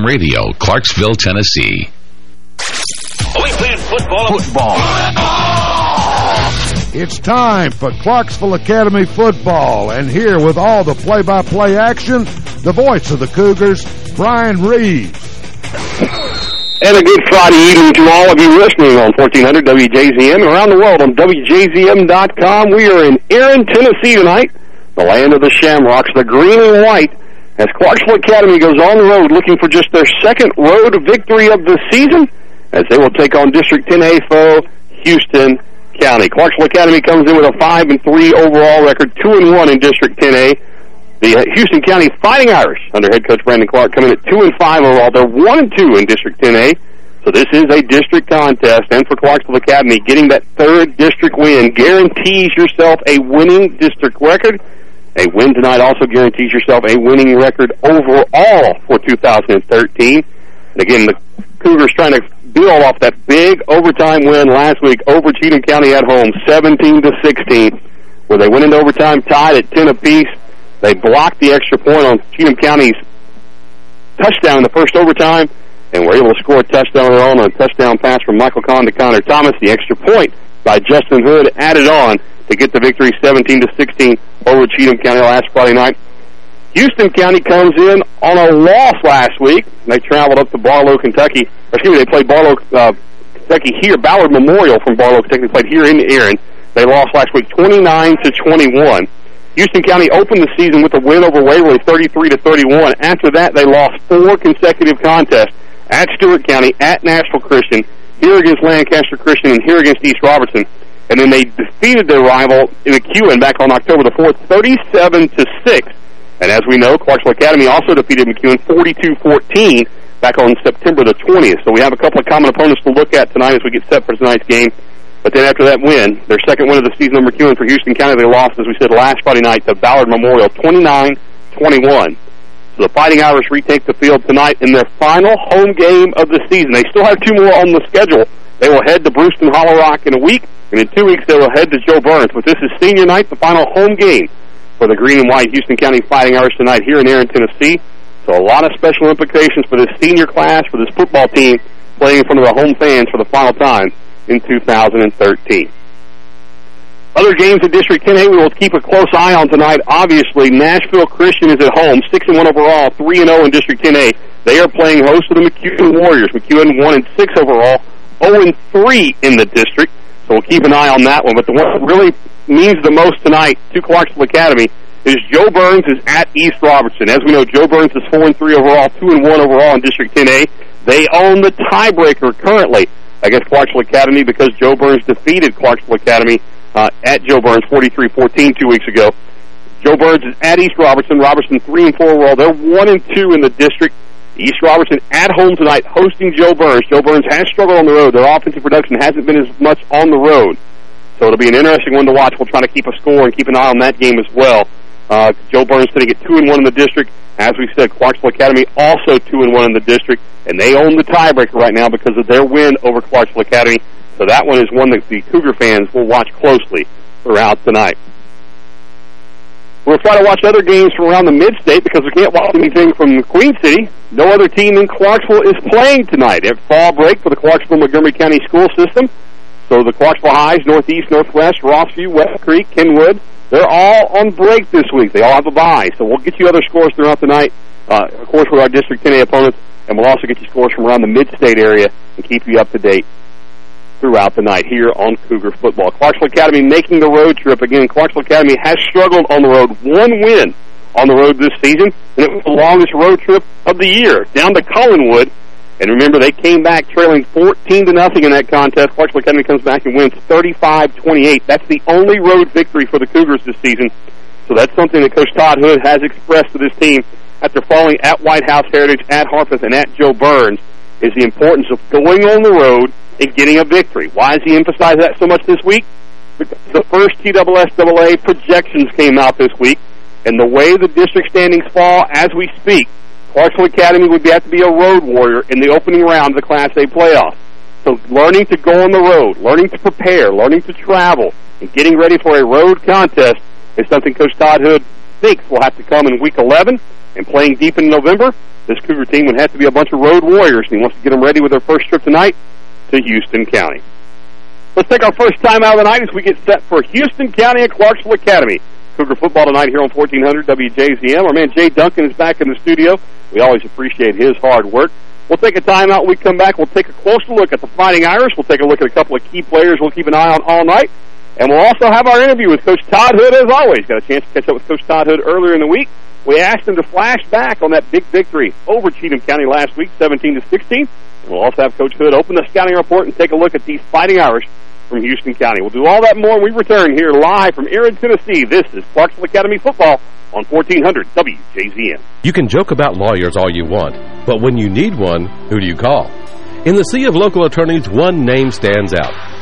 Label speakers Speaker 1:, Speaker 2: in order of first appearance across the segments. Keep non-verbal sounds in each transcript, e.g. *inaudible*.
Speaker 1: Ham Radio, Clarksville, Tennessee.
Speaker 2: Are we playing football?
Speaker 3: Football.
Speaker 4: It's time for Clarksville Academy football, and here with all the play-by-play -play action, the voice of the Cougars, Brian Reeves.
Speaker 5: And a good Friday evening to all of you listening on 1400 WJZM and around the world on WJZM.com. We are in Erin, Tennessee tonight, the land of the Shamrocks, the green and white, as Clarksville Academy goes on the road looking for just their second road victory of the season as they will take on District 10A foe Houston County. Clarksville Academy comes in with a 5 and 3 overall record, 2 and 1 in District 10A. The Houston County Fighting Irish under head coach Brandon Clark coming at 2 and 5 overall. They're 1 and 2 in District 10A. So this is a district contest, and for Clarksville Academy, getting that third district win guarantees yourself a winning district record. A win tonight also guarantees yourself a winning record overall for 2013. And again, the Cougars trying to build off that big overtime win last week over Cheatham County at home, 17 to 16, where they went into overtime tied at 10 apiece. They blocked the extra point on Cheatham County's touchdown in the first overtime, and were able to score a touchdown on a touchdown pass from Michael Kahn to Connor Thomas. The extra point by Justin Hood added on to get the victory 17 to 16 over Cheatham County last Friday night. Houston County comes in on a loss last week. They traveled up to Barlow, Kentucky. Excuse me, they played Barlow, uh, Kentucky here. Ballard Memorial from Barlow, Kentucky played here in Erin. They lost last week 29 to 21. Houston County opened the season with a win over Waverly 33 to 31. After that, they lost four consecutive contests at Stewart County, at Nashville Christian, here against Lancaster Christian, and here against East Robertson. And then they defeated their rival in McEwen back on October the 4th, 37 to 6. And as we know, Clarksville Academy also defeated McEwen 42-14 back on September the 20th. So we have a couple of common opponents to look at tonight as we get set for tonight's game. But then after that win, their second win of the season over McEwen for Houston County, they lost, as we said, last Friday night to Ballard Memorial 29-21. So the Fighting Irish retake the field tonight in their final home game of the season. They still have two more on the schedule. They will head to Bruceton Hollow Rock in a week, and in two weeks they will head to Jo Byrns. But this is senior night, the final home game for the green and white Houston County Fighting Irish tonight here in Erin, Tennessee. So a lot of special implications for this senior class, for this football team, playing in front of the home fans for the final time in 2013. Other games in District 10A we will keep a close eye on tonight. Obviously, Nashville Christian is at home, 6-1 overall, 3-0 in District 10A. They are playing host to the McEwen Warriors. McEwen 1-6 overall, 0-3 in the district. So we'll keep an eye on that one. But the one that really means the most tonight to Clarksville Academy is Jo Byrns is at East Robertson. As we know, Jo Byrns is 4 and 3 overall, 2 and 1 overall in District 10A. They own the tiebreaker currently against Clarksville Academy because Jo Byrns defeated Clarksville Academy uh, at Jo Byrns 43-14 two weeks ago. Jo Byrns is at East Robertson. Robertson 3 and 4 overall. They're 1 and 2 in the district. East Robertson at home tonight hosting Jo Byrns. Jo Byrns has struggled on the road. Their offensive production hasn't been as much on the road. So it'll be an interesting one to watch. We'll try to keep a score and keep an eye on that game as well. Uh, Jo Byrns sitting at 2 and one in the district. As we said, Clarksville Academy also 2 and one in the district, and they own the tiebreaker right now because of their win over Clarksville Academy. So that one is one that the Cougar fans will watch closely throughout tonight. We'll try to watch other games from around the mid-state because we can't watch anything from Queen City. No other team in Clarksville is playing tonight at fall break for the Clarksville-Montgomery County school system. So the Clarksville Highs, Northeast, Northwest, Rossview, West Creek, Kenwood, they're all on break this week. They all have a bye. So we'll get you other scores throughout the night, uh, of course, with our District 10A opponents, and we'll also get you scores from around the mid-state area and keep you up to date throughout the night here on Cougar Football. Clarksville Academy making the road trip. Again, Clarksville Academy has struggled on the road. One win on the road this season, and it was the longest road trip of the year, down to Collinwood. And remember, they came back trailing 14 to nothing in that contest. Clarksville Academy comes back and wins 35-28. That's the only road victory for the Cougars this season. So that's something that Coach Todd Hood has expressed to this team after falling at White House Heritage, at Harpeth, and at Jo Byrns, is the importance of going on the road and getting a victory. Why does he emphasize that so much this week? Because the first TSSAA projections came out this week, and the way the district standings fall as we speak, Clarksville Academy would have to be a road warrior in the opening round of the Class A playoffs. So learning to go on the road, learning to prepare, learning to travel, and getting ready for a road contest is something Coach Todd Hood thinks will have to come in Week 11 and playing deep in November. this Cougar team would have to be a bunch of road warriors, and he wants to get them ready with their first trip tonight to Houston County. Let's take our first time out of the night as we get set for Houston County and Clarksville Academy. Cougar football tonight here on 1400 WJZM. Our man Jay Duncan is back in the studio. We always appreciate his hard work. We'll take a timeout. We come back, we'll take a closer look at the Fighting Irish. We'll take a look at a couple of key players we'll keep an eye on all night. And we'll also have our interview with Coach Todd Hood, as always. Got a chance to catch up with Coach Todd Hood earlier in the week. We asked him to flash back on that big victory over Cheatham County last week, 17 to 16. We'll also have Coach Hood open the scouting report and take a look at these Fighting Irish from Houston County. We'll do all that more when we return here live from Erin, Tennessee. This is Clarksville Academy Football on 1400 WJZM.
Speaker 3: You can joke about lawyers all you want, but when you need one, who do you call? In the sea of local attorneys, one name stands out,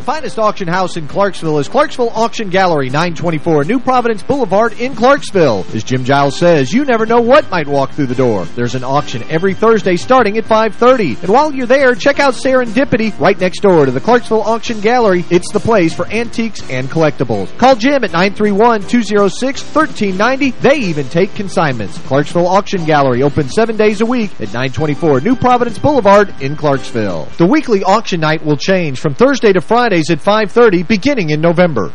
Speaker 6: The finest auction house in Clarksville is Clarksville Auction Gallery, 924 New Providence Boulevard in Clarksville. As Jim Giles says, you never know what might walk through the door. There's an auction every Thursday starting at 5.30. And while you're there, check out Serendipity right next door to the Clarksville Auction Gallery. It's the place for antiques and collectibles. Call Jim at 931-206-1390. They even take consignments. Clarksville Auction Gallery open seven days a week at 924 New Providence Boulevard in Clarksville. The weekly auction night will change from Thursday to Friday At 5.30 beginning in November.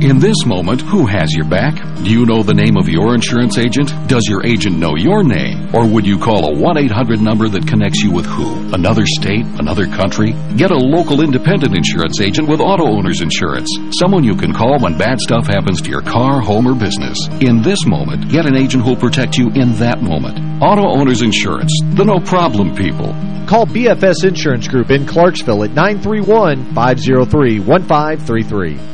Speaker 1: In this moment, who has your back? Do you know the name of your insurance agent? Does your agent know your name? Or would you call a 1-800 number that connects you with who? Another state? Another country? Get a local independent insurance agent with Auto Owners Insurance. Someone you can call when bad stuff happens to your car, home, or business. In this moment, get an agent who'll protect you in that moment. Auto Owners Insurance. The no-problem people.
Speaker 6: Call BFS Insurance Group in Clarksville at 931-503-1533.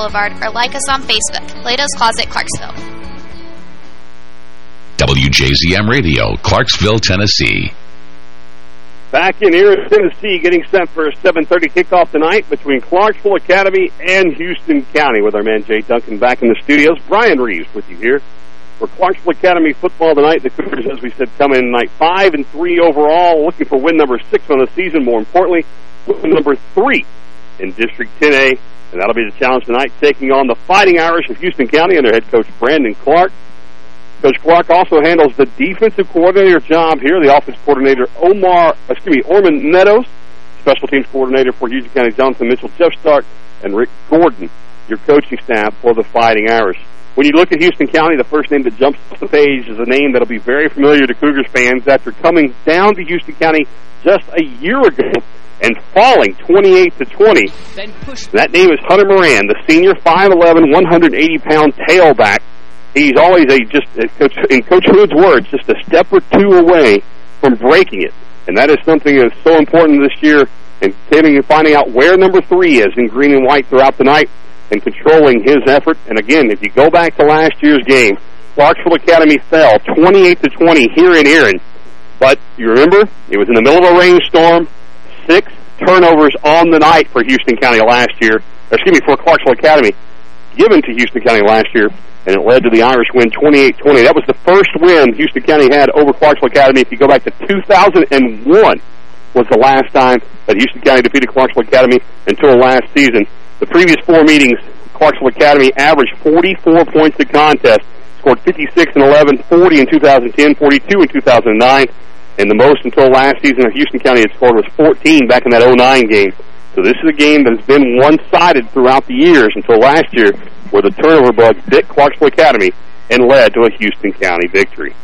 Speaker 7: Boulevard or like us on Facebook, Plato's Closet, Clarksville.
Speaker 1: WJZM Radio, Clarksville, Tennessee.
Speaker 5: Back in here in Tennessee, getting set for a 7.30 kickoff tonight between Clarksville Academy and Houston County with our man Jay Duncan back in the studios. Brian Reeves with you here for Clarksville Academy football tonight. The Cougars, as we said, come in tonight 5 and three overall, looking for win number 6 on the season. More importantly, win number 3 in District 10A. And that'll be the challenge tonight, taking on the Fighting Irish of Houston County under head coach Brandon Clark. Coach Clark also handles the defensive coordinator job here. The offense coordinator, Omar, excuse me, Orman Meadows. Special teams coordinator for Houston County, Jonathan Mitchell, Jeff Stark, and Rick Gordon, your coaching staff for the Fighting Irish. When you look at Houston County, the first name that jumps off the page is a name that'll be very familiar to Cougars fans after coming down to Houston County just a year ago and falling 28 to 20. That name is Hunter Moran, the senior 5'11", 180-pound tailback. He's always a just uh, in Coach Hood's words, just a step or two away from breaking it, and that is something that's so important this year. And finding out where number three is in green and white throughout the night, and controlling his effort. And again, if you go back to last year's game, Clarksville Academy fell 28 to 20 here in Erin. But you remember, it was in the middle of a rainstorm six turnovers on the night for Houston County last year, excuse me, for Clarksville Academy, given to Houston County last year, and it led to the Irish win 28-20. That was the first win Houston County had over Clarksville Academy. If you go back to 2001, was the last time that Houston County defeated Clarksville Academy until last season. The previous four meetings, Clarksville Academy averaged 44 points to contest, scored 56 and 11, 40 in 2010, 42 in 2009 and the most until last season that Houston County had scored was 14 back in that 09 game. So this is a game that has been one-sided throughout the years until last year where the turnover bug bit Clarksville Academy and led to a Houston County victory.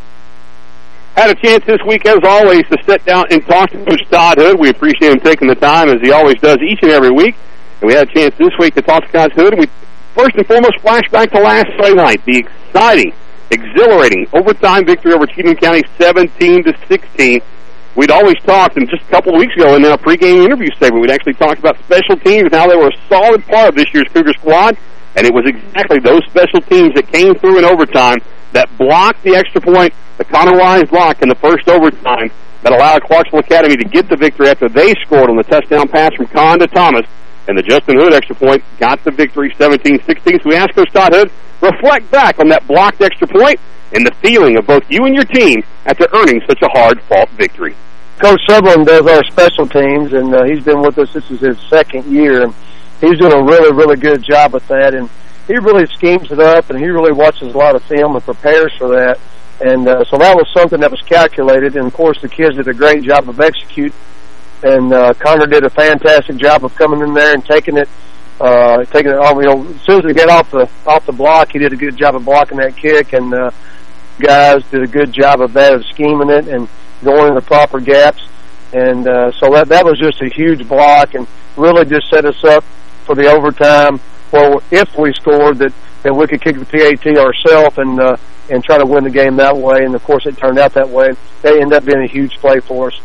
Speaker 5: Had a chance this week, as always, to sit down and talk to Coach Todd Hood. We appreciate him taking the time, as he always does each and every week. And we had a chance this week to talk to Scott Hood, and we first and foremost flashback to last Friday night, the exciting, exhilarating overtime victory over Cheatham County 17 to 16. We'd always talked, and just a couple of weeks ago in a pregame interview segment, we'd actually talked about special teams and how they were a solid part of this year's Cougar squad, and it was exactly those special teams that came through in overtime that blocked the extra point, the Connor Wise block in the first overtime that allowed Clarksville Academy to get the victory after they scored on the touchdown pass from Kahn to Thomas and the Justin Hood extra point got the victory 17-16. So we asked Coach Todd Hood, reflect back on that blocked extra point and the feeling of both you and your team after earning such a hard-fought victory.
Speaker 8: Coach Sutherland does our special teams, and uh, he's been with us. This is his second year, and he's doing a really, really good job with that. And he really schemes it up, and he really watches a lot of film and prepares for that. And uh, so that was something that was calculated. And, of course, the kids did a great job of executing and uh, Connor did a fantastic job of coming in there and taking it, uh, taking it off. You know, as soon as we got off the off the block, he did a good job of blocking that kick, and uh, guys did a good job of that of scheming it and going in the proper gaps. And uh, so that that was just a huge block, and really just set us up for the overtime. Well, if we scored, that that we could kick the PAT ourselves and uh, and try to win the game that way. And of course, it turned out that way. They ended up being a huge play for us.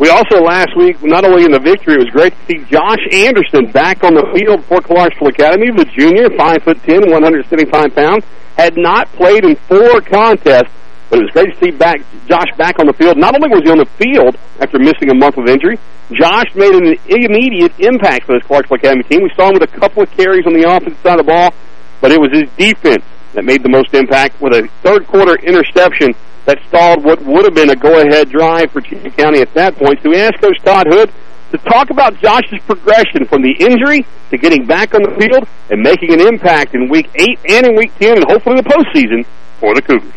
Speaker 5: We also last week, not only in the victory, it was great to see Josh Anderson back on the field for Clarksville Academy. The junior, 5'10", 175 pounds, had not played in four contests, but it was great to see back Josh back on the field. Not only was he on the field after missing a month of injury, Josh made an immediate impact for this Clarksville Academy team. We saw him with a couple of carries on the offensive side of the ball, but it was his defense that made the most impact with a third-quarter interception that stalled what would have been a go-ahead drive for Cheatham County at that point. So we asked Coach Todd Hood to talk about Josh's progression from the injury to getting back on the field and making an impact in Week 8 and in Week 10 and hopefully the postseason for the Cougars.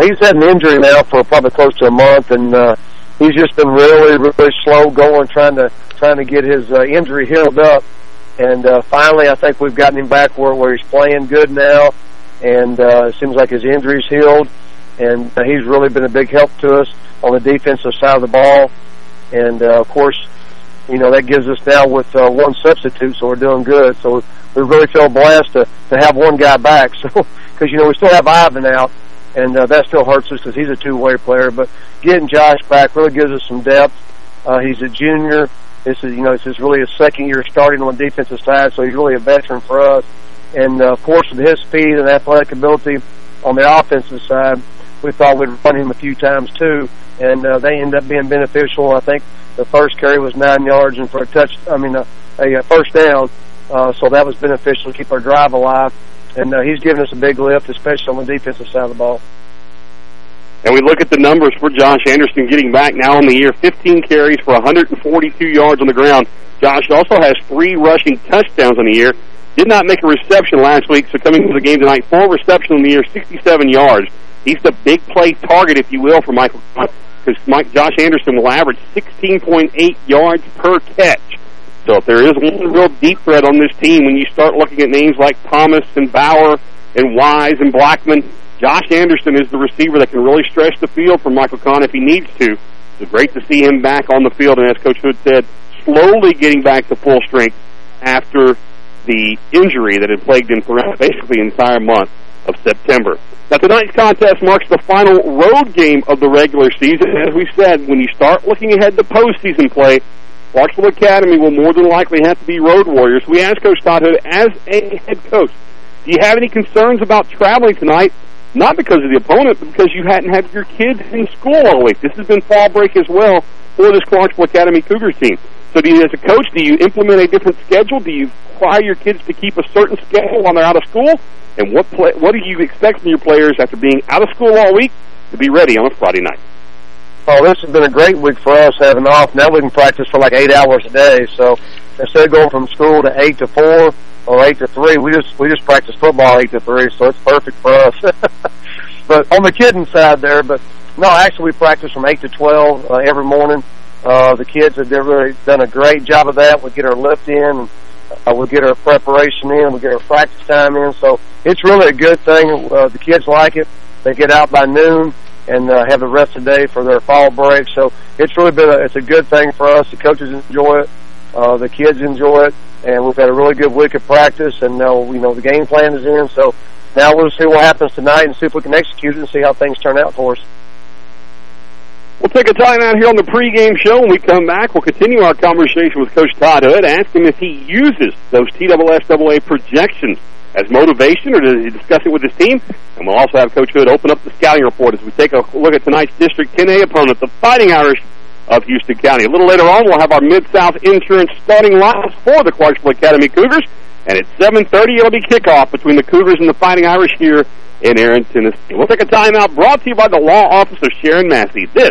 Speaker 8: He's had an injury now for probably close to a month, and uh, he's just been really, really slow going, trying to trying to get his uh, injury healed up. And uh, finally, I think we've gotten him back where, where he's playing good now, and uh, it seems like his injury's healed and uh, he's really been a big help to us on the defensive side of the ball. And, uh, of course, you know, that gives us now with uh, one substitute, so we're doing good. So we really feel blessed to, to have one guy back. *laughs* So, because, you know, we still have Ivan out, and uh, that still hurts us because he's a two-way player. But getting Josh back really gives us some depth. Uh, he's a junior. This is, you know, this is really his second year starting on the defensive side, so he's really a veteran for us. And, uh, of course, with his speed and athletic ability on the offensive side, we thought we'd run him a few times too, and uh, they ended up being beneficial. I think the first carry was nine yards, and for a touch, I mean, a, a first down, uh, so that was beneficial to keep our drive alive. And uh, he's given us a big lift, especially on the defensive side of the ball.
Speaker 5: And we look at the numbers for Josh Anderson getting back now in the year, 15 carries for 142 yards on the ground. Josh also has three rushing touchdowns on the year. Did not make a reception last week, so coming to the game tonight, four receptions in the year, 67 yards. He's the big play target, if you will, for Michael because Mike Josh Anderson will average 16.8 yards per catch. So if there is one real deep threat on this team, when you start looking at names like Thomas and Bauer and Wise and Blackman, Josh Anderson is the receiver that can really stretch the field for Michael Kahn if he needs to. It's great to see him back on the field, and as Coach Hood said, slowly getting back to full strength after the injury that had plagued him throughout basically the entire month of September. Now, tonight's contest marks the final road game of the regular season. As we said, when you start looking ahead to postseason play, Clarksville Academy will more than likely have to be road warriors. We asked Coach Todd as a head coach, do you have any concerns about traveling tonight? Not because of the opponent, but because you hadn't had your kids in school all week. This has been fall break as well for this Clarksville Academy Cougars team. So do you, as a coach, do you implement a different schedule? Do you require your kids to keep a certain schedule when they're out of school? And what play, what do you expect from your players after being out of school all week to be ready on a Friday night?
Speaker 8: Oh, this has been a great week for us having off. Now we can practice for like eight hours a day. So instead of going from school to eight to four or eight to three, we just we just practice football eight to three. So it's perfect for us. *laughs* but on the kidding side there, but no, actually we practice from eight to twelve uh, every morning. Uh, the kids have really done a great job of that. We get our lift in, uh, we get our preparation in, we get our practice time in. So it's really a good thing. Uh, the kids like it. They get out by noon and uh, have the rest of the day for their fall break. So it's really been a, it's a good thing for us. The coaches enjoy it, Uh, the kids enjoy it, and we've had a really good week of practice, and now, you know, the game plan is in, so now we'll see what happens tonight and see if we can execute it and see how things turn out for us.
Speaker 5: We'll take a time out here on the pregame show. When we come back, we'll continue our conversation with Coach Todd Hood, ask him if he uses those TSSAA projections as motivation or does he discuss it with his team? And we'll also have Coach Hood open up the scouting report as we take a look at tonight's District 10A opponent, the Fighting Irish of Houston County. A little later on, we'll have our Mid-South Insurance starting lineups for the Clarksville Academy Cougars. And at 7.30, it'll be kickoff between the Cougars and the Fighting Irish here in Erin, Tennessee. We'll take a timeout brought to you by the law office of Sharon Massey. This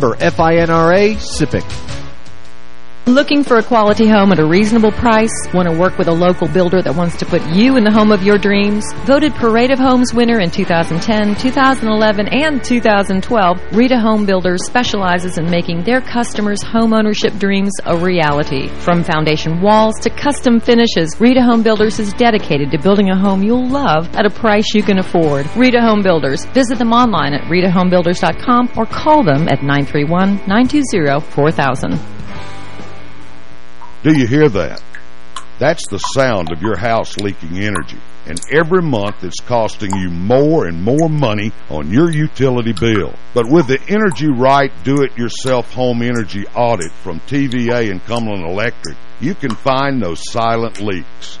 Speaker 6: FINRA, SIPC.
Speaker 9: Looking for a quality home at a reasonable price? Want to work with a local builder that wants to put you in the home of your dreams? Voted Parade of Homes winner in 2010, 2011, and 2012, Reda Home Builders specializes in making their customers' home ownership dreams a reality. From foundation walls to custom finishes, Reda Home Builders is dedicated to building a home you'll love at a price you can afford. Reda Home Builders. Visit them online at redahomebuilders.com or call them at 931-920-4000.
Speaker 4: Do you hear that? That's the sound of your house leaking energy. And every month it's costing you more and more money on your utility bill. But with the Energy Right Do-It-Yourself Home Energy Audit from TVA and Cumberland Electric, you can find those silent leaks.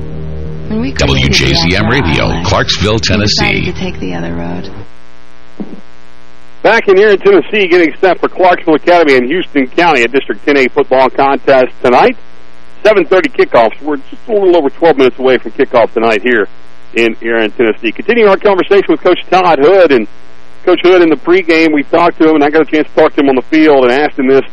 Speaker 1: WJZM Radio, Clarksville, Tennessee.
Speaker 10: to take the other road.
Speaker 5: Back in here in Tennessee, getting set for Clarksville Academy in Houston County, a District 10A football contest tonight. 7.30 kickoffs. We're just a little over 12 minutes away from kickoff tonight here in, here in Tennessee. Continuing our conversation with Coach Todd Hood. And Coach Hood, in the pregame, we talked to him, and I got a chance to talk to him on the field and asked him this.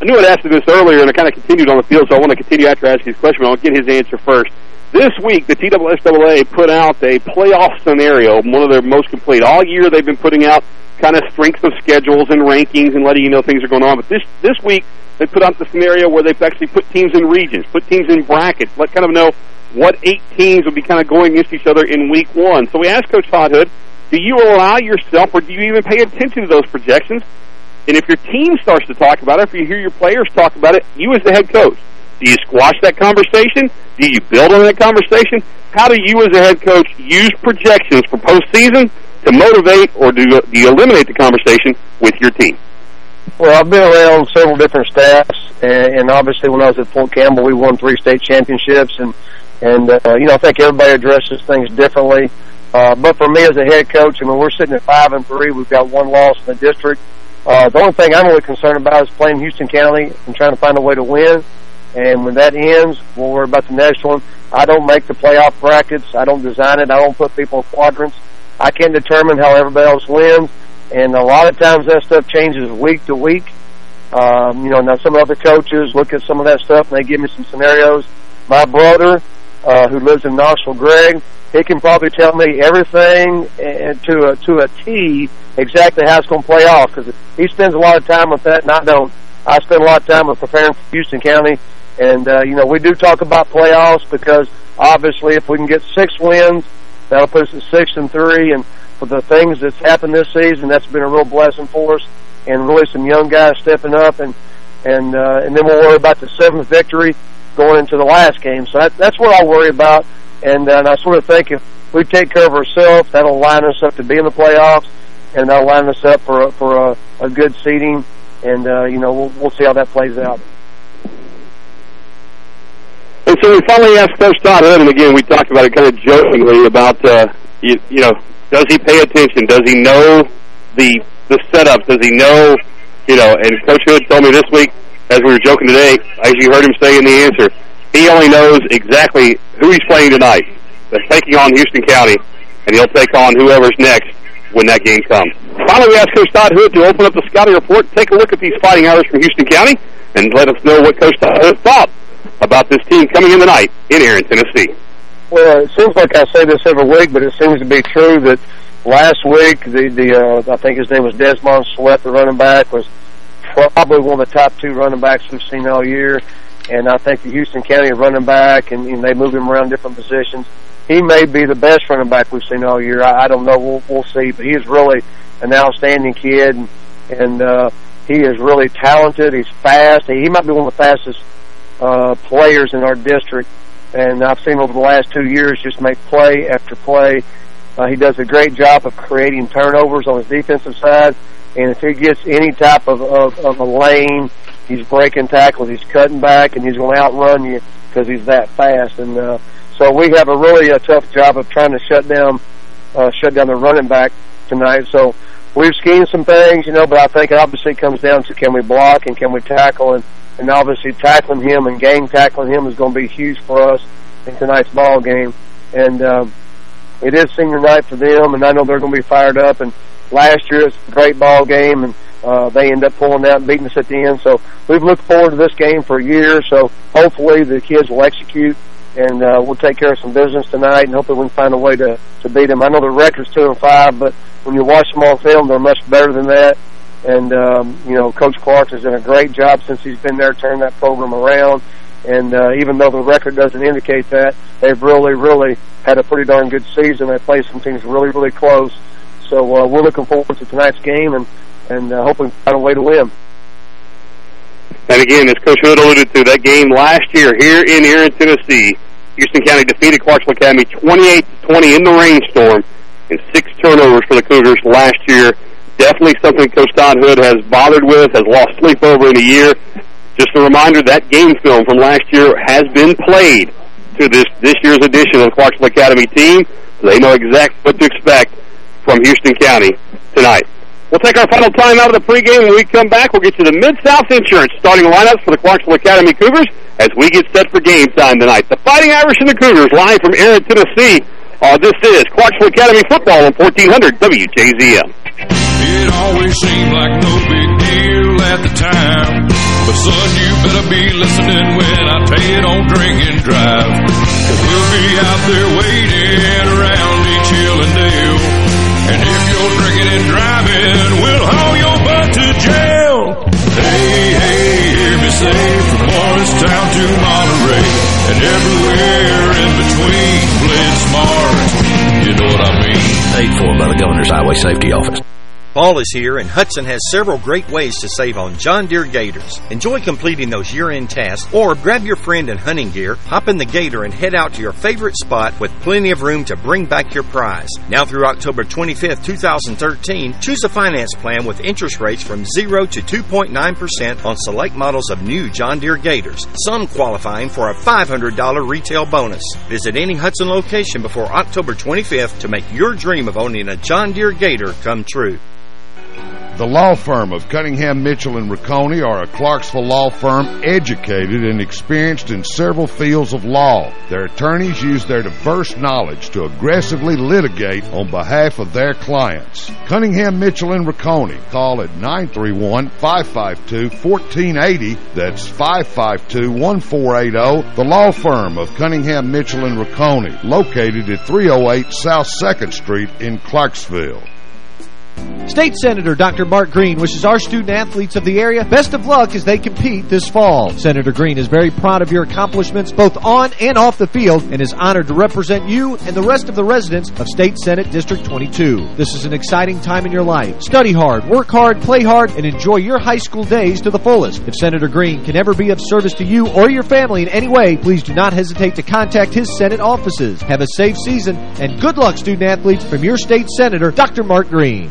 Speaker 5: I knew I'd asked him this earlier, and I kind of continued on the field, so I want to continue after asking his question, but I'll get his answer first. This week, the TSSAA put out a playoff scenario, one of their most complete. All year they've been putting out kind of strength of schedules and rankings and letting you know things are going on. But this this week, they put out the scenario where they've actually put teams in regions, put teams in brackets, let kind of know what eight teams will be kind of going against each other in week one. So we asked Coach Todd Hood, do you allow yourself or do you even pay attention to those projections? And if your team starts to talk about it, if you hear your players talk about it, you as the head coach, do you squash that conversation? Do you build on that conversation? How do you as a head coach use projections for postseason to motivate or do do you eliminate the conversation with your team?
Speaker 8: Well, I've been around several different staffs, and, and obviously when I was at Fort Campbell, we won three state championships, and and uh, you know I think everybody addresses things differently. Uh, but for me as a head coach, I mean we're sitting at five and three. We've got one loss in the district. Uh, the only thing I'm really concerned about is playing Houston County and trying to find a way to win. And when that ends, we'll worry about the next one. I don't make the playoff brackets. I don't design it. I don't put people in quadrants. I can't determine how everybody else wins. And a lot of times that stuff changes week to week. Um, you know, now some other coaches look at some of that stuff and they give me some scenarios. My brother, uh, who lives in Knoxville, Greg, he can probably tell me everything to a, to a T exactly how it's going to play off because he spends a lot of time with that and I don't. I spend a lot of time with preparing for Houston County and, uh, you know, we do talk about playoffs because obviously if we can get six wins, that'll put us at six and three. And for the things that's happened this season. That's been a real blessing for us, and really some young guys stepping up, and and uh, and then we'll worry about the seventh victory going into the last game. So that, that's what I'll worry about, and, uh, and I sort of think if we take care of ourselves, that'll line us up to be in the playoffs, and that'll line us up for a, for a, a good seeding, and uh, you know we'll we'll see how that plays out.
Speaker 5: So we finally asked Coach Todd Hood, and again, we talked about it kind of jokingly about, uh, you, you know, does he pay attention? Does he know the the setups? Does he know, you know, and Coach Hood told me this week, as we were joking today, as you heard him say in the answer, he only knows exactly who he's playing tonight. They're taking on Houston County, and he'll take on whoever's next when that game comes. Finally, we asked Coach Todd Hood to open up the scouting report, take a look at these Fighting Irish from Houston County, and let us know what Coach Todd Hood thought about this team coming in tonight in Erin, Tennessee.
Speaker 8: Well, it seems like I say this every week, but it seems to be true that last week the the uh, I think his name was Desmond Sweat, the running back, was probably one of the top two running backs we've seen all year. And I think the Houston County running back, and, and they move him around different positions. He may be the best running back we've seen all year. I, I don't know. We'll, we'll see. But he is really an outstanding kid, and, and uh, he is really talented. He's fast. He, he might be one of the fastest uh, players in our district, and I've seen over the last two years just make play after play. Uh, he does a great job of creating turnovers on his defensive side, and if he gets any type of, of, of a lane, he's breaking tackles, he's cutting back, and he's going to outrun you because he's that fast. And uh, so we have a really a tough job of trying to shut down uh, shut down the running back tonight. So we've schemed some things, you know, but I think it obviously comes down to can we block and can we tackle, and and obviously tackling him and game tackling him is going to be huge for us in tonight's ball game. And um, it is senior night for them, and I know they're going to be fired up. And last year it's a great ball game, and uh, they end up pulling out and beating us at the end. So we've looked forward to this game for a year. So hopefully the kids will execute, and uh, we'll take care of some business tonight, and hopefully we can find a way to to beat them. I know the record's two and five, but when you watch them on film, they're much better than that. And um, you know, Coach Clark has done a great job since he's been there, turning that program around. And uh, even though the record doesn't indicate that, they've really, really had a pretty darn good season. They played some teams really, really close. So uh, we're looking forward to tonight's game and and uh, hoping to find a way to win.
Speaker 5: And again, as Coach Hood alluded to, that game last year here in Erin, Tennessee, Houston County defeated Clarksville Academy 28-20 in the rainstorm, and six turnovers for the Cougars last year. Definitely something Coach Todd Hood has bothered with, has lost sleep over in a year. Just a reminder, that game film from last year has been played to this this year's edition of the Clarksville Academy team, they know exactly what to expect from Houston County tonight. We'll take our final time out of the pregame. When we come back, we'll get you the Mid-South Insurance starting lineups for the Clarksville Academy Cougars as we get set for game time tonight. The Fighting Irish and the Cougars live from Erin, Tennessee. Uh, this is Clarksville Academy Football on 1400 WJZM.
Speaker 10: It always seemed like no big deal at the time. But son, you better be listening when I tell you don't drink and drive. Cause we'll be out there waiting around each hill and dale. And if you're drinking and driving,
Speaker 11: Paid for by the Governor's Highway Safety Office.
Speaker 12: Fall is here, and Hutson has several great ways to save on John Deere Gators. Enjoy completing those year-end tasks, or grab your friend and hunting gear, hop in the Gator, and head out to your favorite spot with plenty of room to bring back your prize. Now through October 25th, 2013, choose a finance plan with interest rates from 0 to 2.9% on select models of new John Deere Gators, some qualifying for a $500 retail bonus. Visit any Hutson location before October 25th to make your dream of owning a John Deere Gator come true.
Speaker 4: The law firm of Cunningham, Mitchell, and Rocconi are a Clarksville law firm educated and experienced in several fields of law. Their attorneys use their diverse knowledge to aggressively litigate on behalf of their clients. Cunningham, Mitchell, and Rocconi. Call at 931-552-1480. That's 552-1480. The law firm of Cunningham, Mitchell, and Rocconi, located at 308 South 2nd Street in Clarksville.
Speaker 6: State Senator Dr. Mark Green wishes our student-athletes of the area best of luck as they compete this fall. Senator Green is very proud of your accomplishments both on and off the field and is honored to represent you and the rest of the residents of State Senate District 22. This is an exciting time in your life. Study hard, work hard, play hard, and enjoy your high school days to the fullest. If Senator Green can ever be of service to you or your family in any way, please do not hesitate to contact his Senate offices. Have a safe season, and good luck, student-athletes, from your state senator, Dr. Mark Green.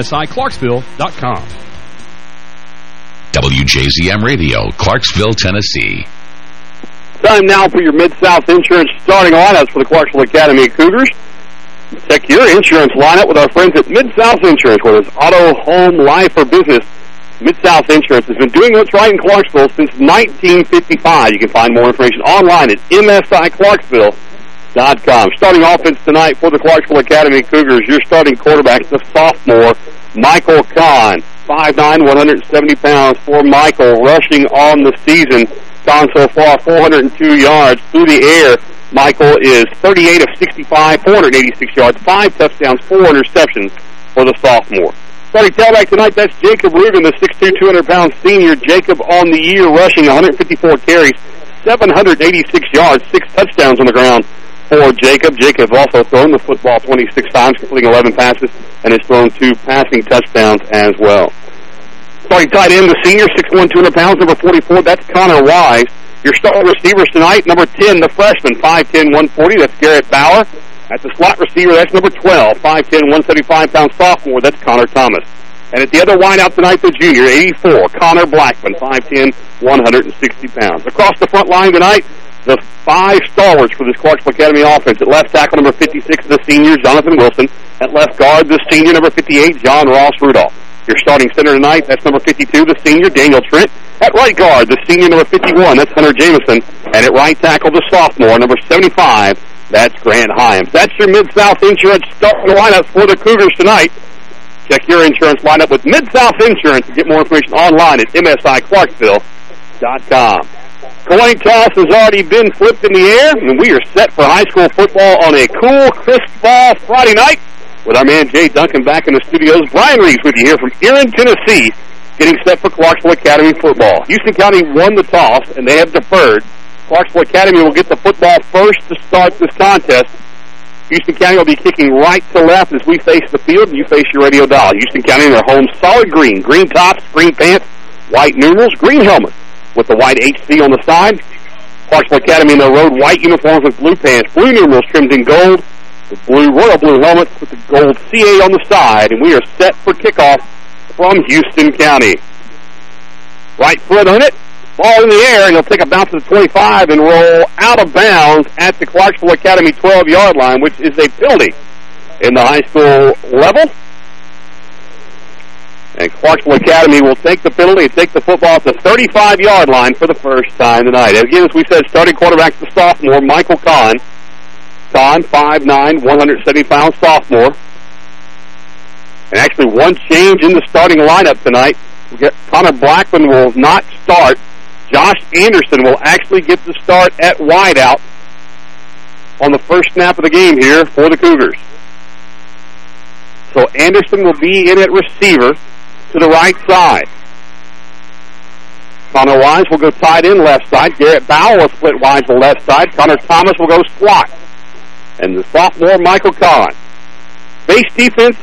Speaker 13: MSIClarksville.com.
Speaker 1: WJZM Radio, Clarksville, Tennessee.
Speaker 5: Time now for your Mid-South Insurance starting lineups for the Clarksville Academy Cougars. Check your insurance lineup with our friends at Mid-South Insurance, whether it's auto, home, life, or business. Mid-South Insurance has been doing what's right in Clarksville since 1955. You can find more information online at MSIClarksville.com. Starting offense tonight for the Clarksville Academy Cougars, your starting quarterback, the sophomore, Michael Kahn. 5'9", 170 pounds for Michael, rushing on the season. Kahn so far 402 yards through the air. Michael is 38 of 65, 486 yards, five touchdowns, four interceptions for the sophomore. Starting tailback tonight, that's Jacob Rugen, the 6'2", 200-pound senior. Jacob on the year, rushing 154 carries, 786 yards, six touchdowns on the ground for Jacob. Jacob also thrown the football 26 times, completing 11 passes, and has thrown two passing touchdowns as well. Starting tight end, the senior, 6'1", 200 pounds, number 44, that's Connor Wise. Your star receivers tonight, number 10, the freshman, 5'10", 140, that's Garrett Bauer. At the slot receiver, that's number 12, 5'10", 175-pound sophomore, that's Connor Thomas. And at the other wideout tonight, the junior, 84, Connor Blackman, 5'10", 160 pounds. Across the front line tonight, the five stalwarts for this Clarksville Academy offense. At left tackle, number 56, the senior, Jonathan Wilson. At left guard, the senior, number 58, John Ross Rudolph. Your starting center tonight, that's number 52, the senior, Daniel Trent. At right guard, the senior, number 51, that's Hunter Jameson. And at right tackle, the sophomore, number 75, that's Grant Hyams. That's your Mid-South Insurance starting lineup for the Cougars tonight. Check your insurance lineup with Mid-South Insurance get more information online at MSIClarksville.com. Coin toss has already been flipped in the air, and we are set for high school football on a cool, crisp fall Friday night with our man Jay Duncan back in the studios. Brian Reeves with you here from Erin, Tennessee, getting set for Clarksville Academy football. Houston County won the toss, and they have deferred. Clarksville Academy will get the football first to start this contest. Houston County will be kicking right to left as we face the field and you face your radio dial. Houston County in their home solid green. Green tops, green pants, white numerals, green helmets with the white HC on the side. Clarksville Academy in their road white uniforms with blue pants, blue numerals trimmed in gold, with blue royal blue helmets with the gold CA on the side, and we are set for kickoff from Houston County. Right foot on it, ball in the air, and he'll take a bounce to the 25 and roll out of bounds at the Clarksville Academy 12-yard line, which is a penalty in the high school level. And Clarksville Academy will take the penalty and take the football to the 35-yard line for the first time tonight. Again, as we said, starting quarterback the sophomore, Michael Kahn. Kahn, 5'9", 170-pound sophomore. And actually one change in the starting lineup tonight. Connor Blackman will not start. Josh Anderson will actually get the start at wideout on the first snap of the game here for the Cougars. So Anderson will be in at receiver to the right side. Connor Wise will go tight end left side. Garrett Bauer will split wide to left side. Connor Thomas will go slot. And the sophomore, Michael Kahn. Base defense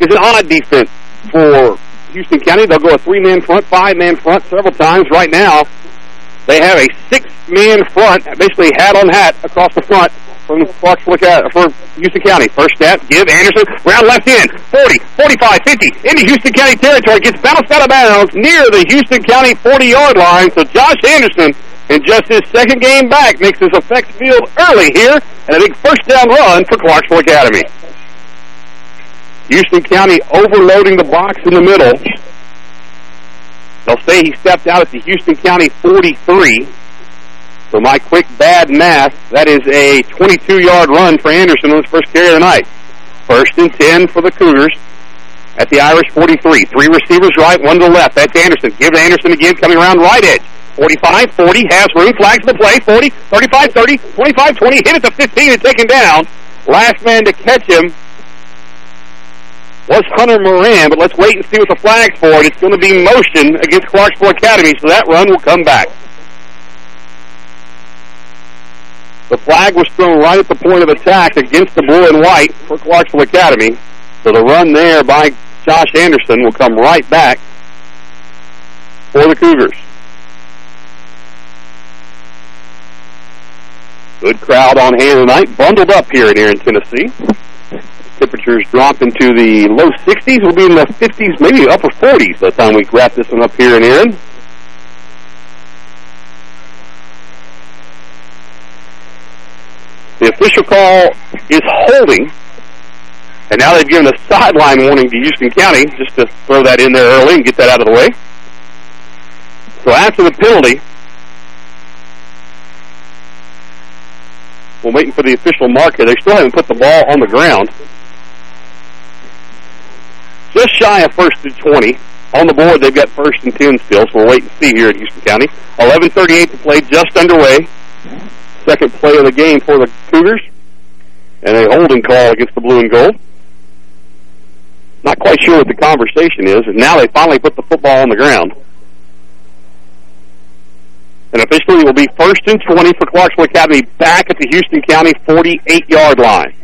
Speaker 5: is an odd defense for Houston County. They'll go a three-man front, five-man front several times. Right now, they have a six-man front, basically hat on hat across the front from the Clarks look Clarksville for Houston County. First step, give Anderson, round left end, 40, 45, 50, into Houston County territory, gets bounced out of bounds near the Houston County 40-yard line. So Josh Anderson, in just his second game back, makes his effect field early here, and a big first down run for Clarksville Academy. Houston County overloading the box in the middle. They'll say he stepped out at the Houston County 43. So my quick bad math, that is a 22-yard run for Anderson on his first carry of the night. First and 10 for the Cougars at the Irish 43. Three receivers right, one to the left. That's Anderson. Give Anderson again, coming around right edge. 45, 40, has room, flags the play, 40, 35, 30, 25, 20, hit at the 15 and taken down. Last man to catch him was Hunter Moran, but let's wait and see what the flag's for. It's going to be motion against Clarksville Academy, so that run will come back. The flag was thrown right at the point of attack against the blue and white for Clarksville Academy. So the run there by Josh Anderson will come right back for the Cougars. Good crowd on hand tonight, bundled up here in Erin, Tennessee. Temperatures drop into the low 60s. We'll be in the 50s, maybe upper 40s by the time we wrap this one up here in Erin. The official call is holding. And now they've given a sideline warning to Houston County, just to throw that in there early and get that out of the way. So after the penalty, we're waiting for the official marker. They still haven't put the ball on the ground. Just shy of first and 20. On the board, they've got first and 10 still, so we'll wait and see here at Houston County. 11.38 to play, just underway. Second play of the game for the Cougars. And a holding call against the blue and gold. Not quite sure what the conversation is, and now they finally put the football on the ground. And officially it will be first and 20 for Clarksville Academy back at the Houston County 48-yard line.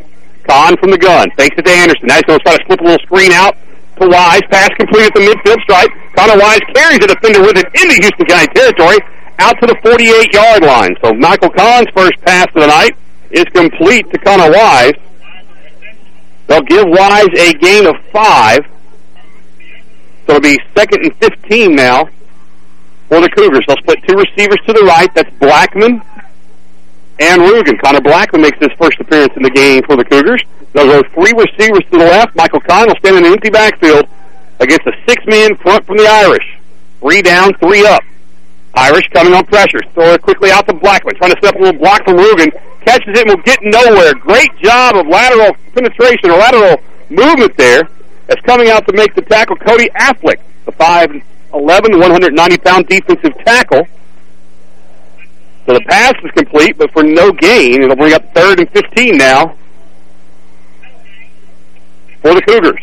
Speaker 5: Kahn from the gun. It to Anderson. Now he's going to try to slip a little screen out to Wise. Pass complete at the midfield stripe. Connor Wise carries the defender with it into Houston County territory out to the 48-yard line. So Michael Kahn's first pass of the night is complete to Connor Wise. They'll give Wise a gain of five. So it'll be second and 15 now for the Cougars. They'll split two receivers to the right. That's Blackman and Rugen. Connor Blackman makes his first appearance in the game for the Cougars. They'll go three receivers to the left. Michael Kahn will stand in an empty backfield against a six-man front from the Irish. Three down, three up. Irish coming on pressure. Throw it quickly out to Blackman. Trying to step a little block from Rugen. Catches it and will get nowhere. Great job of lateral penetration or lateral movement there. That's coming out to make the tackle Cody Affleck, the 5'11", 190-pound defensive tackle. So the pass is complete, but for no gain. It'll bring up third and 15 now for the Cougars.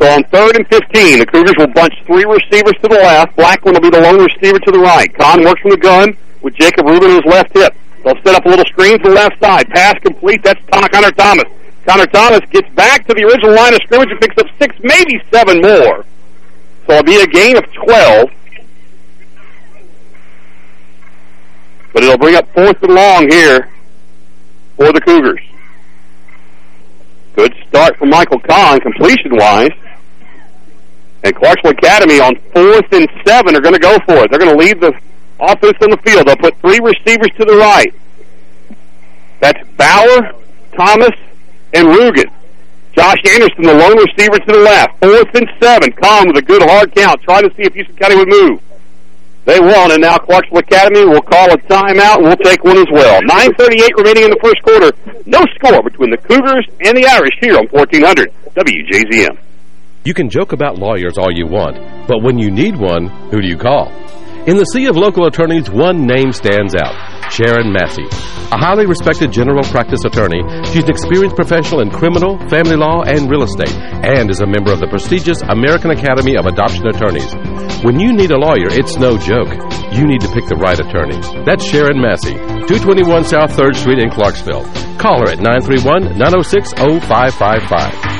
Speaker 5: So on third and 15, the Cougars will bunch three receivers to the left. Blackman will be the lone receiver to the right. Kahn works from the gun with Jacob Rubin on his left hip. They'll set up a little screen to the left side. Pass complete. That's Connor Thomas. Connor Thomas gets back to the original line of scrimmage and picks up six, maybe seven more. So it'll be a gain of 12. But it'll bring up fourth and long here for the Cougars. Good start for Michael Kahn, completion-wise. And Clarksville Academy on fourth and seven are going to go for it. They're going to leave the offense on the field. They'll put three receivers to the right. That's Bauer, Thomas, and Rugen. Josh Anderson, the lone receiver to the left. Fourth and seven. Kahn with a good hard count, trying to see if Houston County would move. They won, and now Clarksville Academy will call a timeout, and we'll take one as well. 9.38 remaining in the first quarter. No score between the Cougars and the Irish here on 1400 WJZM.
Speaker 3: You can joke about lawyers all you want, but when you need one, who do you call? In the sea of local attorneys, one name stands out, Sharon Massey. A highly respected general practice attorney, she's an experienced professional in criminal, family law, and real estate, and is a member of the prestigious American Academy of Adoption Attorneys. When you need a lawyer, it's no joke. You need to pick the right attorney. That's Sharon Massey, 221 South 3rd Street in Clarksville. Call her at 931-906-0555.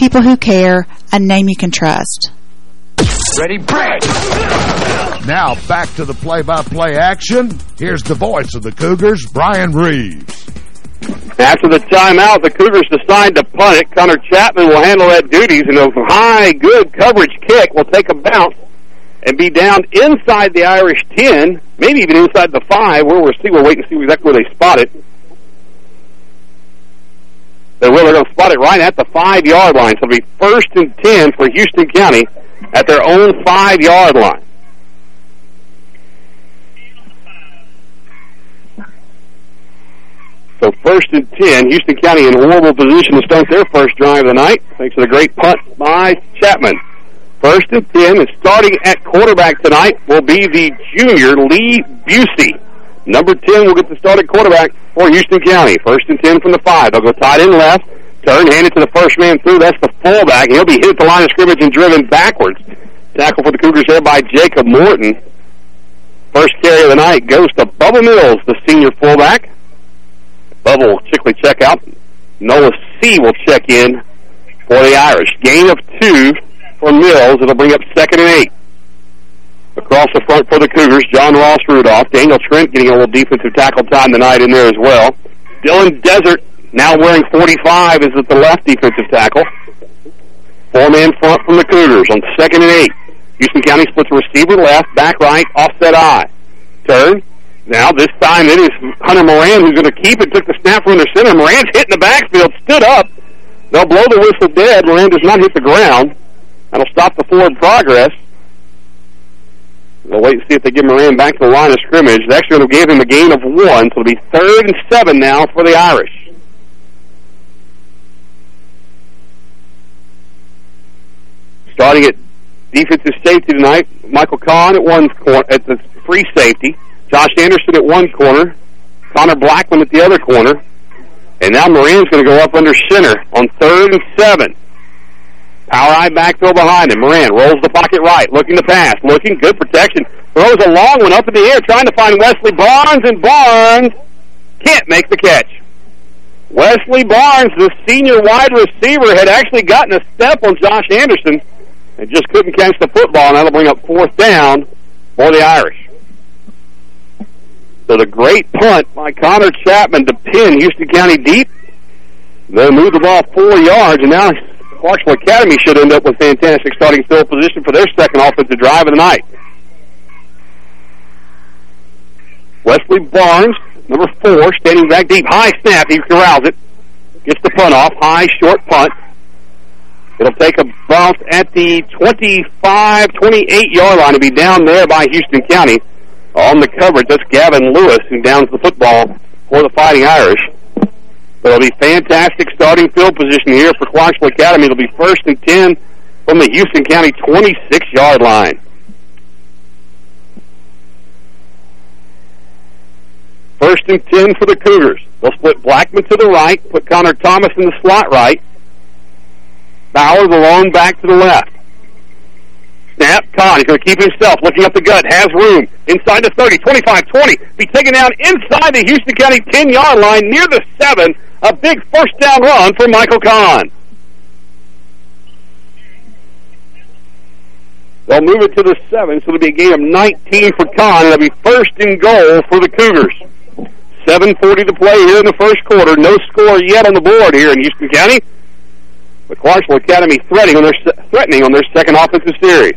Speaker 14: people who care, a name you can trust.
Speaker 4: Ready, break! Now back to the play-by-play -play action. Here's the voice of the Cougars, Brian Reeves.
Speaker 5: After the timeout, the Cougars decide to punt it. Connor Chapman will handle that duties, and a high, good coverage kick will take a bounce and be down inside the Irish 10, maybe even inside the 5, where we'll see. We'll wait and see exactly where they spot it. They're really going to spot it right at the 5-yard line. So it'll be first and 10 for Houston County at their own 5-yard line. So first and 10, Houston County in horrible position to start their first drive of the night, thanks to the great punt by Chapman. First and 10, and starting at quarterback tonight will be the junior Lee Busey. Number 10 will get the start at quarterback for Houston County. First and 10 from the 5. They'll go tight end left, turn, hand it to the first man through. That's the fullback. He'll be hit at the line of scrimmage and driven backwards. Tackle for the Cougars there by Jacob Morton. First carry of the night goes to Bubba Mills, the senior fullback. Bubba will quickly check out. Noah C. will check in for the Irish. Gain of two for Mills. It'll bring up second and eight. Across the front for the Cougars, John Ross Rudolph. Daniel Trent getting a little defensive tackle time tonight in there as well. Dylan Desert, now wearing 45, is at the left defensive tackle. Four-man front from the Cougars on second and eight. Houston County splits receiver left, back right, offset eye. Turn, now, this time it is Hunter Moran who's going to keep it. Took the snap from the center. Moran's hitting the backfield, stood up. They'll blow the whistle dead. Moran does not hit the ground. That'll stop the forward progress. We'll wait and see if they give Moran back to the line of scrimmage. They're actually give him a gain of one, so it'll be third and seven now for the Irish. Starting at defensive safety tonight, Michael Kahn at one at the free safety. Josh Anderson at one corner, Connor Blackman at the other corner, and now Moran's going to go up under center on third and seven. Power eye backfield behind him. Moran rolls the pocket right, looking to pass, looking, good protection. Throws a long one up in the air, trying to find Wesley Barnes, and Barnes can't make the catch. Wesley Barnes, the senior wide receiver, had actually gotten a step on Josh Anderson and just couldn't catch the football, and that'll bring up fourth down for the Irish. So the great punt by Connor Chapman to pin Houston County deep. They move the ball four yards, and now Clarksville Academy should end up with fantastic starting field position for their second offensive drive of the night. Wesley Barnes, number four, standing back deep. High snap. He corrals it. Gets the punt off. High, short punt. It'll take a bounce at the 25, 28-yard line to be down there by Houston County on the coverage. That's Gavin Lewis who downs the football for the Fighting Irish. It'll be fantastic starting field position here for Clarksville Academy. It'll be first and 10 from the Houston County 26-yard line. First and 10 for the Cougars. They'll split Blackman to the right, put Connor Thomas in the slot right. Bauer, the lone back to the left. Snap. Kahn, he's going to keep himself, looking up the gut, has room. Inside the 30, 25, 20. Be taken down inside the Houston County 10-yard line near the 7. A big first down run for Michael Kahn. They'll move it to the 7, so it'll be a gain of 19 for Kahn. It'll be first and goal for the Cougars. 7.40 to play here in the first quarter. No score yet on the board here in Houston County. The Clarksville Academy threatening on their threatening on their second offensive series.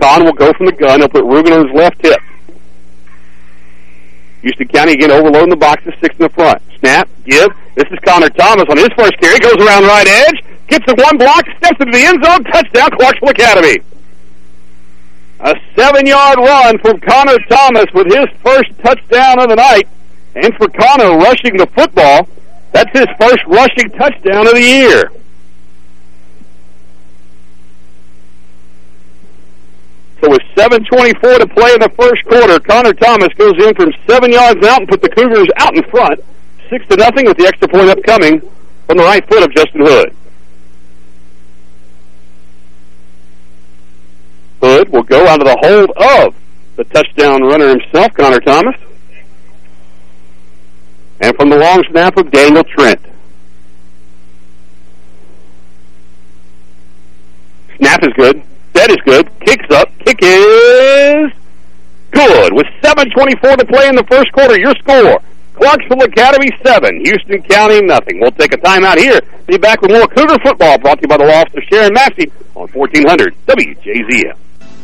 Speaker 5: Kahn will go from the gun. He'll put Rugen on his left hip. Houston County again overloading the box boxes, six in the front. Snap, give. This is Connor Thomas on his first carry. Goes around right edge, gets the one block, steps into the end zone, touchdown Clarksville Academy. A seven-yard run from Connor Thomas with his first touchdown of the night. And for Connor rushing the football, that's his first rushing touchdown of the year. So with 7.24 to play in the first quarter, Connor Thomas goes in from seven yards out and put the Cougars out in front, six to nothing with the extra point upcoming from the right foot of Justin Hood. Hood will go out of the hold of the touchdown runner himself, Connor Thomas. And from the long snap of Daniel Trent. Snap is good. Set is good. Kicks up. Kick is good. With 7.24 to play in the first quarter, your score. Clarksville Academy 7, Houston County nothing. We'll take a timeout here. Be back with more Cougar football brought to you by the office of Sharon Massey on 1400 WJZM.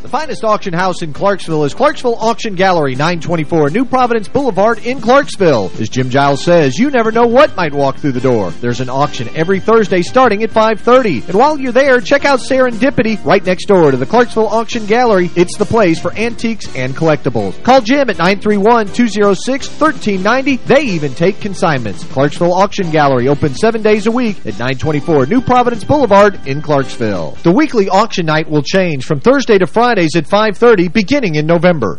Speaker 6: The finest auction house in Clarksville is Clarksville Auction Gallery, 924 New Providence Boulevard in Clarksville. As Jim Giles says, you never know what might walk through the door. There's an auction every Thursday starting at 5.30. And while you're there, check out Serendipity right next door to the Clarksville Auction Gallery. It's the place for antiques and collectibles. Call Jim at 931-206-1390. They even take consignments. Clarksville Auction Gallery open seven days a week at 924 New Providence Boulevard in Clarksville. The weekly auction night will change from Thursday to Friday Fridays at 5.30 beginning in November.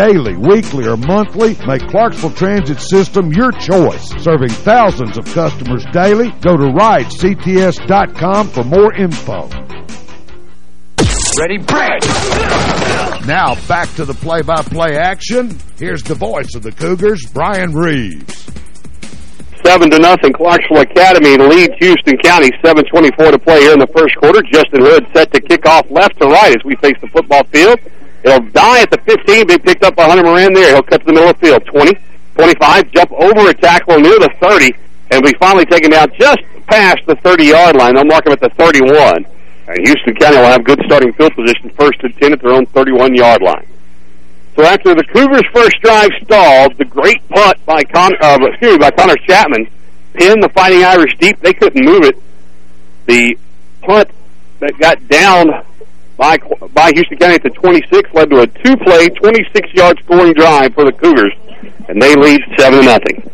Speaker 4: daily, weekly, or monthly, make Clarksville Transit System your choice. Serving thousands of customers daily, go to ridects.com for more info.
Speaker 2: Ready, break!
Speaker 4: Now back to the play-by-play -play action. Here's the voice of the Cougars, Brian Reeves.
Speaker 5: Seven to nothing, Clarksville Academy leads Houston County. 7:24 to play here in the first quarter. Justin Hood set to kick off left to right as we face the football field. He'll die at the 15, be picked up by Hunter Moran there. He'll cut to the middle of the field. 20, 25, jump over a tackle near the 30, and be finally taken down just past the 30-yard line. They'll mark him at the 31. And Houston County will have good starting field position, first and 10 at their own 31-yard line. So after the Cougars' first drive stalled, the great punt by Con uh, excuse me, by Connor Chapman pinned the Fighting Irish deep. They couldn't move it. The punt that got down by, by Houston County at the 26 led to a two-play, 26-yard scoring drive for the Cougars, and they lead 7 nothing.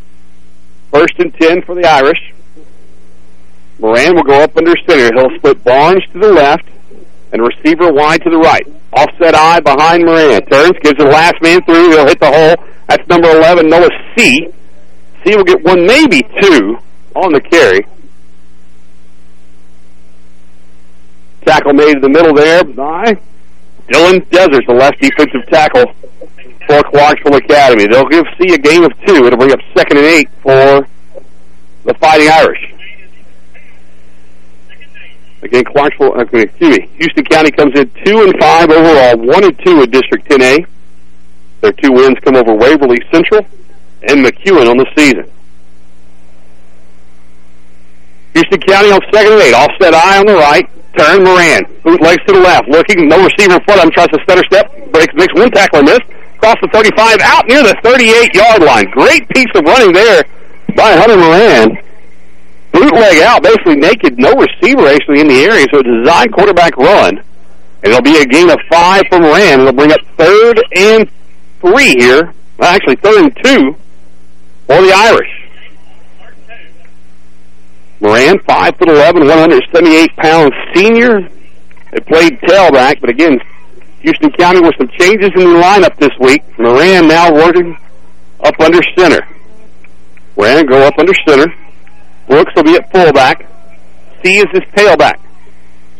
Speaker 5: First and 10 for the Irish. Moran will go up under center. He'll split Barnes to the left and receiver wide to the right. Offset eye behind Moran. Turns, gives the last man through. He'll hit the hole. That's number 11, Noah C. C will get one, maybe two on the carry. Tackle made in the middle there by Dylan Desert, the left defensive tackle for Clarksville Academy. They'll give C a game of two. It'll bring up second and eight for the Fighting Irish. Again, Clarksville, uh, excuse me, Houston County comes in two and five overall, one and two in District 10A. Their two wins come over Waverly Central and McEwen on the season. Houston County on second and eight, offset eye on the right. Turn, Moran. Legs to the left. Looking, no receiver in front of him. Tries to stutter step. Breaks, makes one tackle miss. Across the 35, out near the 38-yard line. Great piece of running there by Hunter Moran. Bootleg out, basically naked. No receiver actually in the area, so a design quarterback run. And it'll be a gain of five for Moran. It'll bring up third and three here. Well, actually, third and two for the Irish. Moran, 5 foot 11, 178 pound senior. They played tailback, but again, Houston County with some changes in the lineup this week. Moran now working up under center. Moran go up under center. Brooks will be at fullback. C is his tailback.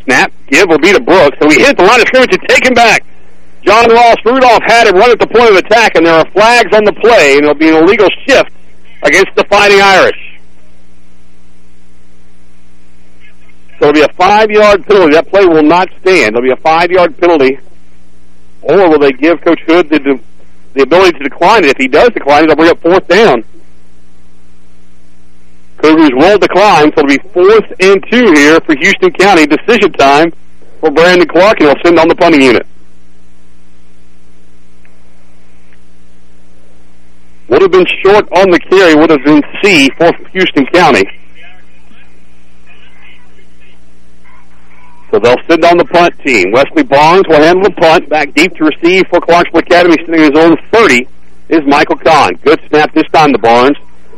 Speaker 5: Snap, give will be to Brooks. So he hit the line of scrimmage and take him back. John Ross Rudolph had him run at the point of attack, and there are flags on the play, and it'll be an illegal shift against the Fighting Irish. So it'll be a five-yard penalty. That play will not stand. It'll be a five-yard penalty. Or will they give Coach Hood the, the ability to decline it? If he does decline it, they'll bring up fourth down. Cougars will decline, so it'll be fourth and two here for Houston County. Decision time for Brandon Clark, and he'll send on the punting unit. Would have been short on the carry, would have been C for Houston County. So they'll send on the punt team. Wesley Barnes will handle the punt. Back deep to receive for Clarksville Academy, sitting his own 30, is Michael Kahn. Good snap this time to Barnes.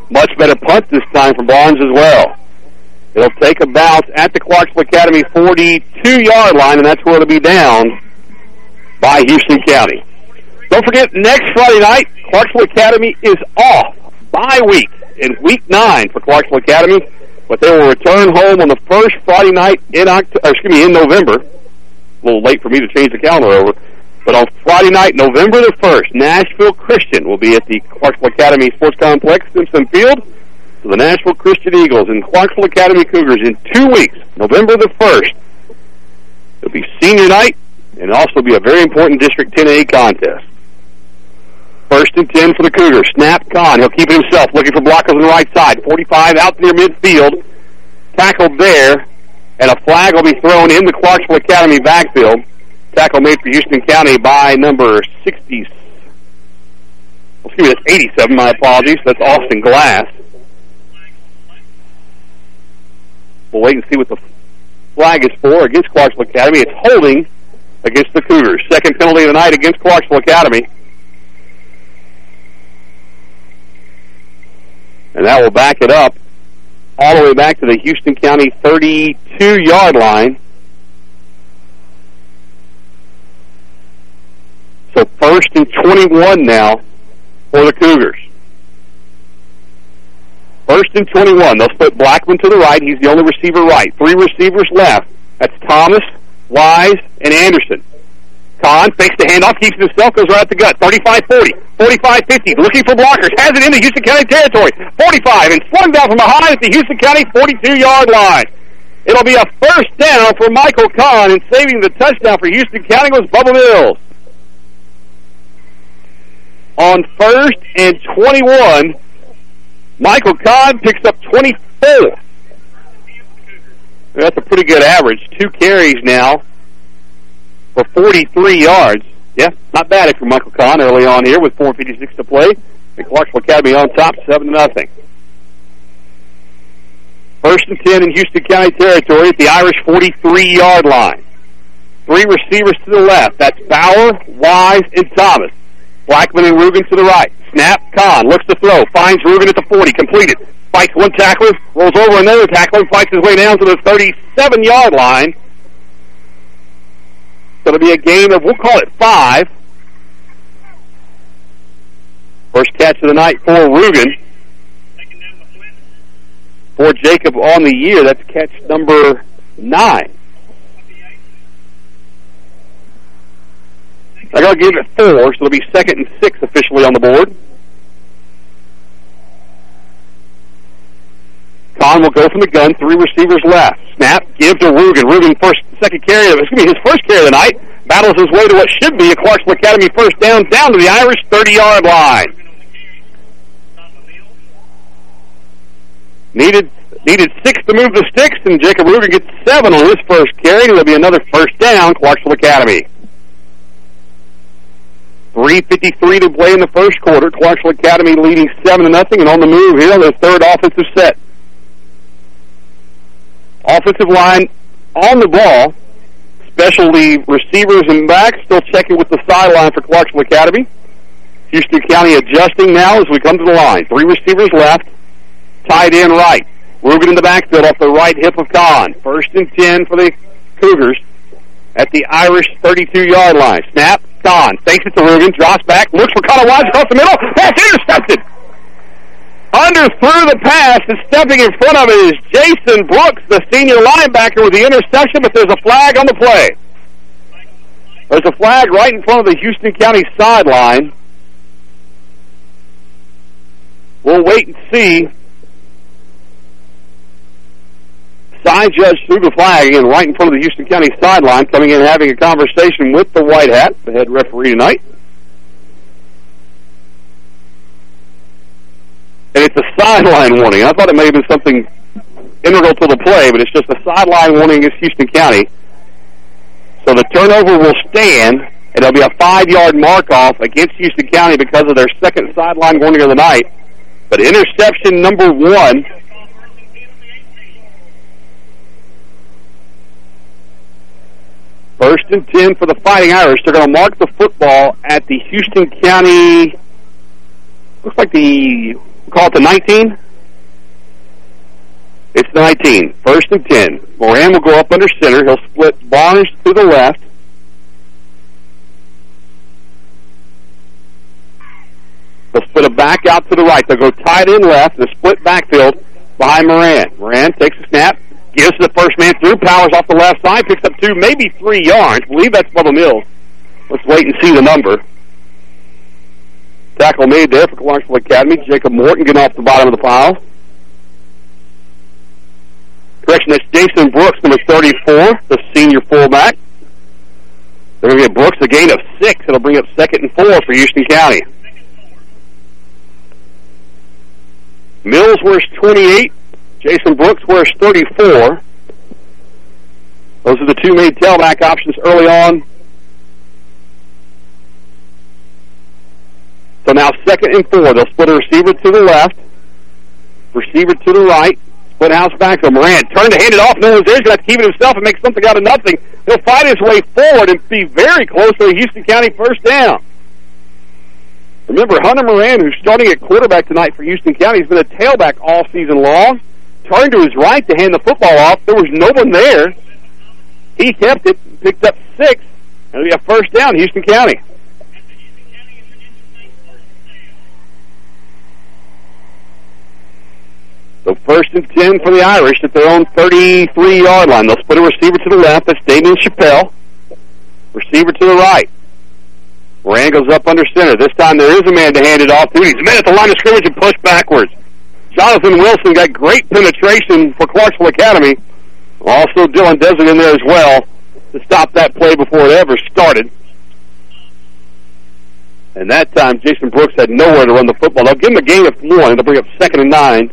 Speaker 5: Much better punt this time for Barnes as well. It'll take a bounce at the Clarksville Academy 42-yard line, and that's where it'll be down by Houston County. Don't forget, next Friday night, Clarksville Academy is off bye week in week nine for Clarksville Academy, but they will return home on the first Friday night in October, excuse me, in November. A little late for me to change the calendar over. But on Friday night, November the 1st, Nashville Christian will be at the Clarksville Academy Sports Complex, Simpson Field. So the Nashville Christian Eagles and Clarksville Academy Cougars in two weeks, November the 1st. It'll be senior night and also be a very important District 10A contest. First and 10 for the Cougars. Snap Kahn. He'll keep it himself, looking for blockers on the right side. 45 out near midfield. Tackled there, and a flag will be thrown in the Clarksville Academy backfield. Tackle made for Houston County by number 60. Excuse me, that's 87. My apologies. That's Austin Glass. We'll wait and see what the flag is for against Clarksville Academy. It's holding against the Cougars. Second penalty of the night against Clarksville Academy. And that will back it up all the way back to the Houston County 32-yard line. So first and 21 now for the Cougars. First and 21. They'll split Blackman to the right. He's the only receiver right. Three receivers left. That's Thomas, Wise, and Anderson. Kahn fakes the handoff, keeps it himself, goes right at the gut. 35-40, 45-50, looking for blockers, has it in the Houston County territory. 45, and slung down from behind at the Houston County 42-yard line. It'll be a first down for Michael Kahn, and saving the touchdown for Houston County was Bubba Mills. On first and 21, Michael Kahn picks up 24. That's a pretty good average. Two carries now for 43 yards. Yeah, not bad for Michael Kahn early on here with 4.56 to play. And Clarksville Academy on top, 7 to nothing. First and 10 in Houston County territory at the Irish 43-yard line. Three receivers to the left. That's Bauer, Wise, and Thomas. Blackman and Rugen to the right. Snap, Kahn looks to throw. Finds Rugen at the 40. Completed. Fights one tackler. Rolls over another tackler. Fights his way down to the 37-yard line. It'll be a game of, we'll call it five. First catch of the night for Rugen. For Jacob on the year, that's catch number nine. I gotta give it four, so it'll be second and six officially on the board. Kahn will go from the gun, three receivers left. Snap, give to Rugen. Rugen first, second carry, excuse me, his first carry of the night. Battles his way to what should be a Clarksville Academy first down, down to the Irish 30-yard line. Needed needed six to move the sticks, and Jacob Rugen gets seven on his first carry, it'll be another first down, Clarksville Academy. 3.53 to play in the first quarter. Clarksville Academy leading 7 to nothing, and on the move here, their third offensive set. Offensive line on the ball. Specialty receivers and backs still checking with the sideline for Clarksville Academy. Houston County adjusting now as we come to the line. Three receivers left. Tied in right. Rugen in the backfield off the right hip of Kahn. First and 10 for the Cougars at the Irish 32-yard line. Snap. Kahn fakes it to Rugen. Drops back. Looks for Connor Wise across the middle. Pass intercepted. Under through the pass and stepping in front of it is Jason Brooks, the senior linebacker with the interception, but there's a flag on the play. There's a flag right in front of the Houston County sideline. We'll wait and see. Side judge threw the flag again right in front of the Houston County sideline, coming in having a conversation with the White Hat, the head referee tonight. And it's a sideline warning. I thought it may have been something integral to the play, but it's just a sideline warning against Houston County. So the turnover will stand, and it'll be a five-yard mark-off against Houston County because of their second sideline warning of the night. But interception number one First and 10 for the Fighting Irish. They're going to mark the football at the Houston County, looks like the, call it the 19? It's 19. First and 10. Moran will go up under center. He'll split Barnes to the left. They'll split a back out to the right. They'll go tight end left a split backfield behind Moran. Moran takes a snap, gives the first man through, powers off the left side, picks up two, maybe three yards. I believe that's Bubba Mills. Let's wait and see the number. Tackle made there for Clarksville Academy. Jacob Morton getting off the bottom of the pile. Correction, that's Jason Brooks, number 34, the senior fullback. They're going to get Brooks a gain of six. It'll bring up second and four for Houston County. Mills wears 28. Jason Brooks wears 34. Those are the two main tailback options early on. So now second and four. They'll split a receiver to the left, receiver to the right, split house back to Moran. Turn to hand it off. No one's there. He's going to to keep it himself and make something out of nothing. He'll fight his way forward and be very close to Houston County first down. Remember, Hunter Moran, who's starting at quarterback tonight for Houston County, has been a tailback all season long. Turned to his right to hand the football off. There was no one there. He kept it, picked up six, and it'll be a first down, Houston County. So first and 10 for the Irish at their own 33-yard line. They'll split a receiver to the left. That's Damien Chappelle. Receiver to the right. Moran goes up under center. This time there is a man to hand it off to. He's a man at the line of scrimmage and pushed backwards. Jonathan Wilson got great penetration for Clarksville Academy. Also Dylan Desert in there as well to stop that play before it ever started. And that time Jason Brooks had nowhere to run the football. They'll give him a gain of one. They'll bring up second and nine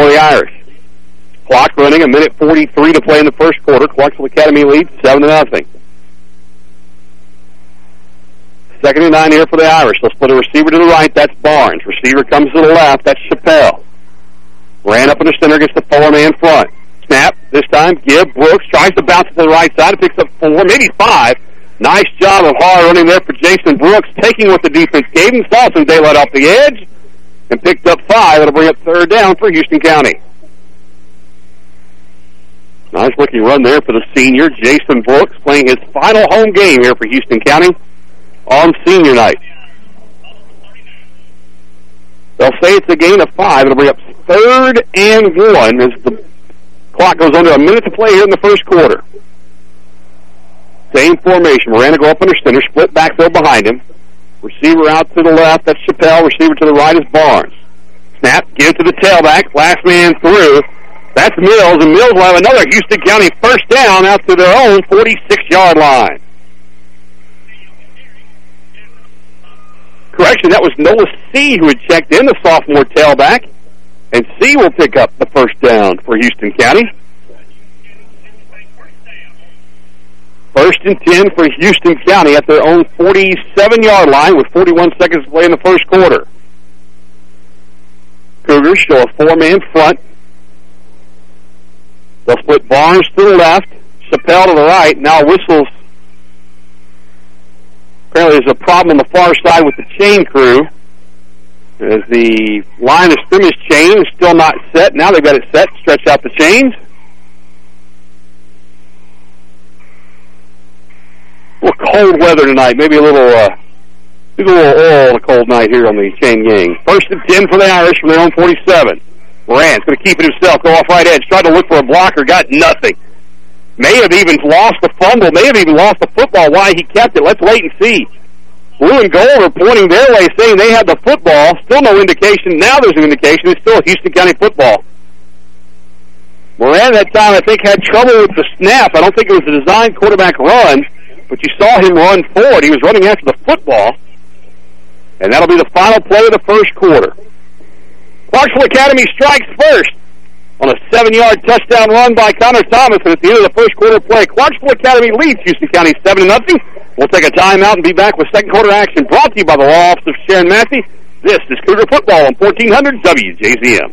Speaker 5: for the Irish. Clock running, a minute 43 to play in the first quarter. Clarksville Academy leads 7 to nothing. Second and nine here for the Irish. They'll split a receiver to the right. That's Barnes. Receiver comes to the left. That's Chappelle. Ran up in the center against the four-man front. Snap. This time, give. Brooks tries to bounce it to the right side. Picks up four, maybe five. Nice job of hard running there for Jason Brooks, taking what the defense gave him. Saw some daylight off the edge and picked up five. It'll bring up third down for Houston County. Nice looking run there for the senior, Jason Brooks, playing his final home game here for Houston County on senior night. They'll say it's a gain of five. It'll bring up third and one as the clock goes under a minute to play here in the first quarter. Same formation. Miranda go up under center, split backfield behind him. Receiver out to the left, that's Chappelle. Receiver to the right is Barnes. Snap, give to the tailback. Last man through. That's Mills, and Mills will have another Houston County first down out to their own 46-yard line. Correction, that was Noah C. who had checked in, the sophomore tailback. And C will pick up the first down for Houston County. First and 10 for Houston County at their own 47-yard line with 41 seconds to play in the first quarter. Cougars show a four-man front. They'll split Barnes to the left, Chappelle to the right. Now whistles. Apparently there's a problem on the far side with the chain crew. As the line of scrimmage chain is still not set. Now they've got it set. Stretch out the chains. A little cold weather tonight. Maybe a little, uh, maybe a little oil on a cold night here on the chain gang. First and 10 for the Irish from their own 47. Moran's going to keep it himself. Go off right edge. Tried to look for a blocker. Got nothing. May have even lost the fumble. May have even lost the football. Why he kept it. Let's wait and see. Blue and gold are pointing their way, saying they had the football. Still no indication. Now there's an indication. It's still Houston County football. Moran that time, I think, had trouble with the snap. I don't think it was a designed quarterback run, but you saw him run forward. He was running after the football. And that'll be the final play of the first quarter. Clarksville Academy strikes first on a seven-yard touchdown run by Connor Thomas. And at the end of the first quarter play, Clarksville Academy leads Houston County 7 to nothing. We'll take a timeout and be back with second quarter action brought to you by the Law Office of Sharon Massey. This is Cougar Football on 1400 WJZM.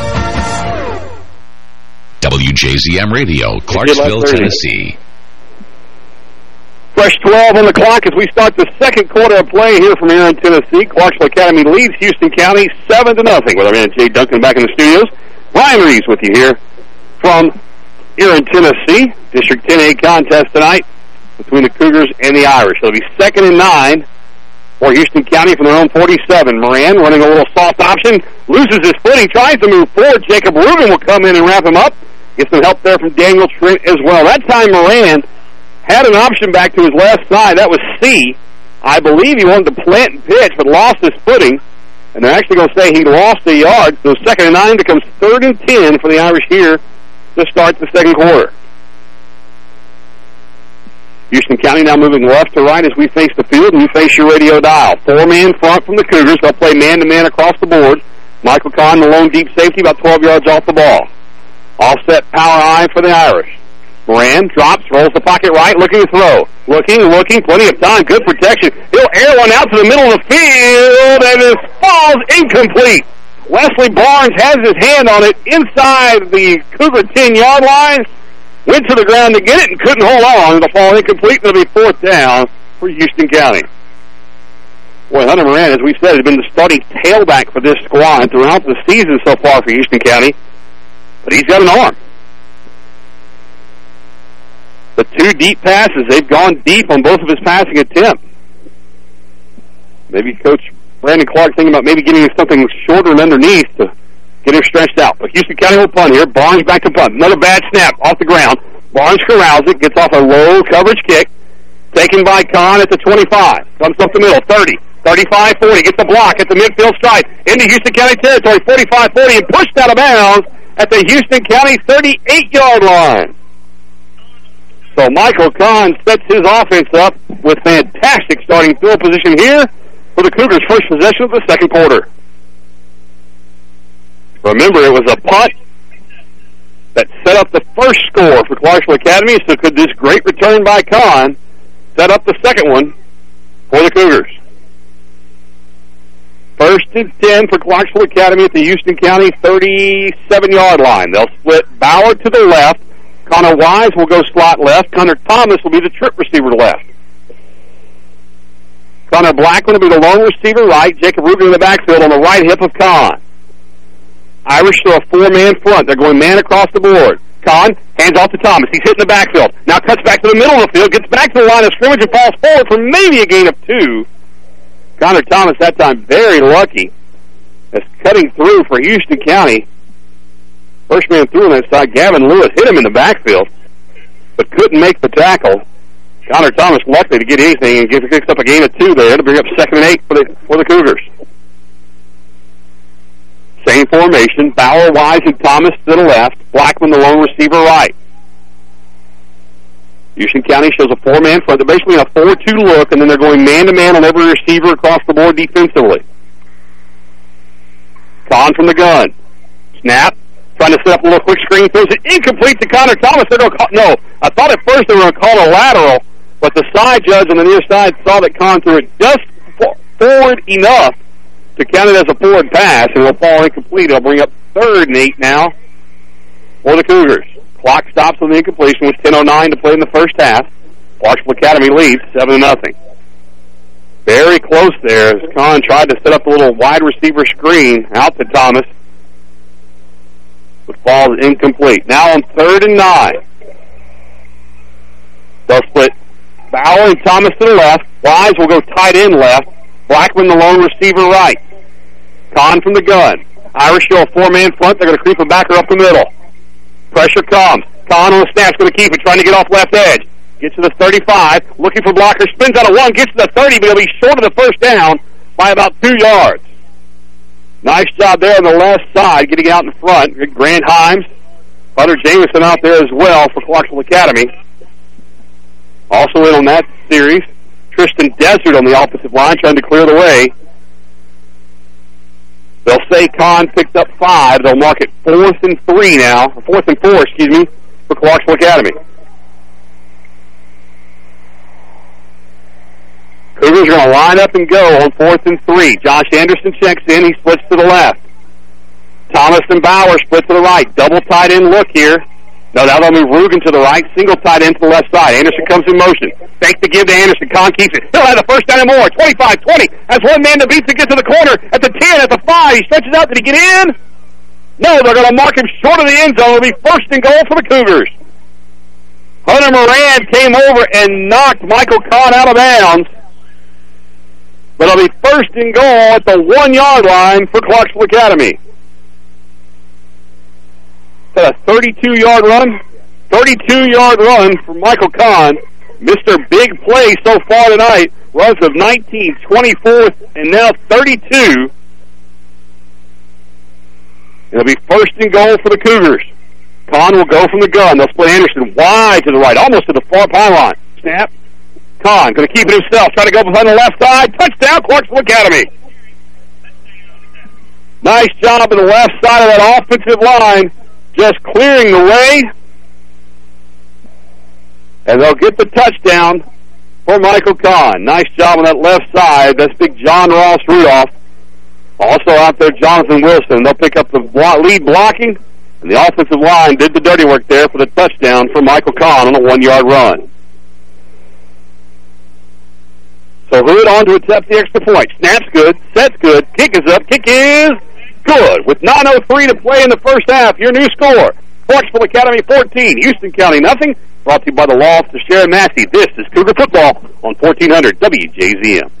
Speaker 1: WJZM Radio, Clarksville, Tennessee.
Speaker 5: Fresh 12 on the clock as we start the second quarter of play here from Erin, Tennessee. Clarksville Academy leads Houston County 7 to nothing. With our man Jay Duncan back in the studios. Brian Reeves with you here from Erin, Tennessee. District 10A contest tonight between the Cougars and the Irish. It'll be second and nine for Houston County from their own 47. Moran running a little soft option, loses his footing, tries to move forward. Jacob Rubin will come in and wrap him up. Get some help there from Daniel Trent as well. That time Moran had an option back to his left side. That was C. I believe he wanted to plant and pitch, but lost his footing. And they're actually going to say he lost a yard. So second and nine becomes third and ten for the Irish here to start the second quarter. Houston County now moving left to right as we face the field and you face your radio dial. Four-man front from the Cougars. They'll play man-to-man -man across the board. Michael Kahn, the lone deep safety, about 12 yards off the ball. Offset power eye for the Irish. Moran drops, rolls the pocket right, looking to throw. Looking, looking, plenty of time, good protection. He'll air one out to the middle of the field, and it falls incomplete. Wesley Barnes has his hand on it inside the Cougar 10-yard line. Went to the ground to get it and couldn't hold on. It'll fall incomplete, and it'll be fourth down for Houston County. Well, Hunter Moran, as we said, has been the starting tailback for this squad throughout the season so far for Houston County. But he's got an arm. The two deep passes, they've gone deep on both of his passing attempts. Maybe Coach Brandon Clark thinking about maybe getting something shorter and underneath to get him stretched out. But Houston County will punt here. Barnes back to punt. Another bad snap off the ground. Barnes corrals it, gets off a low coverage kick. Taken by Kahn at the 25. Comes up the middle, 30. 35-40, gets the block at the midfield strike. Into Houston County territory, 45-40, and pushed out of bounds at the Houston County 38-yard line. So Michael Kahn sets his offense up with fantastic starting field position here for the Cougars' first possession of the second quarter. Remember, it was a punt that set up the first score for Clarksville Academy, so could this great return by Kahn set up the second one for the Cougars. First and 10 for Clarksville Academy at the Houston County 37-yard line. They'll split Bauer to the left. Connor Wise will go slot left. Connor Thomas will be the trip receiver to left. Connor Blackman will be the lone receiver right. Jacob Rubin in the backfield on the right hip of Kahn. Irish throw a four-man front. They're going man across the board. Kahn hands off to Thomas. He's hitting the backfield. Now cuts back to the middle of the field, gets back to the line of scrimmage and falls forward for maybe a gain of two. Connor Thomas that time very lucky as cutting through for Houston County. First man through on that side, Gavin Lewis hit him in the backfield, but couldn't make the tackle. Connor Thomas lucky to get anything and picks up a gain of two there to bring up second and eight for the for the Cougars. Same formation, Bauer, Wise, and Thomas to the left, Blackman the lone receiver right. Houston County shows a four-man front. They're basically in a 4-2 look, and then they're going man-to-man -man on every receiver across the board defensively. Kahn from the gun. Snap. Trying to set up a little quick screen. Throws it incomplete to Connor Thomas. They're going to call, no, I thought at first they were going to call a lateral, but the side judge on the near side saw that Kahn threw it just forward enough to count it as a forward pass, and it'll fall incomplete. It'll bring up third and eight now for the Cougars. Clock stops on the incompletion with 10.09 to play in the first half. Clarksville Academy leads 7 nothing. Very close there as Kahn tried to set up a little wide receiver screen out to Thomas. With Ball is incomplete. Now on third and nine. They'll split Bauer and Thomas to the left. Wise will go tight end left. Blackman the lone receiver right. Kahn from the gun. Irish show a four-man front. They're going to creep a backer up the middle. Pressure comes. Kahn on the snap's going to keep it, trying to get off left edge. Gets to the 35, looking for blocker, spins out of one, gets to the 30, but he'll be short of the first down by about two yards. Nice job there on the left side, getting out in front. Grant Himes, Hunter Jameson out there as well for Clarksville Academy. Also in on that series, Tristan Desert on the offensive line trying to clear the way. They'll say Kahn picked up five. They'll mark it fourth and three now, fourth and four, excuse me, for Clarksville Academy. Cougars are going to line up and go on fourth and three. Josh Anderson checks in. He splits to the left. Thomas and Bauer split to the right. Double tight end look here. No, now they'll move Rugen to the right. Single tight end to the left side. Anderson comes in motion. Fake to give to Anderson. Kahn keeps it. He'll have the first down and more. 25-20. Has one man to beat to get to the corner. At the 10, at the 5. He stretches out. Did he get in? No, they're going to mark him short of the end zone. It'll be first and goal for the Cougars. Hunter Moran came over and knocked Michael Kahn out of bounds. But it'll be first and goal at the one-yard line for Clarksville Academy. A 32-yard run, 32-yard run from Michael Kahn. Mr. Big Play so far tonight. Runs of 19, 24th, and now 32. It'll be first and goal for the Cougars. Kahn will go from the gun. They'll split Anderson wide to the right, almost to the far pylon. Snap. Kahn going to keep it himself. Try to go behind the left side. Touchdown, Clarksville Academy. Nice job on the left side of that offensive line, just clearing the way. And they'll get the touchdown for Michael Kahn. Nice job on that left side. That's big John Ross Rudolph. Also out there, Jonathan Wilson. They'll pick up the lead blocking, and the offensive line did the dirty work there for the touchdown for Michael Kahn on a one-yard run. So Hood on to accept the extra point. Snap's good. Set's good. Kick is up. Kick is good. With 9.03 to play in the first half, your new score. Clarksville Academy 14, Houston County nothing. Brought to you by the law office of Sharon Massey. This is Cougar Football on 1400 WJZM.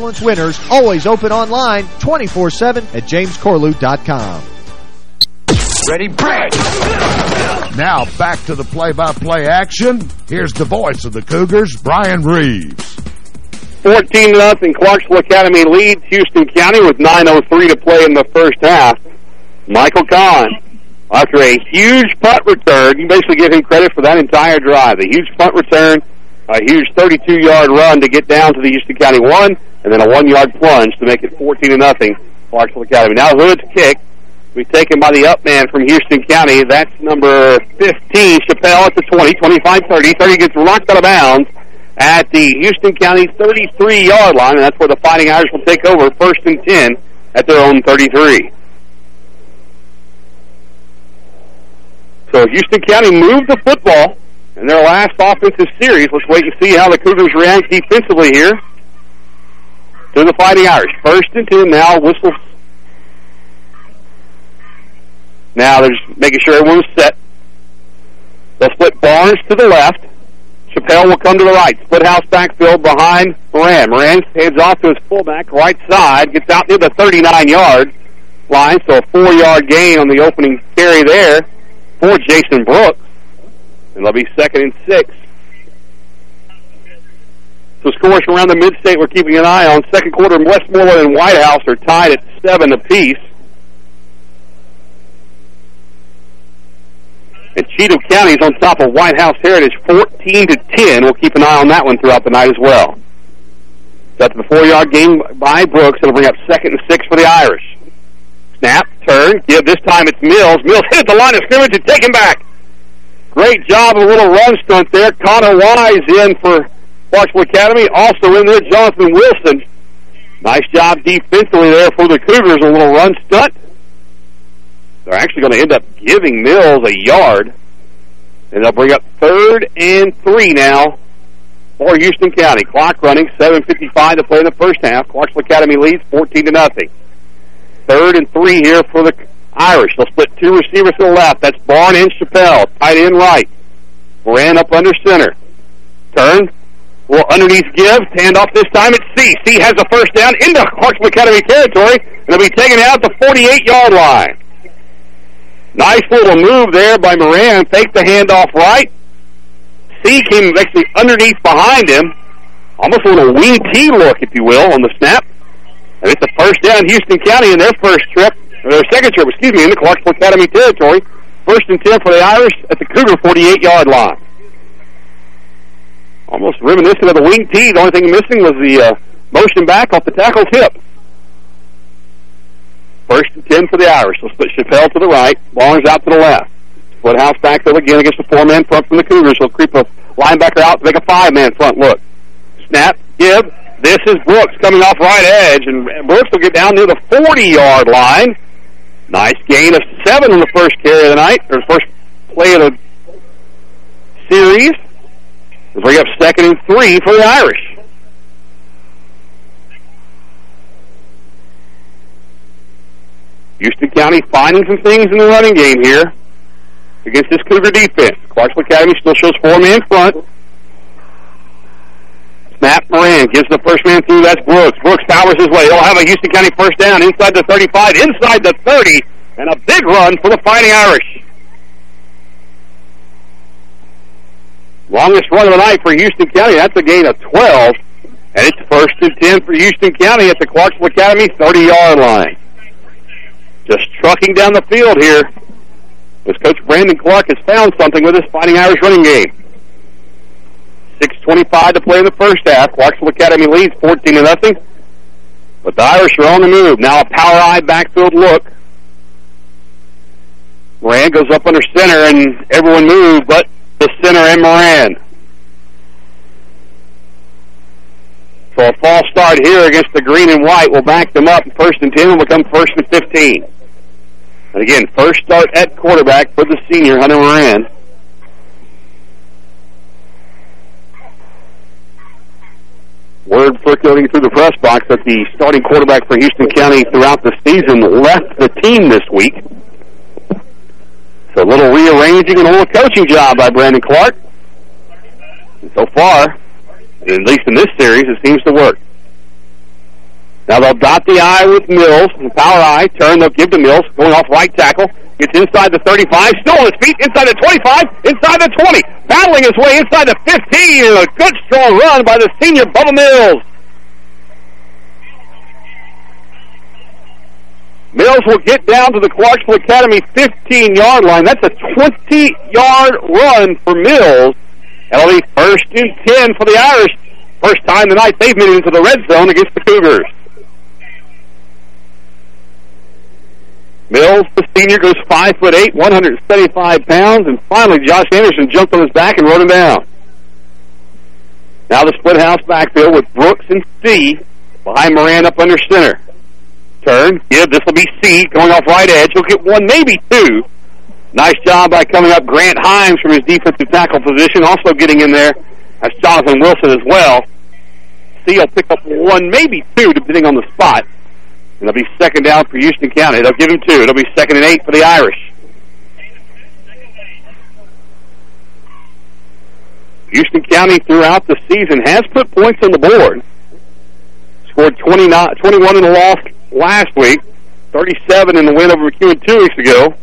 Speaker 6: Excellence winners, always open online 24-7 at jamescorlew.com.
Speaker 4: Ready, break! Now back to the play-by-play -play action. Here's the voice of the Cougars, Brian Reeves.
Speaker 5: 14 nothing. Clarksville Academy leads Houston County with 9.03 to play in the first half. Michael Kahn, after a huge punt return, you basically give him credit for that entire drive. A huge punt return, a huge 32-yard run to get down to the Houston County 1, and then a one-yard plunge to make it 14 to nothing. Clarksville Academy. Now Hood's kick we taken by the up man from Houston County. That's number 15, Chappelle at the 20, 25-30. 30 gets knocked out of bounds at the Houston County 33-yard line, and that's where the Fighting Irish will take over first and 10 at their own 33. So Houston County moved the football in their last offensive series. Let's wait and see how the Cougars react defensively here to the Fighting Irish. First and two now, whistles. Now they're just making sure everyone's set. They'll split Barnes to the left. Chappelle will come to the right. Split house backfield behind Moran. Moran heads off to his fullback, right side, gets out near the 39 yard. line, so a four-yard gain on the opening carry there for Jason Brooks. And they'll be second and six. So scores around the mid-state we're keeping an eye on. Second quarter, Westmoreland and White House are tied at seven apiece. And Cheatham County is on top of White House Heritage 14 to 10. We'll keep an eye on that one throughout the night as well. That's the four-yard gain by Brooks. It'll bring up second and six for the Irish. Snap, turn, give. This time it's Mills. Mills hit the line of scrimmage and take him back. Great job a little run stunt there. Connor Wise in for Clarksville Academy. Also in there, Jonathan Wilson. Nice job defensively there for the Cougars. A little run stunt. They're actually going to end up giving Mills a yard. And they'll bring up third and three now for Houston County. Clock running, 7.55 to play in the first half. Clarksville Academy leads 14 to nothing. Third and three here for the Irish. They'll split two receivers to the left. That's Barn and Chappelle. Tight end right. Moran up under center. Turn. Well, underneath give. Handoff this time. It's C. C has the first down into Clarksville Academy territory. And they'll be taken out the 48-yard line. Nice little move there by Moran. Fake the handoff right. C came actually underneath behind him. Almost a little wing T look, if you will, on the snap. And it's a first down Houston County in their first trip, or their second trip, excuse me, in the Clarksville Academy territory. First and 10 for the Irish at the Cougar 48-yard line. Almost reminiscent of the wing T. The only thing missing was the uh, motion back off the tackle's hip. First and 10 for the Irish. They'll split Chappelle to the right. Barnes out to the left. Woodhouse back there again against the four-man front from the Cougars. He'll creep a linebacker out to make a five-man front look. Snap, give. This is Brooks coming off right edge, and Brooks will get down near the 40-yard line. Nice gain of seven on the first carry of the night, or first play of the series. We'll bring up second and three for the Irish. Houston County finding some things in the running game here against this Cougar defense. Clarksville Academy still shows four-man front. Snap Moran gives the first man through. That's Brooks. Brooks powers his way. He'll have a Houston County first down inside the 35, inside the 30, and a big run for the Fighting Irish. Longest run of the night for Houston County. That's a gain of 12. And it's first and 10 for Houston County at the Clarksville Academy 30-yard line. Just trucking down the field here as Coach Brandon Clark has found something with his Fighting Irish running game. 6.25 to play in the first half. Clarksville Academy leads 14 to nothing. But the Irish are on the move. Now a power I backfield look. Moran goes up under center and everyone moves but the center and Moran. So a false start here against the green and white will back them up. First and 10 will become first and 15. And again, first start at quarterback for the senior, Hunter Moran. Word circulating through the press box that the starting quarterback for Houston County throughout the season left the team this week. So a little rearranging and a little coaching job by Brandon Clark. And so far, at least in this series, it seems to work. Now they'll dot the I with Mills. Power I. Turn. They'll give to Mills. Going off right tackle. Gets inside the 35. Still on his feet. Inside the 25. Inside the 20. Battling his way inside the 15. And a good strong run by the senior Bubba Mills. Mills will get down to the Clarksville Academy 15-yard line. That's a 20-yard run for Mills. That'll be first and 10 for the Irish. First time tonight they've made it into the red zone against the Cougars. Mills, the senior, goes five foot eight, 175 pounds, and finally Josh Anderson jumped on his back and rode him down. Now the split house backfield with Brooks and C behind Moran up under center. Turn, give, this will be C going off right edge. He'll get one, maybe two. Nice job by coming up Grant Himes from his defensive tackle position, also getting in there. That's Jonathan Wilson as well. C will pick up one, maybe two, depending on the spot. And it'll be second down for Houston County. They'll give him two. It'll be second and eight for the Irish. Houston County throughout the season has put points on the board. Scored 29, 21 in the loss last week. 37 in the win over McEwen two weeks ago.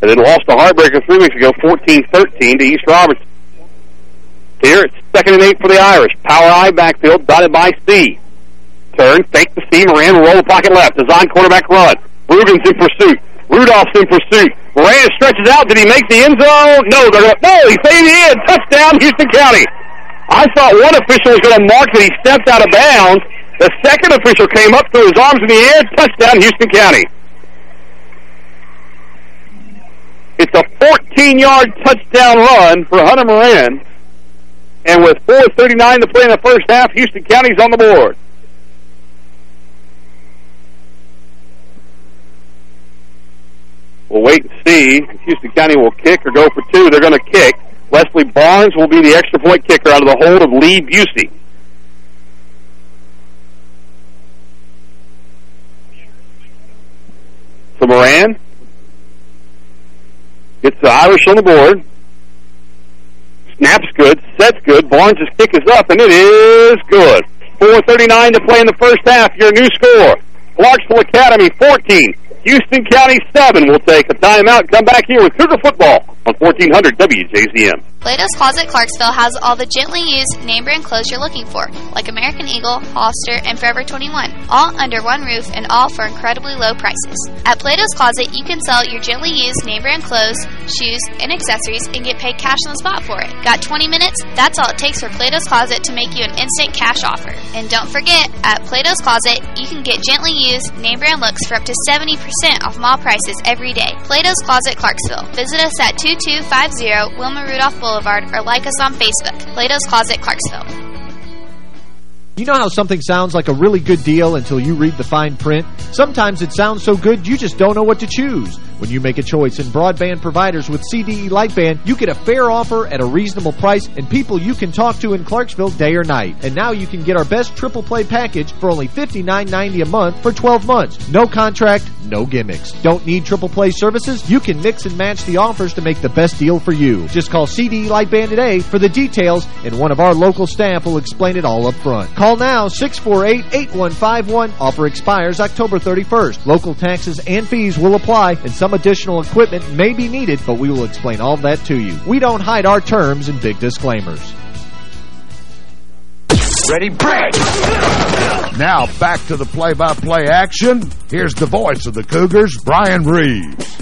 Speaker 5: And then lost the heartbreaker three weeks ago, 14-13 to East Robertson. Here it's second and eight for the Irish. Power I backfield, dotted by C. Turn, fake the seam, Moran, roll the pocket left. Design quarterback run. Rugen's in pursuit. Rudolph's in pursuit. Moran stretches out. Did he make the end zone? No, they're no, he saved the end. Touchdown, Houston County. I thought one official was going to mark that he stepped out of bounds. The second official came up, threw his arms in the air, touchdown, Houston County. It's a 14-yard touchdown run for Hunter Moran. And with 4.39 to play in the first half, Houston County's on the board. We'll wait and see if Houston County will kick or go for two. They're going to kick. Wesley Barnes will be the extra point kicker out of the hold of Lee Busey. So Moran gets the Irish on the board. Snaps good, sets good. Barnes' kick is up, and it is good. 4.39 to play in the first half. Your new score. Clarksville Academy 14, Houston County 7 will take a timeout. Come back here with Cougar Football on 1400 WJZM.
Speaker 7: Plato's Closet Clarksville has all the gently used name brand clothes you're looking for, like American Eagle, Hollister, and Forever 21, all under one roof and all for incredibly low prices. At Plato's Closet, you can sell your gently used name brand clothes, shoes, and accessories and get paid cash on the spot for it. Got 20 minutes? That's all it takes for Plato's Closet to make you an instant cash offer. And don't forget, at Plato's Closet, you can get gently used name brand looks for up to 70% off mall prices every day. Plato's Closet Clarksville. Visit us at 2250 Wilma Rudolph Boulevard or like us on Facebook, Plato's Closet, Clarksville.
Speaker 6: You know how something sounds like a really good deal until you read the fine print? Sometimes it sounds so good you just don't know what to choose. When you make a choice in broadband providers with CDE Lightband, you get a fair offer at a reasonable price and people you can talk to in Clarksville day or night. And now you can get our best triple play package for only $59.90 a month for 12 months. No contract, no gimmicks. Don't need triple play services? You can mix and match the offers to make the best deal for you. Just call CDE Lightband today for the details and one of our local staff will explain it all up front. Call now 648-8151. Offer expires October 31st. Local taxes and fees will apply and some additional equipment may be needed, but we will explain all that to you. We don't hide our terms and big disclaimers.
Speaker 4: Ready, break! Now back to the play-by-play -play action. Here's the voice of the Cougars, Brian Reeves.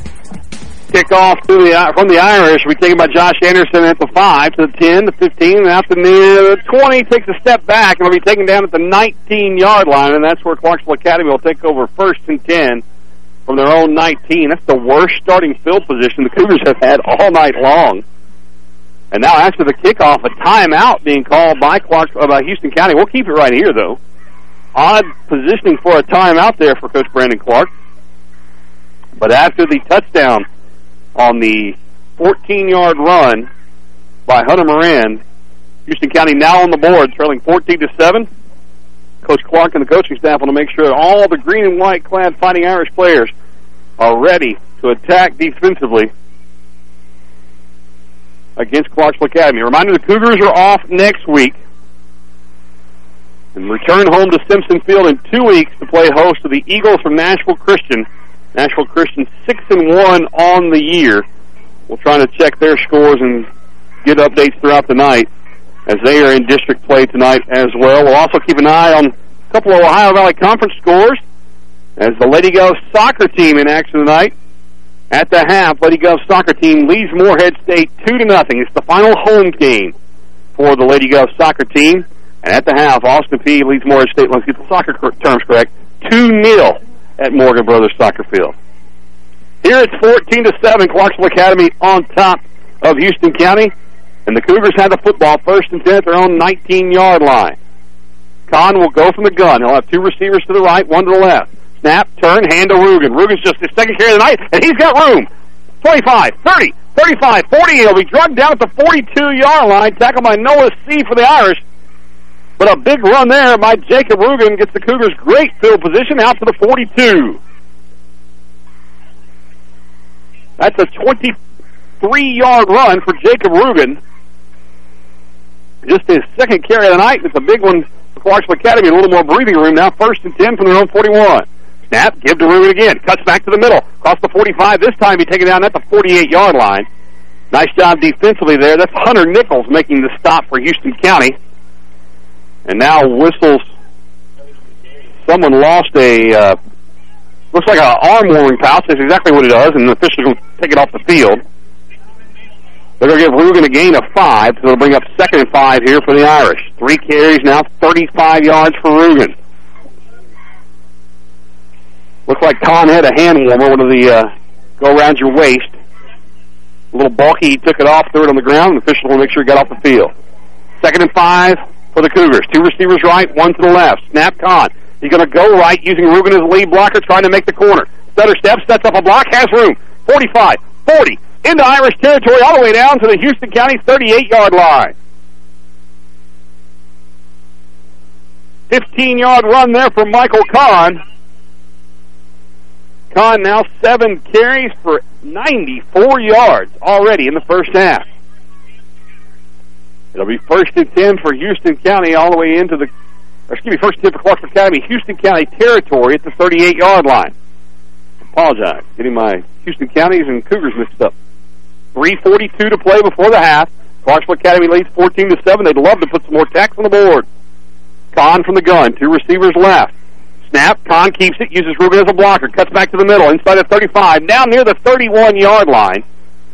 Speaker 5: Kickoff to the, uh, from the Irish. We take it by Josh Anderson at the 5 to the 10, the 15, and after the 20, takes a step back and will be taken down at the 19-yard line, and that's where Clarksville Academy will take over first and 10 from their own 19. That's the worst starting field position the Cougars have had all night long. And now after the kickoff, a timeout being called by Clarksville, uh, by Houston County. We'll keep it right here, though. Odd positioning for a timeout there for Coach Brandon Clark. But after the touchdown on the 14-yard run by Hunter Moran. Houston County now on the board, trailing 14 to 7. Coach Clark and the coaching staff want to make sure that all the green and white clad Fighting Irish players are ready to attack defensively against Clarksville Academy. A reminder, the Cougars are off next week and return home to Simpson Field in two weeks to play host to the Eagles from Nashville Christian Nashville Christian 6 and one on the year. We'll try to check their scores and get updates throughout the night as they are in district play tonight as well. We'll also keep an eye on a couple of Ohio Valley Conference scores as the Lady Govs soccer team in action tonight. At the half, Lady Govs soccer team leads Morehead State 2 to nothing. It's the final home game for the Lady Govs soccer team. And at the half, Austin Peay leads Morehead State, let's get the soccer terms correct, 2-0 at Morgan Brothers Soccer Field. Here it's 14 to 7, Clarksville Academy on top of Houston County. And the Cougars have the football first and 10 at their own 19-yard line. Kahn will go from the gun. He'll have two receivers to the right, one to the left. Snap, turn, hand to Rugen. Rugen's just his second carry of the night, and he's got room. 25, 30, 35, 40. He'll be drugged down at the 42-yard line. Tackled by Noah C. for the Irish. But a big run there by Jacob Rugen gets the Cougars great field position out to the 42. That's a 23-yard run for Jacob Rugen. Just his second carry of the night. It's a big one for Clarksville Academy. A little more breathing room now. First and 10 from their own 41. Snap, give to Rugen again. Cuts back to the middle. Across the 45. This time he taken down at the 48-yard line. Nice job defensively there. That's Hunter Nichols making the stop for Houston County. And now whistles. Someone lost a, uh, looks like an arm warming pouch. That's exactly what it does, and the officials to take it off the field. They're going to give Rugen a gain of five, so they'll bring up second and five here for the Irish. Three carries now, 35 yards for Rugen. Looks like Kahn had a hand warmer, one of the uh, go around your waist. A little bulky, he took it off, threw it on the ground, and the official will make sure he got off the field. Second and five for the Cougars. Two receivers right, one to the left. Snap Kahn. He's going to go right using Rugen as a lead blocker, trying to make the corner. Stutter steps, sets up a block, has room. 45, 40, into Irish territory, all the way down to the Houston County 38-yard line. 15-yard run there for Michael Kahn. Kahn now seven carries for 94 yards already in the first half. It'll be first and 10 for Houston County all the way into the, excuse me, first and 10 for Clarksville Academy, Houston County territory at the 38-yard line. Apologize, getting my Houston Counties and Cougars mixed up. 3.42 to play before the half. Clarksville Academy leads 14 to 7. They'd love to put some more tacks on the board. Kahn from the gun. Two receivers left. Snap. Kahn keeps it, uses Rugen as a blocker. Cuts back to the middle, inside the 35. Down near the 31-yard line.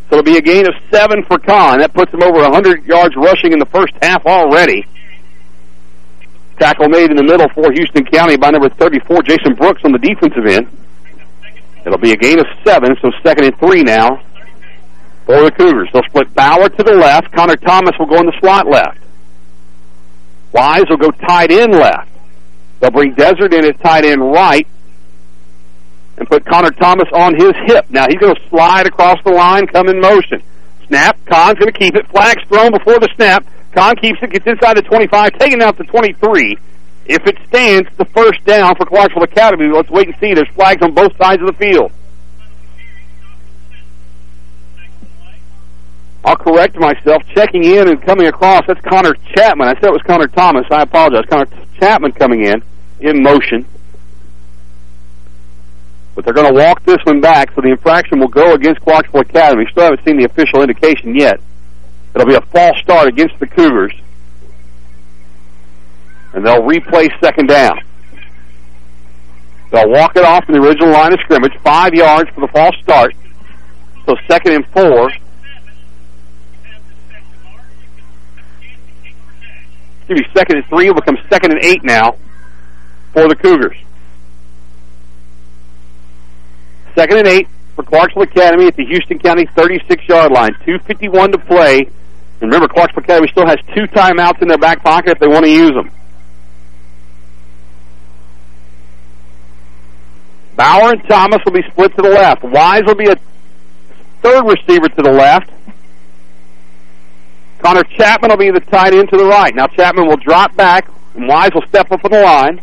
Speaker 5: So it'll be a gain of seven for Kahn. That puts him over 100 yards rushing in the first half already. Tackle made in the middle for Houston County by number 34, Jason Brooks on the defensive end. It'll be a gain of seven, so second and three now for the Cougars. They'll split Bauer to the left. Connor Thomas will go in the slot left. Wise will go tight end left. They'll bring Desert in as tight end right and put Connor Thomas on his hip. Now he's going to slide across the line, come in motion. Snap. Kahn's going to keep it. Flags thrown before the snap. Kahn keeps it, gets inside the 25, taken out to 23. If it stands, the first down for Clarksville Academy. Let's wait and see. There's flags on both sides of the field. I'll correct myself. Checking in and coming across, that's Connor Chapman. I said it was Connor Thomas. I apologize. Connor Chapman coming in, in motion. But they're going to walk this one back, so the infraction will go against Clarksville Academy. Still haven't seen the official indication yet. It'll be a false start against the Cougars. And they'll replay second down. They'll walk it off in the original line of scrimmage, five yards for the false start. So second and four. Excuse me, second and three will become second and eight now for the Cougars. Second and eight for Clarksville Academy at the Houston County 36-yard line. 2.51 to play. And remember, Clarksville Academy still has two timeouts in their back pocket if they want to use them. Bauer and Thomas will be split to the left. Wise will be a third receiver to the left. Connor Chapman will be the tight end to the right. Now Chapman will drop back, and Wise will step up on the line.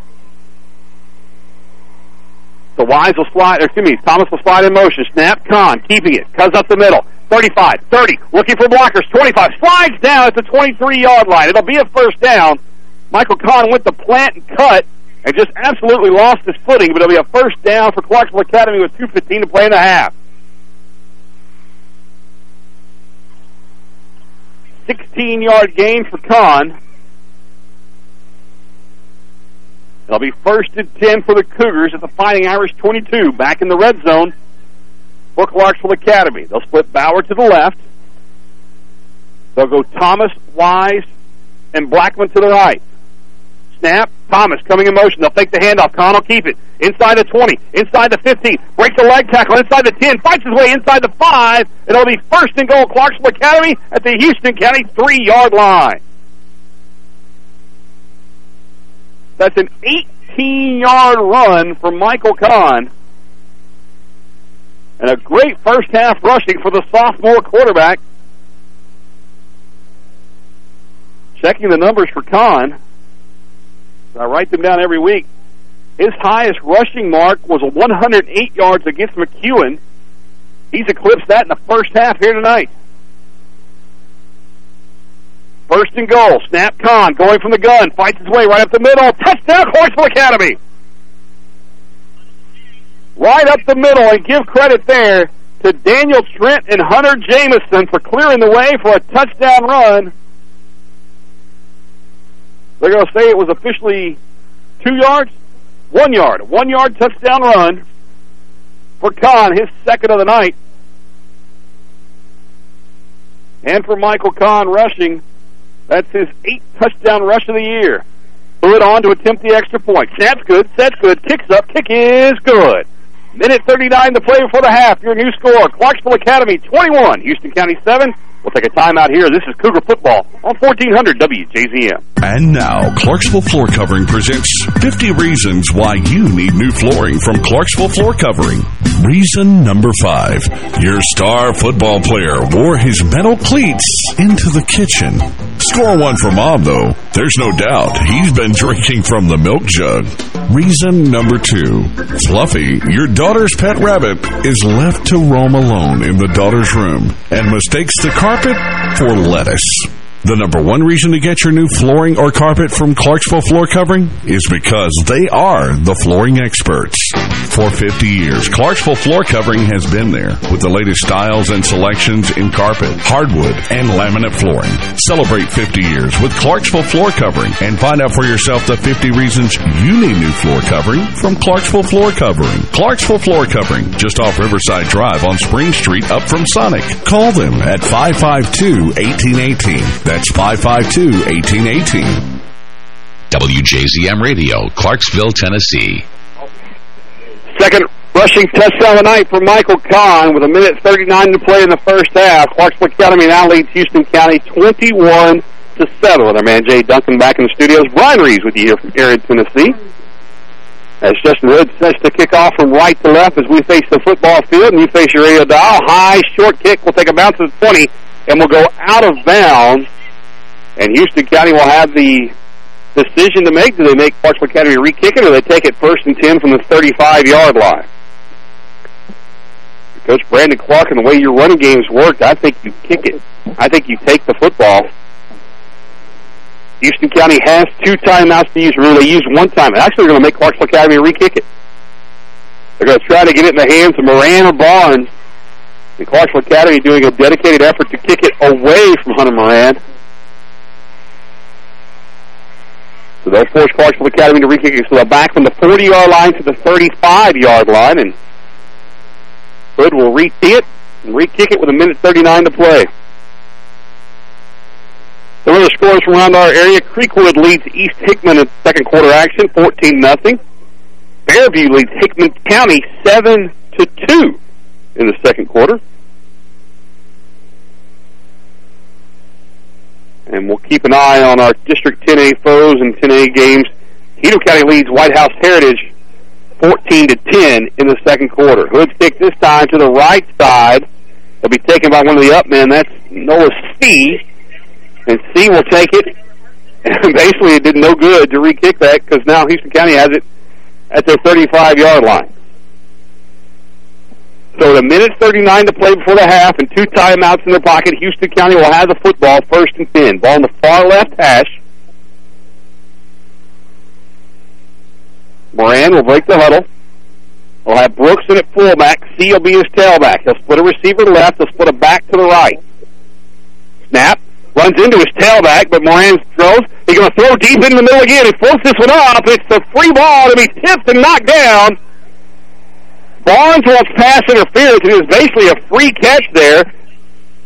Speaker 5: So Wise will slide, excuse me, Thomas will slide in motion. Snap, Kahn, keeping it. Cuts up the middle. 35, 30, looking for blockers. 25, slides down at the 23-yard line. It'll be a first down. Michael Kahn went to plant and cut and just absolutely lost his footing, but it'll be a first down for Clarksville Academy with 2.15 to play in the half. 16-yard gain for Kahn. It'll be first and 10 for the Cougars at the Fighting Irish 22, back in the red zone for Clarksville Academy. They'll split Bauer to the left. They'll go Thomas, Wise, and Blackman to the right. Snap. Thomas coming in motion. They'll take the handoff. Kahn will keep it. Inside the 20. Inside the 15. Breaks the leg tackle. Inside the 10. Fights his way inside the 5. It'll be first and goal Clarksville Academy at the Houston County 3-yard line. That's an 18-yard run for Michael Kahn. And a great first half rushing for the sophomore quarterback. Checking the numbers for Kahn. I write them down every week. His highest rushing mark was 108 yards against McEwen. He's eclipsed that in the first half here tonight. First and goal. Snap Kahn going from the gun. Fights his way right up the middle. Touchdown, Clarksville Academy. right up the middle and give credit there to Daniel Trent and Hunter Jameson for clearing the way for a touchdown run. They're going to say it was officially two yards, one yard, one yard touchdown run for Kahn, his second of the night. And for Michael Kahn rushing, that's his eighth touchdown rush of the year. Threw it on to attempt the extra point. Snap's good, set's good, kicks up, kick is good. Minute 39 to play before the half. Your new score, Clarksville Academy 21, Houston County 7. We'll take a timeout here. This is Cougar Football on 1400 WJZM.
Speaker 10: And now, Clarksville Floor Covering presents 50 Reasons Why You Need New Flooring from Clarksville Floor Covering. Reason number five. Your star football player wore his metal cleats into the kitchen. Score one for mom, though. There's no doubt he's been drinking from the milk jug. Reason number two. Fluffy, your daughter's pet rabbit, is left to roam alone in the daughter's room and mistakes the carpet for lettuce. The number one reason to get your new flooring or carpet from Clarksville Floor Covering is because they are the flooring experts. For 50 years, Clarksville Floor Covering has been there with the latest styles and selections in carpet, hardwood, and laminate flooring. Celebrate 50 years with Clarksville Floor Covering and find out for yourself the 50 reasons you need new floor covering from Clarksville Floor Covering. Clarksville Floor Covering, just off Riverside Drive on Spring Street up from Sonic. Call them at 552-1818. That's 552-1818.
Speaker 15: WJZM Radio, Clarksville, Tennessee.
Speaker 5: Second rushing touchdown of the night for Michael Kahn with a minute 39 to play in the first half. Clarksville Academy now leads Houston County 21 to 7 with our man Jay Duncan back in the studios. Brian Reeves with you here from Erin, Tennessee. As Justin Hood sets the kickoff from right to left as we face the football field and you face your radio dial. High, short kick We'll take a bounce to the 20 and will go out of bounds. And Houston County will have the decision to make. Do they make Clarksville Academy re-kick it or they take it first and 10 from the 35-yard line? Coach Brandon Clark and the way your running games worked, I think you kick it. I think you take the football. Houston County has two timeouts to use. Remember, they used one time. Actually, they're going to make Clarksville Academy re-kick it. They're going to try to get it in the hands of Moran or Barnes. And Clarksville Academy doing a dedicated effort to kick it away from Hunter Moran. So they'll force Clarksville Academy to re-kick it. So they're back from the 40-yard line to the 35-yard line. And Hood will re-tee it and re-kick it with a minute 39 to play. Some other scores from around our area. Creekwood leads East Hickman in second quarter action, 14-0. Fairview leads Hickman County 7 to 2 in the second quarter. And we'll keep an eye on our District 10A foes and 10A games. Cheatham County leads White House Heritage 14 to 10 in the second quarter. Hood's kick this time to the right side. It'll be taken by one of the up men. That's Noah C. And C will take it. And *laughs* basically, it did no good to re-kick that because now Houston County has it at their 35-yard line. So the minute 39 to play before the half and two timeouts in their pocket, Houston County will have the football first and 10. Ball in the far left hash. Moran will break the huddle. We'll have Brooks in at fullback. C will be his tailback. He'll split a receiver to the left. He'll split a back to the right. Snap. Runs into his tailback, but Moran throws. He's going to throw deep in the middle again. He floats this one up. It's a free ball to be tipped and knocked down. Barnes wants pass interference, and it was basically a free catch there.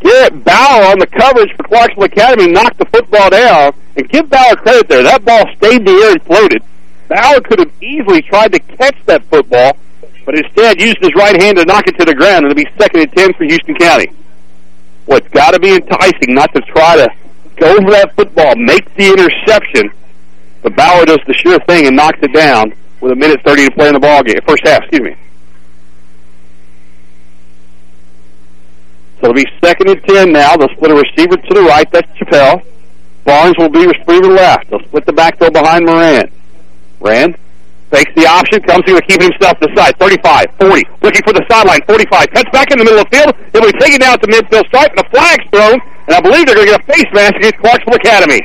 Speaker 5: Garrett Bauer on the coverage for Clarksville Academy knocked the football down. And give Bauer credit there. That ball stayed in the air and floated. Bauer could have easily tried to catch that football, but instead used his right hand to knock it to the ground, and it'll be second and ten for Houston County. Well, it's got to be enticing not to try to go for that football, make the interception, but Bauer does the sure thing and knocks it down with a minute 30 to play in the ball game, first half, excuse me. So it'll be second and ten now. They'll split a receiver to the right. That's Chappelle. Barnes will be receiver left. They'll split the backfield behind Moran. Rand takes the option, comes here to keep himself to the side. 35, 40, looking for the sideline. 45, cuts back in the middle of the field. He'll be taken down to midfield stripe, and a flag's thrown. And I believe they're going to get a face mask against Clarksville Academy.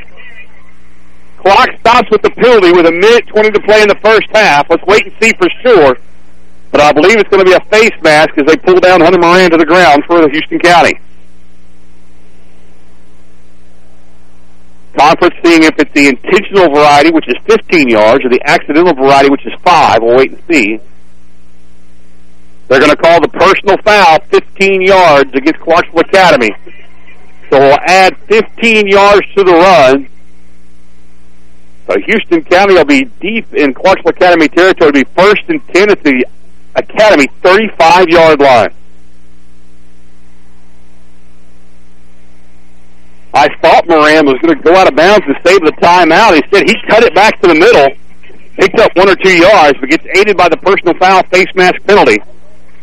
Speaker 5: Clock stops with the penalty with a minute 20 to play in the first half. Let's wait and see for sure. But I believe it's going to be a face mask as they pull down Hunter Moran to the ground for the Houston County. Conference seeing if it's the intentional variety, which is 15 yards, or the accidental variety, which is 5. We'll wait and see. They're going to call the personal foul 15 yards against Clarksville Academy. So we'll add 15 yards to the run. So Houston County will be deep in Clarksville Academy territory. It'll be first and 10 at the Academy 35-yard line. I thought Moran was going to go out of bounds and save the timeout. Instead, he cut it back to the middle, picked up one or two yards, but gets aided by the personal foul face mask penalty.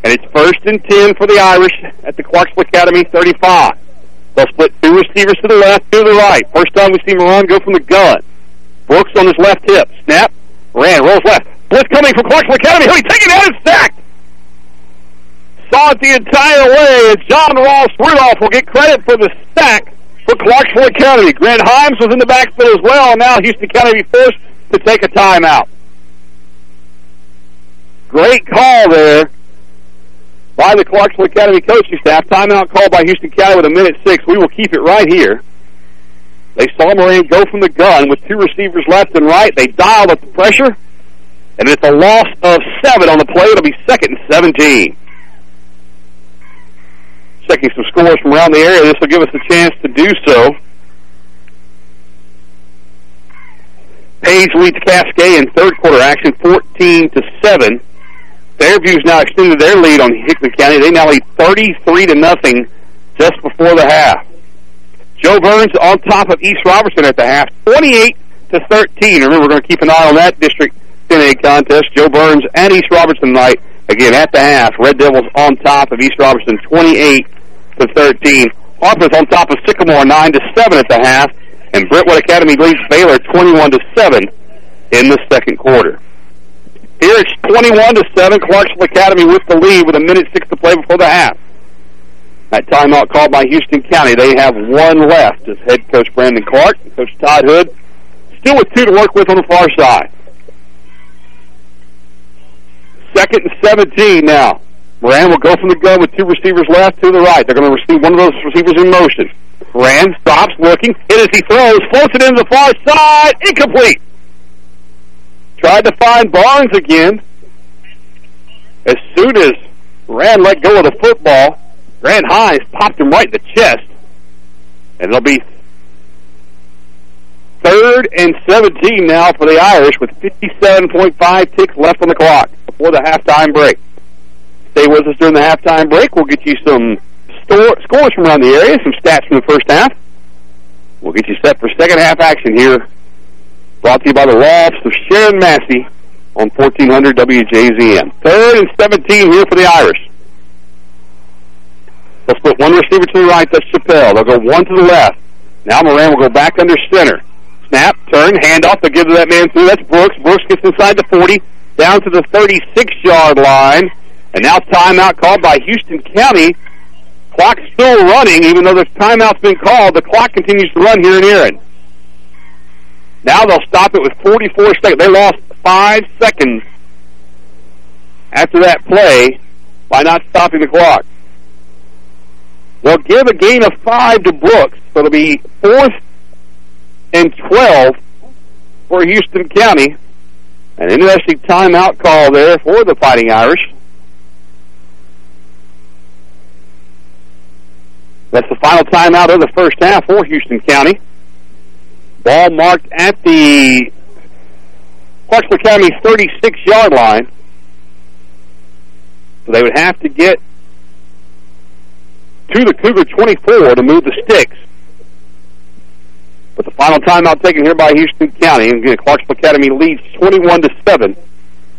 Speaker 5: And it's first and 10 for the Irish at the Clarksville Academy 35. They'll split two receivers to the left, two to the right. First time we see Moran go from the gun. Brooks on his left hip. Snap. Moran rolls left. Blitz coming from Clarksville Academy. He'll be taken out and sacked. Saw it the entire way, John Ross Rudolph will get credit for the sack for Clarksville Academy. Grant Himes was in the backfield as well, and now Houston be forced to take a timeout. Great call there by the Clarksville Academy coaching staff. Timeout called by Houston County with a minute six. We will keep it right here. They saw Moran go from the gun with two receivers left and right. They dialed up the pressure, and it's a loss of seven on the play. It'll be second and 17. Checking some scores from around the area. This will give us a chance to do so. Page leads Cascade in third quarter action, 14 to 7. Fairview's now extended their lead on Hickman County. They now lead 33 to nothing just before the half. Jo Byrns on top of East Robertson at the half, 28 to 13. Remember, we're going to keep an eye on that district 10A contest. Jo Byrns and East Robertson night again at the half. Red Devils on top of East Robertson, 28 to 13. Harpeth on top of Sycamore, 9 to 7 at the half, and Brentwood Academy leads Baylor 21 to 7 in the second quarter. Here it's 21 to 7. Clarksville Academy with the lead with a minute six to play before the half. That timeout called by Houston County. They have one left as head coach Brandon Clark and coach Todd Hood still with two to work with on the far side. Second and 17 now. Moran will go from the gun with two receivers left to the right. They're going to receive one of those receivers in motion. Moran stops looking. Hit as he throws. Floats it into the far side. Incomplete. Tried to find Barnes again. As soon as Moran let go of the football, Grant Hines popped him right in the chest. And it'll be third and 17 now for the Irish with 57.5 ticks left on the clock before the halftime break. Stay with us during the halftime break. We'll get you some store, scores from around the area, some stats from the first half. We'll get you set for second half action here. Brought to you by the office of Sharon Massey on 1400 WJZM. Third and 17 here for the Irish. They'll split one receiver to the right, that's Chappelle. They'll go one to the left. Now Moran will go back under center. Snap, turn, handoff. They'll give to that man through. That's Brooks. Brooks gets inside the 40, down to the 36-yard line. And now timeout called by Houston County. Clock still running, even though this timeout's been called. The clock continues to run here in Erin. Now they'll stop it with 44 seconds. They lost five seconds after that play by not stopping the clock. They'll give a gain of five to Brooks, so it'll be fourth and 12 for Houston County. An interesting timeout call there for the Fighting Irish. That's the final timeout of the first half for Houston County. Ball marked at the Clarksville Academy 36-yard line. So they would have to get to the Cougar 24 to move the sticks. But the final timeout taken here by Houston County. And again, Clarksville Academy leads 21 to 7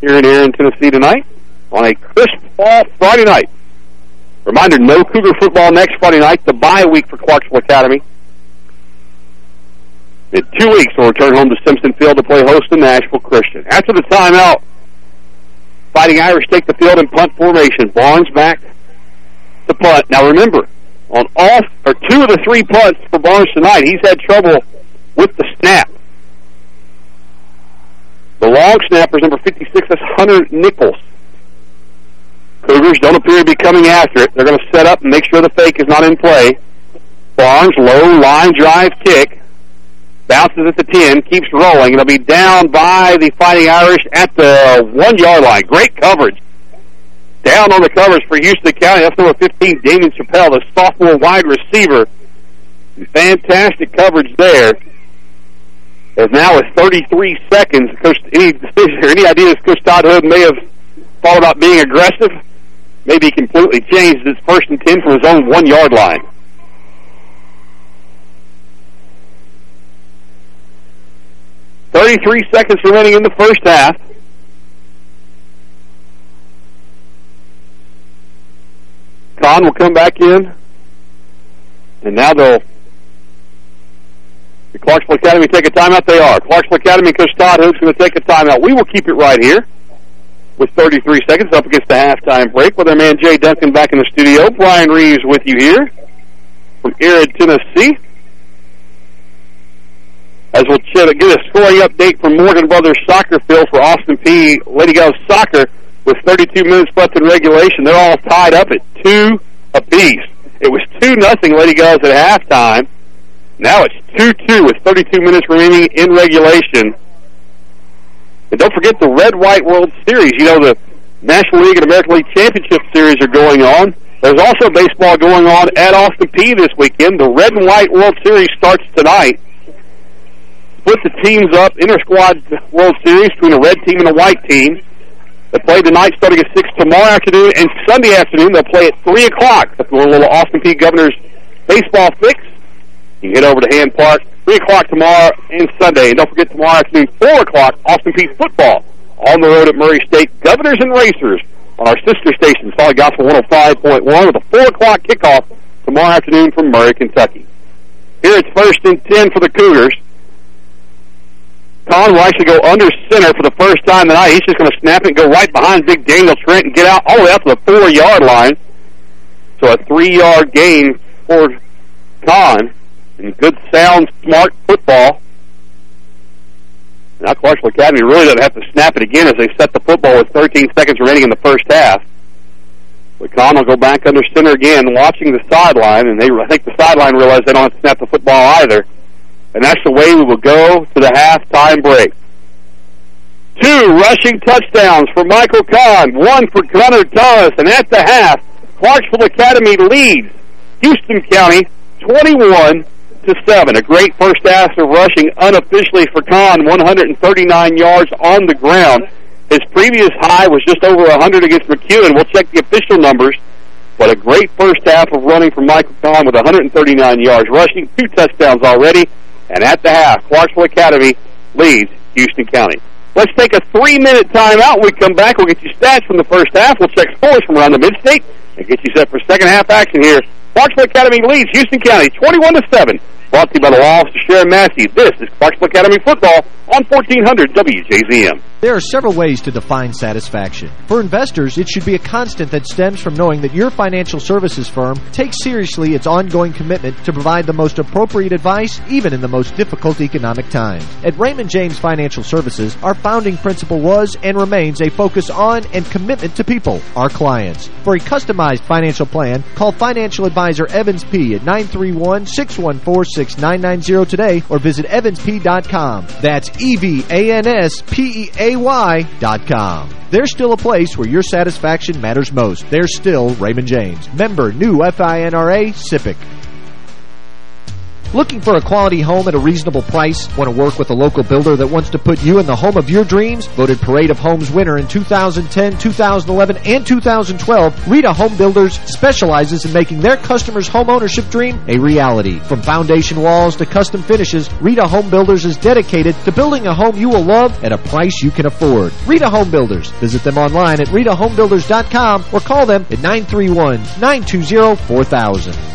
Speaker 5: here in Erin, Tennessee tonight on a crisp fall Friday night. Reminder, no Cougar football next Friday night, the bye week for Clarksville Academy. In two weeks, we'll return home to Simpson Field to play host to Nashville Christian. After the timeout, Fighting Irish take the field in punt formation. Barnes back to punt. Now remember, on all or two of the three punts for Barnes tonight, he's had trouble with the snap. The long snapper is number 56. That's Hunter Nichols. Cougars don't appear to be coming after it. They're going to set up and make sure the fake is not in play. Barnes, low line drive kick. Bounces at the 10, keeps rolling. It'll be down by the Fighting Irish at the one-yard line. Great coverage. Down on the covers for Houston County. That's number 15, Damien Chappelle, the sophomore wide receiver. Fantastic coverage there. As now with 33 seconds, Coach, any decision or any ideas Coach Todd Hood may have thought about being aggressive? Maybe completely changed his first and 10 from his own one-yard line. Thirty-three seconds remaining in the first half. Kahn will come back in. And now they'll the Clarksville Academy take a timeout? They are. Clarksville Academy Coach Todd Hood's going to take a timeout. We will keep it right here with 33 seconds up against the halftime break with our man Jay Duncan back in the studio. Brian Reeves with you here from Erin, Tennessee. As we'll get a scoring update from Morgan Brothers Soccer Field for Austin Peay Lady Gals Soccer with 32 minutes left in regulation. They're all tied up at two apiece. It was 2 nothing Lady Gals at halftime. Now it's 2-2 with 32 minutes remaining in regulation. And don't forget the Red-White World Series. You know, the National League and American League Championship Series are going on. There's also baseball going on at Austin Peay this weekend. The Red and White World Series starts tonight. Split the teams up, inter-squad World Series between a red team and a white team. They play tonight starting at 6 tomorrow afternoon, and Sunday afternoon they'll play at 3 o'clock. Want a little Austin Peay Governors baseball fix, you head over to Hand Park, 3 o'clock tomorrow and Sunday. And don't forget tomorrow afternoon, 4 o'clock, Austin Peay football on the road at Murray State. Governors and Racers on our sister station, Solid Gospel 105.1 with a 4 o'clock kickoff tomorrow afternoon from Murray, Kentucky. Here it's first and 10 for the Cougars. Colin will actually go under center for the first time tonight. He's just going to snap it and go right behind Big Daniel Trent and get out all the way up to the four-yard line. So a three-yard gain for Kahn and good, sound, smart football. Now Clarksville Academy really doesn't have to snap it again as they set the football with 13 seconds remaining in the first half. But Kahn will go back under center again, watching the sideline, and they I think the sideline realized they don't have to snap the football either. And that's the way we will go to the halftime break. Two rushing touchdowns for Michael Kahn, one for Gunnar Thomas, and at the half, Clarksville Academy leads Houston County 21 to 7. A great first half of rushing unofficially for Kahn, 139 yards on the ground. His previous high was just over 100 against McEwen. We'll check the official numbers. But a great first half of running for Michael Kahn with 139 yards rushing, two touchdowns already. And at the half, Clarksville Academy leads Houston County. Let's take a three-minute timeout. When we come back, we'll get you stats from the first half. We'll check scores from around the mid-state and get you set for second half action here. Clarksville Academy leads Houston County 21 to 7. Brought to you by the Law Office of Sharon Massey. This is Clarksville Academy Football on 1400 WJZM.
Speaker 6: There are several ways to define satisfaction. For investors, it should be a constant that stems from knowing that your financial services firm takes seriously its ongoing commitment to provide the most appropriate advice, even in the most difficult economic times. At Raymond James Financial Services, our founding principle was and remains a focus on and commitment to people, our clients. For a customized financial plan, call financial advisor Evan Speay at 931-614 6990 today or visit evanspeay.com. That's E-V-A-N-S-P-E-A-Y dot com. There's still a place where your satisfaction matters most. There's still Raymond James. Member new FINRA SIPC. Looking for a quality home at a reasonable price? Want to work with a local builder that wants to put you in the home of your dreams? Voted Parade of Homes winner in 2010, 2011, and 2012, Reda Home Builders specializes in making their customers' home ownership dream a reality. From foundation walls to custom finishes, Reda Home Builders is dedicated to building a home you will love at a price you can afford. Reda Home Builders. Visit them online at redahomebuilders.com or call them at 931-920-4000.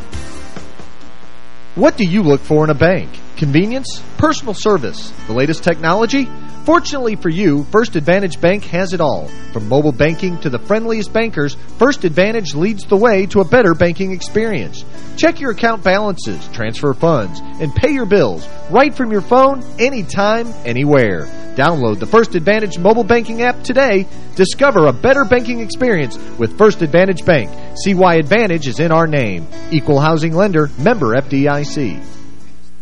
Speaker 6: What do you look for in a bank? Convenience? Personal service? The latest technology? Fortunately for you, First Advantage Bank has it all. From mobile banking to the friendliest bankers, First Advantage leads the way to a better banking experience. Check your account balances, transfer funds, and pay your bills right from your phone, anytime, anywhere. Download the First Advantage mobile banking app today. Discover a better banking experience with First Advantage Bank. See why Advantage is in our name. Equal Housing Lender, member FDIC.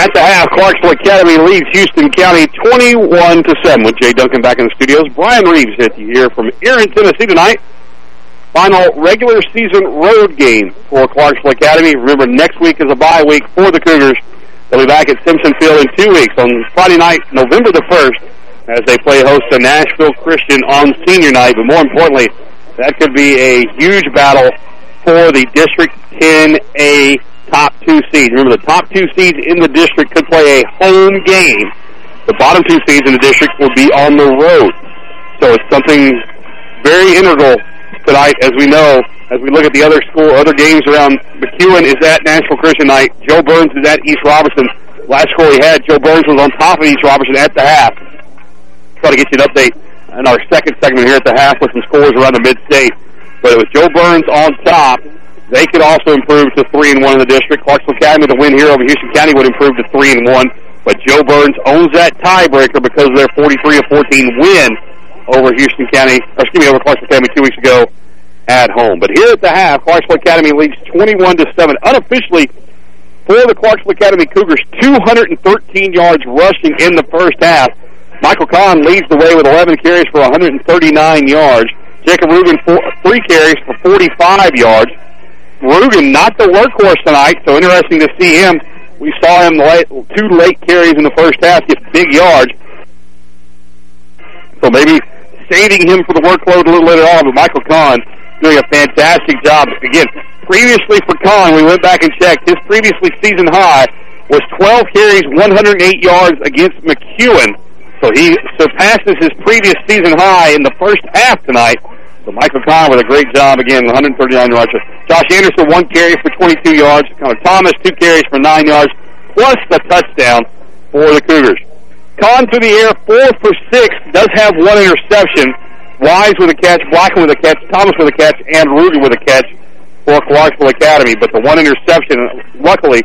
Speaker 5: At the half, Clarksville Academy leads Houston County 21 to 7 with Jay Duncan back in the studios. Brian Reeves with you here from Erin, Tennessee tonight. Final regular season road game for Clarksville Academy. Remember, next week is a bye week for the Cougars. They'll be back at Simpson Field in two weeks on Friday night, November the 1st, as they play host to Nashville Christian on senior night. But more importantly, that could be a huge battle for the District 10A top two seeds. Remember, the top two seeds in the district could play a home game. The bottom two seeds in the district will be on the road. So it's something very integral tonight, as we know, as we look at the other school, other games around. McEwen is at Nashville Christian night. Jo Byrns is at East Robertson. Last score he had, Jo Byrns was on top of East Robertson at the half. Try to get you an update in our second segment here at the half with some scores around the mid-state. But it was Jo Byrns on top. They could also improve to 3 and one in the district. Clarksville Academy, the win here over Houston County would improve to 3 and one. But Jo Byrns owns that tiebreaker because of their 43 to 14 win over Houston County, or excuse me, over Clarksville Academy two weeks ago at home. But here at the half, Clarksville Academy leads 21 to 7. Unofficially, for the Clarksville Academy Cougars, 213 yards rushing in the first half. Michael Kahn leads the way with 11 carries for 139 yards. Jacob Rugen, four, three carries for 45 yards. Rugen, not the workhorse tonight, so interesting to see him. We saw him late, two late carries in the first half get big yards. So maybe saving him for the workload a little later on, but Michael Kahn doing a fantastic job. Again, previously for Kahn, we went back and checked, his previously season high was 12 carries, 108 yards against McEwen. So he surpasses his previous season high in the first half tonight. So Michael Kahn with a great job again, 139 yards. Josh Anderson, one carry for 22 yards. Connor Thomas, two carries for nine yards, plus the touchdown for the Cougars. Kahn to the air, four for six, does have one interception. Wise with a catch, Blackman with a catch, Thomas with a catch, and Rugen with a catch for Clarksville Academy. But the one interception, luckily,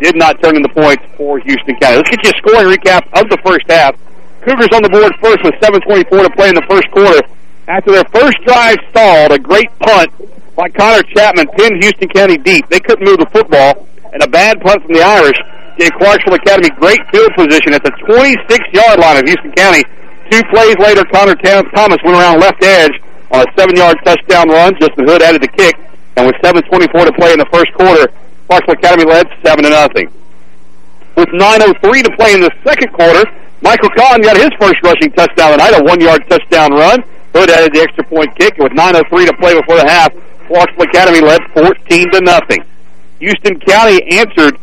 Speaker 5: did not turn into points for Houston County. Let's get you a scoring recap of the first half. Cougars on the board first with 7.24 to play in the first quarter. After their first drive stalled, a great punt by Connor Chapman pinned Houston County deep. They couldn't move the football, and a bad punt from the Irish gave Clarksville Academy great field position at the 26-yard line of Houston County. Two plays later, Connor Thomas went around left edge on a seven-yard touchdown run. Justin Hood added the kick, and with 7.24 to play in the first quarter, Clarksville Academy led 7 to nothing. With 9.03 to play in the second quarter, Michael Kahn got his first rushing touchdown tonight, a one-yard touchdown run. Hood added the extra point kick with 9.03 to play before the half. Clarksville Academy led 14 to nothing. Houston County answered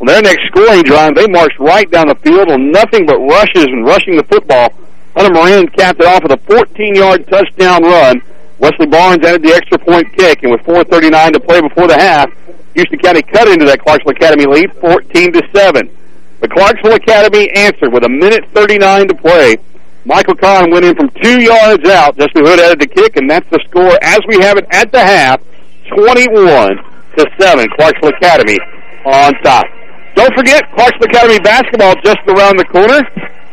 Speaker 5: on their next scoring drive. They marched right down the field on nothing but rushes and rushing the football. Hunter Moran capped it off with a 14-yard touchdown run. Wesley Barnes added the extra point kick, and with 4.39 to play before the half, Houston County cut into that Clarksville Academy lead 14 to 7. The Clarksville Academy answered with a minute 39 to play. Michael Kahn went in from two yards out. Justin Hood added the kick, and that's the score as we have it at the half, 21 to 7. Clarksville Academy on top. Don't forget, Clarksville Academy basketball just around the corner,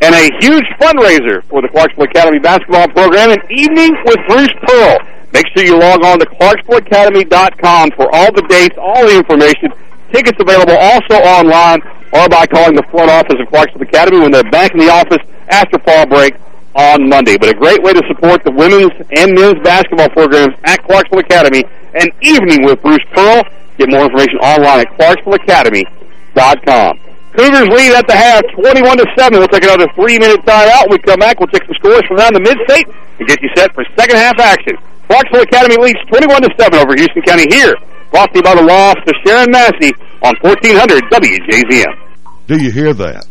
Speaker 5: and a huge fundraiser for the Clarksville Academy basketball program, an evening with Bruce Pearl. Make sure you log on to ClarksvilleAcademy.com for all the dates, all the information. Tickets available also online or by calling the front office of Clarksville Academy when they're back in the office after fall break on Monday. But a great way to support the women's and men's basketball programs at Clarksville Academy. An evening with Bruce Pearl. Get more information online at ClarksvilleAcademy.com. Cougars lead at the half, 21 to 7. We'll take another three-minute timeout. When we come back, we'll take some scores from around the mid-state and get you set for second half action. Clarksville Academy leads 21 to 7 over Houston County here. Brought to you by the law office of Sharon Massey on 1400 WJZM.
Speaker 4: Do you hear that?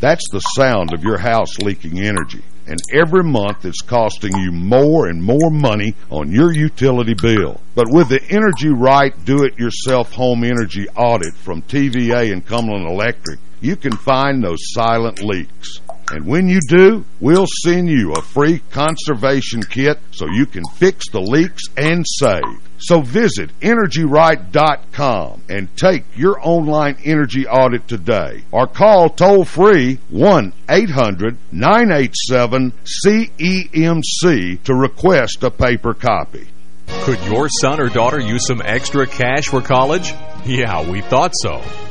Speaker 4: That's the sound of your house leaking energy. And every month it's costing you more and more money on your utility bill. But with the Energy Right Do-It-Yourself Home Energy Audit from TVA and Cumberland Electric, you can find those silent leaks. And when you do, we'll send you a free conservation kit so you can fix the leaks and save. So visit EnergyRight.com and take your online energy audit today. Or call toll-free 1-800-987-CEMC to request a paper copy.
Speaker 16: Could your son or daughter use some extra cash for college? Yeah, we thought so.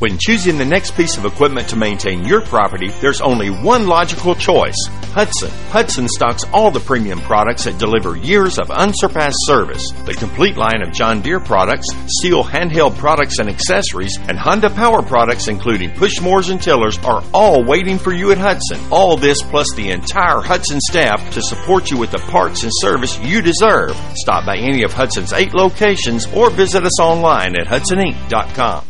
Speaker 12: When choosing the next piece of equipment to maintain your property, there's only one logical choice Hutson. Hutson stocks all the premium products that deliver years of unsurpassed service. The complete line of John Deere products, Stihl handheld products and accessories, and Honda power products, including push mowers and tillers, are all waiting for you at Hutson. All this plus the entire Hutson staff to support you with the parts and service you deserve. Stop by any of Hutson's eight locations or visit us online at HutsonInc.com.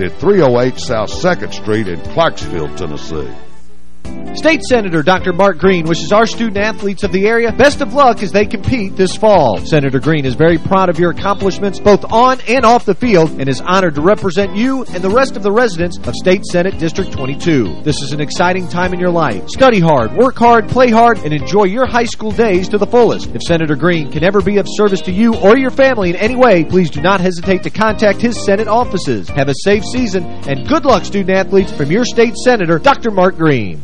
Speaker 4: at 308 South 2nd Street in Clarksville, Tennessee.
Speaker 6: State Senator Dr. Mark Green wishes our student-athletes of the area best of luck as they compete this fall. Senator Green is very proud of your accomplishments both on and off the field and is honored to represent you and the rest of the residents of State Senate District 22. This is an exciting time in your life. Study hard, work hard, play hard, and enjoy your high school days to the fullest. If Senator Green can ever be of service to you or your family in any way, please do not hesitate to contact his Senate offices. Have a safe season, and good luck, student-athletes, from your state senator, Dr. Mark Green.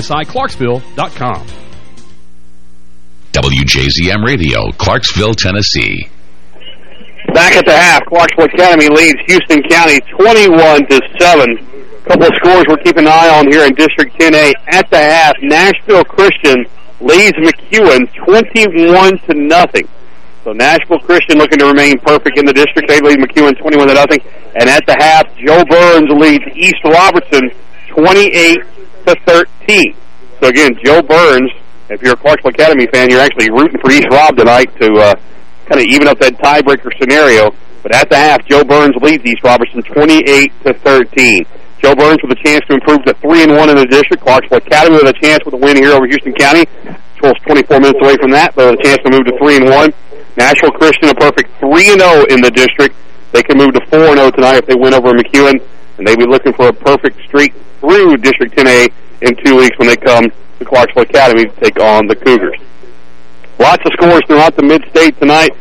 Speaker 13: MSIClarksville.com.
Speaker 15: WJZM Radio, Clarksville, Tennessee.
Speaker 5: Back at the half, Clarksville Academy leads Houston County 21 to 7. A couple of scores we're keeping an eye on here in District 10A. At the half, Nashville Christian leads McEwen 21 to nothing. So Nashville Christian looking to remain perfect in the district. They lead McEwen 21 to nothing. And at the half, Jo Byrns leads East Robertson 28 to 13. So again, Jo Byrns, if you're a Clarksville Academy fan, you're actually rooting for East Rob tonight to uh, kind of even up that tiebreaker scenario. But at the half, Jo Byrns leads East Robertson 28 to 13. Jo Byrns with a chance to improve to 3 and 1 in the district. Clarksville Academy with a chance with a win here over Houston County. Schools 24 minutes away from that, but a chance to move to 3 and 1. Nashville Christian a perfect 3 and 0 in the district. They can move to 4 and 0 tonight if they win over McEwen, and they'll be looking for a perfect streak through District 10A in two weeks when they come to Clarksville Academy to take on the Cougars. Lots of scores throughout the mid-state tonight.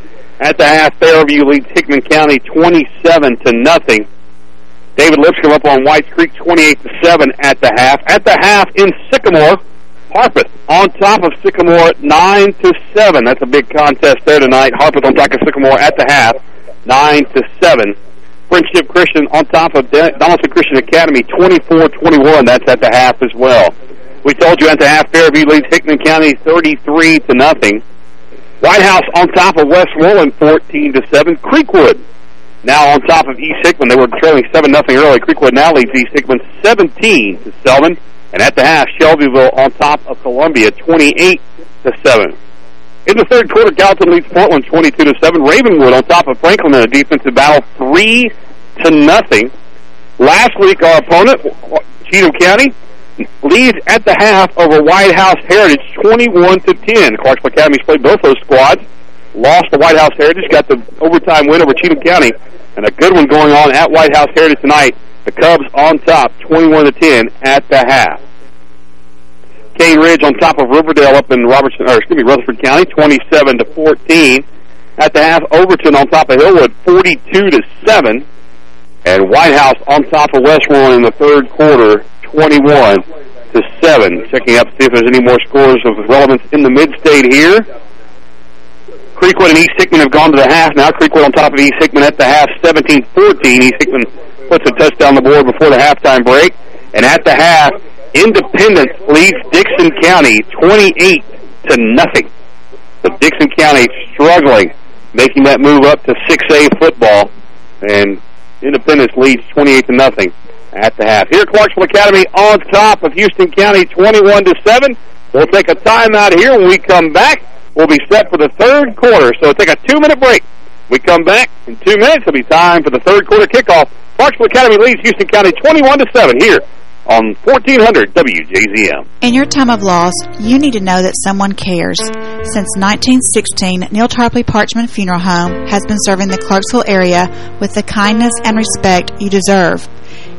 Speaker 5: At the half, Fairview leads Hickman County 27 to nothing. David Lipscomb up on Whites Creek 28 to 7 at the half. At the half in Sycamore, Harpeth on top of Sycamore 9 to 7. That's a big contest there tonight. Harpeth on top of Sycamore at the half 9 to 7. Friendship Christian on top of Donelson Christian Academy 24-21. That's at the half as well. We told you at the half Fairview leads Hickman County 33 to nothing. White House on top of West Westmoreland 14 to 7. Creekwood now on top of East Hickman. They were trailing 7 nothing early. Creekwood now leads East Hickman 17 to 7. And at the half, Shelbyville on top of Columbia 28 to 7. In the third quarter, Gallatin leads Portland 22 to 7. Ravenwood on top of Franklin in a defensive battle 3 to nothing. Last week, our opponent, Cheatham County, leads at the half over White House Heritage 21 to 10. Clarksville Academy's played both those squads. Lost to White House Heritage, got the overtime win over Cheatham County, and a good one going on at White House Heritage tonight. The Cubs on top, 21 to 10 at the half. Cane Ridge on top of Riverdale up in Robertson, or excuse me, Rutherford County, 27 to 14. At the half, Overton on top of Hillwood, 42 to 7. And White House on top of Westmoreland in the third quarter, 21 to 7. Checking up to see if there's any more scores of relevance in the mid-state here. Creekwood and East Hickman have gone to the half. Now Creekwood on top of East Hickman at the half, 17-14. East Hickman puts a touchdown on the board before the halftime break. And at the half, Independence leads Dickson County 28 to nothing. So Dickson County struggling, making that move up to 6A football. And Independence leads 28 to nothing at the half. Here, Clarksville Academy on top of Houston County 21 to 7. We'll take a timeout here. When we come back, we'll be set for the third quarter. So take a two-minute break. We come back in two minutes. It'll be time for the third quarter kickoff. Clarksville Academy leads Houston County 21 to 7 here on 1400 WJZM.
Speaker 14: In your time of loss, you need to know that someone cares. Since 1916, Neal Tarpley Parchman Funeral Home has been serving the Clarksville area with the kindness and respect you deserve.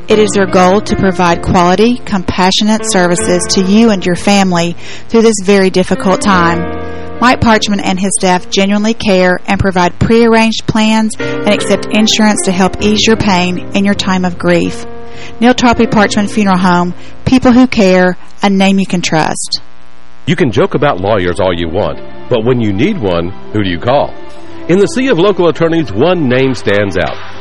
Speaker 14: It is their goal to provide quality, compassionate services to you and your family through this very difficult time. Mike Parchman and his staff genuinely care and provide prearranged plans and accept insurance to help ease your pain in your time of grief. Neal Tarpley Parchman Funeral Home, people who care, a name you can trust.
Speaker 3: You can joke about lawyers all you want, but when you need one, who do you call? In the sea of local attorneys, one name stands out,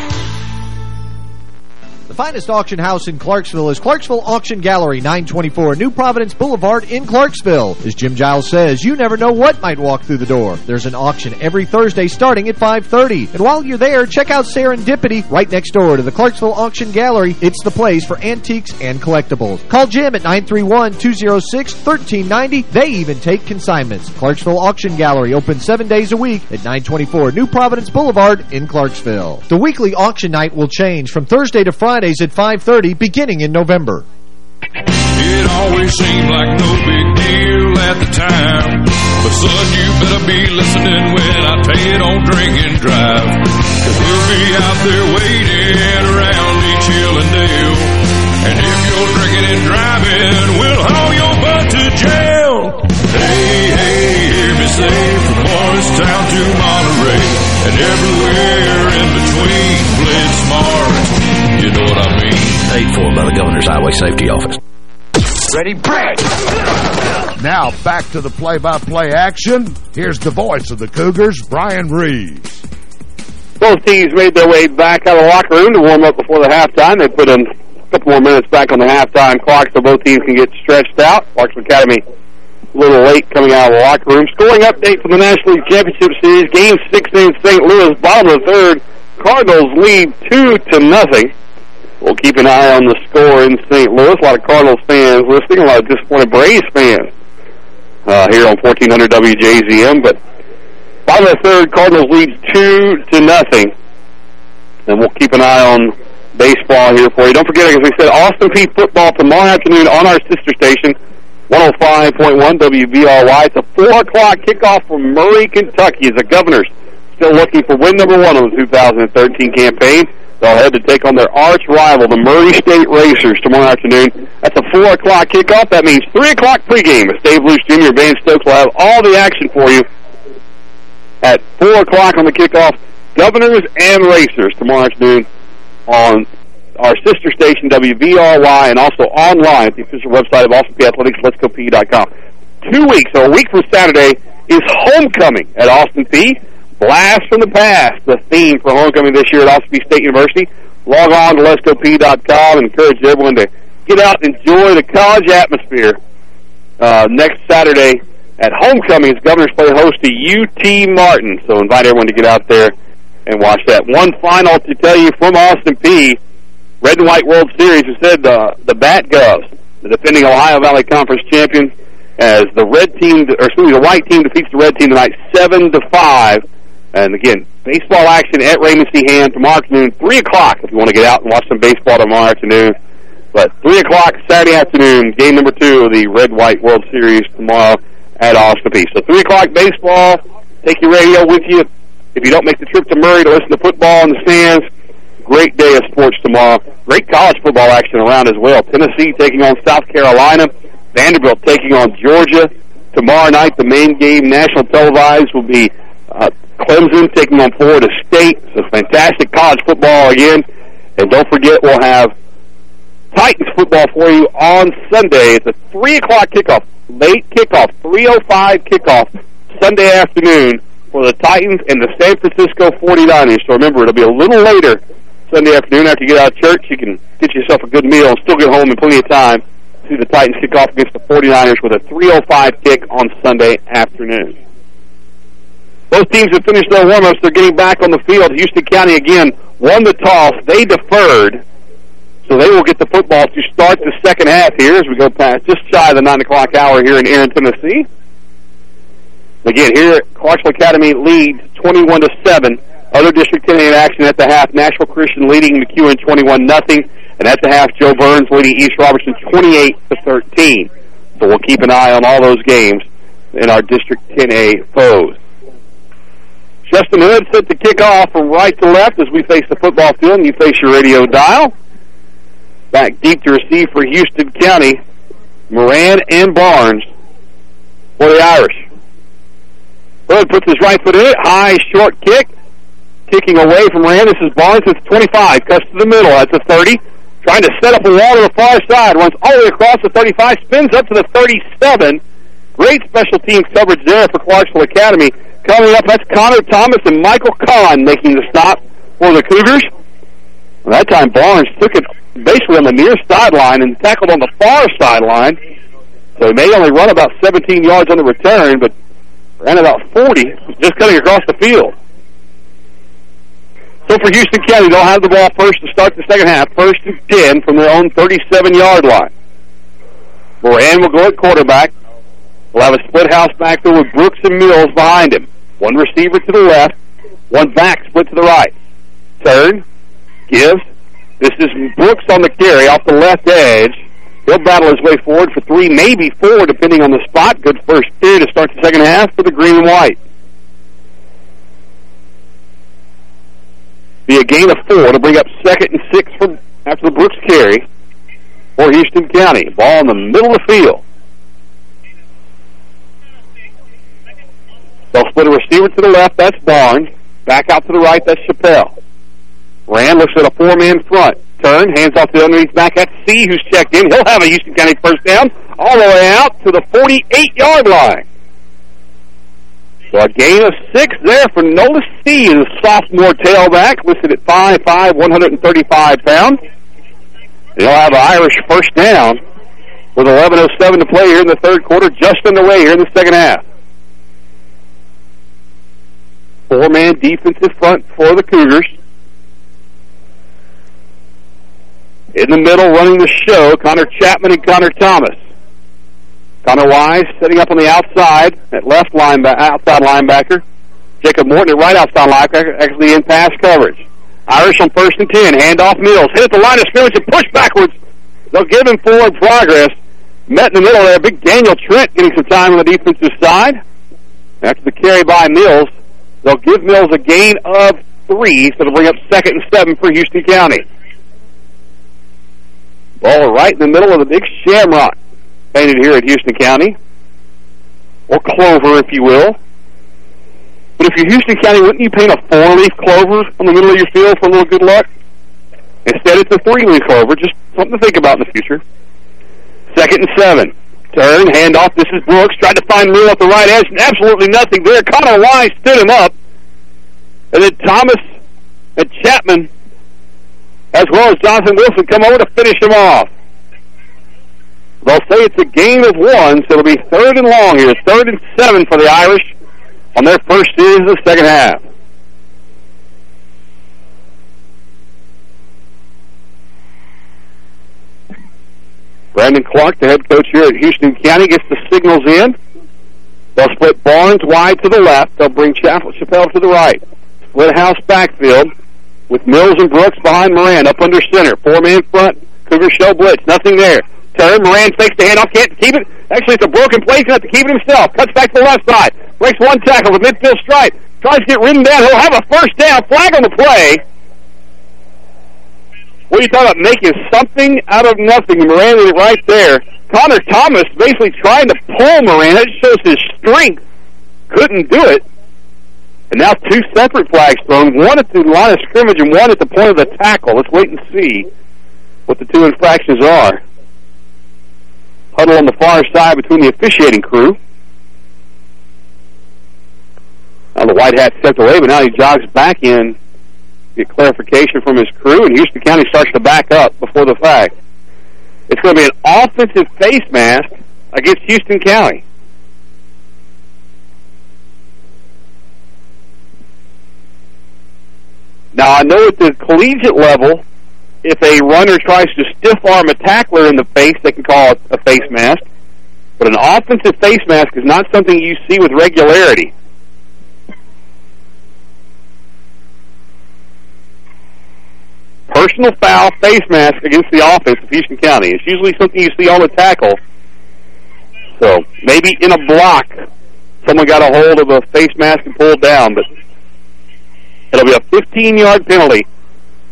Speaker 6: The finest auction house in Clarksville is Clarksville Auction Gallery, 924 New Providence Boulevard in Clarksville. As Jim Giles says, you never know what might walk through the door. There's an auction every Thursday starting at 5.30. And while you're there, check out Serendipity right next door to the Clarksville Auction Gallery. It's the place for antiques and collectibles. Call Jim at 931-206-1390. They even take consignments. Clarksville Auction Gallery open seven days a week at 924 New Providence Boulevard in Clarksville. The weekly auction night will change from Thursday to Friday Fridays at 5.30 beginning in November.
Speaker 10: It always seemed like no big deal at the time. But son, you better be listening when I tell you don't drink and drive. Cause we'll be out there waiting around each hill and dale. And if you're drinking and driving, we'll haul your butt to jail. Hey, hey, say from Morristown to Monterey and everywhere in between, play smart. You know what I mean?
Speaker 11: Paid for by the Governor's Highway Safety Office.
Speaker 4: Ready, break! Now back to the play-by-play -play action. Here's the voice of the Cougars, Brian Reeves.
Speaker 5: Both teams made their way back out of the locker room to warm up before the halftime. They put in a couple more minutes back on the halftime clock so both teams can get stretched out. Clarksville Academy a little late coming out of the locker room. Scoring update from the National League Championship Series. Game 6 in St. Louis, bottom of the third. Cardinals lead 2 to nothing. We'll keep an eye on the score in St. Louis. A lot of Cardinals fans listening, a lot of disappointed Braves fans uh, here on 1400 WJZM. But bottom of the third, Cardinals leads 2 to nothing. And we'll keep an eye on baseball here for you. Don't forget, as we said, Austin Peay football tomorrow afternoon on our sister station, 105.1 WVRY. It's a 4 o'clock kickoff from Murray, Kentucky as the Governors still looking for win number one on the 2013 campaign. They'll head to take on their arch rival, the Murray State Racers, tomorrow afternoon. That's a 4 o'clock kickoff. That means 3 o'clock pregame. As Dave Luce Jr. And Van Stokes will have all the action for you at 4 o'clock on the kickoff. Governors and Racers tomorrow afternoon on our sister station, WVRY, and also online at the official website of Austin Peay Athletics, letsgopeay.com. Two weeks, or a week from Saturday, is homecoming at Austin Peay. Blast from the past, the theme for homecoming this year at Austin Peay State University. Log on to let's go letsgopeay.com and encourage everyone to get out and enjoy the college atmosphere uh, next Saturday at homecoming as Governors play host to UT Martin. So invite everyone to get out there and watch that. One final to tell you from Austin Peay. Red and White World Series said uh, the Bat Govs, the defending Ohio Valley Conference champions, as the red team, or excuse me, the white team defeats the red team tonight, seven to five. And again, baseball action at Raymond. Hand tomorrow afternoon, 3 o'clock if you want to get out and watch some baseball tomorrow afternoon. But 3 o'clock Saturday afternoon, game number two of the Red-White World Series tomorrow at Austin Peay. So 3 o'clock baseball, take your radio with you. If you don't make the trip to Murray to listen to football in the stands, great day of sports tomorrow. Great college football action around as well. Tennessee taking on South Carolina. Vanderbilt taking on Georgia. Tomorrow night, the main game, national televised, will be uh, Clemson taking on Florida State. So fantastic college football again. And don't forget, we'll have Titans football for you on Sunday. It's a 3 o'clock kickoff, late kickoff, 3.05 kickoff, Sunday afternoon for the Titans and the San Francisco 49ers. So remember, it'll be a little later Sunday afternoon after you get out of church. You can get yourself a good meal and still get home in plenty of time. See the Titans kick off against the 49ers with a 3.05 kick on Sunday afternoon. Both teams have finished their warm-ups. They're getting back on the field. Houston County, again, won the toss. They deferred, so they will get the football to start the second half here as we go past just shy of the 9 o'clock hour here in Erin, Tennessee. Again, here Clarksville Academy leads 21 to 7. Other District 10 in action at the half. Nashville Christian leading McEwen 21 nothing, and at the half, Jo Byrns leading East Robertson 28 to 13. So we'll keep an eye on all those games in our District 10A foes. Justin Hood set to kick off from right to left as we face the football field and you face your radio dial. Back deep to receive for Houston County. Moran and Barnes for the Irish. Hood puts his right foot in it. High, short kick. Kicking away from. This is Barnes. It's 25. Cuts to the middle. That's a 30. Trying to set up a wall to the far side. Runs all the way across the 35. Spins up to the 37. Great special teams coverage there for Clarksville Academy. Coming up, that's Connor Thomas and Michael Kahn making the stop for the Cougars. That time, Barnes took it basically on the near sideline and tackled on the far sideline. So he may only run about 17 yards on the return, but ran about 40, just cutting across the field. So for Houston County, they'll have the ball first to start the second half, first and 10 from their own 37-yard line. Moran will go at quarterback. We'll have a split house back there with Brooks and Mills behind him. One receiver to the left, one back split to the right. Turn, gives. This is Brooks on the carry off the left edge. He'll battle his way forward for three, maybe four, depending on the spot. Good first period to start the second half for the green and white. Be a gain of four to bring up second and six from after the Brooks carry for Houston County. Ball in the middle of the field. They'll split a receiver to the left. That's Barnes. Back out to the right. That's Chappelle. Rand looks at a four-man front. Turn, hands off the underneath back. That's C who's checked in. He'll have a Houston County first down all the way out to the 48-yard line. So a gain of six there for Nola C, the sophomore tailback, listed at 5'5", 135 pounds. They'll have an Irish first down with 11.07 to play here in the third quarter, just underway here in the second half. Four-man defensive front for the Cougars. In the middle, running the show, Connor Chapman and Connor Thomas. Connor Wise setting up on the outside at left linebacker, outside linebacker. Jacob Morton at right outside linebacker, actually in pass coverage. Irish on first and ten. Handoff Mills. Hit at the line of scrimmage and push backwards. They'll give him forward progress. Met in the middle there. Big Daniel Trent getting some time on the defensive side. After the carry by Mills, they'll give Mills a gain of three, so they'll bring up second and seven for Houston County. Ball right in the middle of the big shamrock painted here at Houston County, or clover, if you will. But if you're Houston County, wouldn't you paint a four-leaf clover on the middle of your field for a little good luck? Instead, it's a three-leaf clover. Just something to think about in the future. Second and seven. Turn, handoff. This is Brooks. Tried to find Mill at the right edge. Absolutely nothing there. Connor Wise stood him up. And then Thomas and Chapman, as well as Jonathan Wilson, come over to finish him off. They'll say it's a game of one, so it'll be third and long here. Third and seven for the Irish on their first series of the second half. Brandon Clark, the head coach here at Houston County, gets the signals in. They'll split Barnes wide to the left. They'll bring Chappell to the right. Split house backfield with Mills and Brooks behind Moran up under center. Four-man front. Cougar show blitz. Nothing there. Turn. Moran fakes the handoff. Can't keep it. Actually, it's a broken play. He's to have to keep it himself. Cuts back to the left side. Breaks one tackle. The midfield strike. Tries to get ridden down. He'll have a first down. Flag on the play. What are you talking about? Making something out of nothing. Moran right there. Connor Thomas basically trying to pull Moran. That shows his strength. Couldn't do it. And now two separate flags thrown. One at the line of scrimmage and one at the point of the tackle. Let's wait and see what the two infractions are. Huddle on the far side between the officiating crew. Now the white hat stepped away, but now he jogs back in get clarification from his crew, and Houston County starts to back up before the fact. It's going to be an offensive face mask against Houston County. Now, I know at the collegiate level, if a runner tries to stiff arm a tackler in the face, they can call it a face mask. But an offensive face mask is not something you see with regularity. personal foul face mask against the offense of Houston County. It's usually something you see on the tackle. So maybe in a block, someone got a hold of a face mask and pulled down, but it'll be a 15-yard penalty.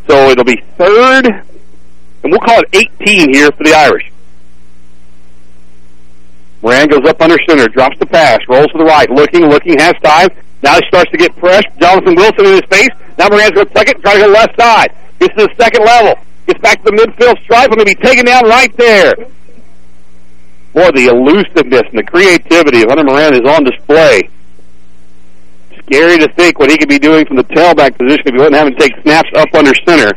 Speaker 5: So it'll be third, and we'll call it 18 here for the Irish. Moran goes up under center, drops the pass, rolls to the right, looking, looking, has time. Now he starts to get pressed. Jonathan Wilson in his face. Now Moran's going second, trying to go left side. Gets to the second level. Gets back to the midfield stripe. I'm going to be taken down right there. Boy, the elusiveness and the creativity of Hunter Moran is on display. Scary to think what he could be doing from the tailback position if he wouldn't have to take snaps up under center.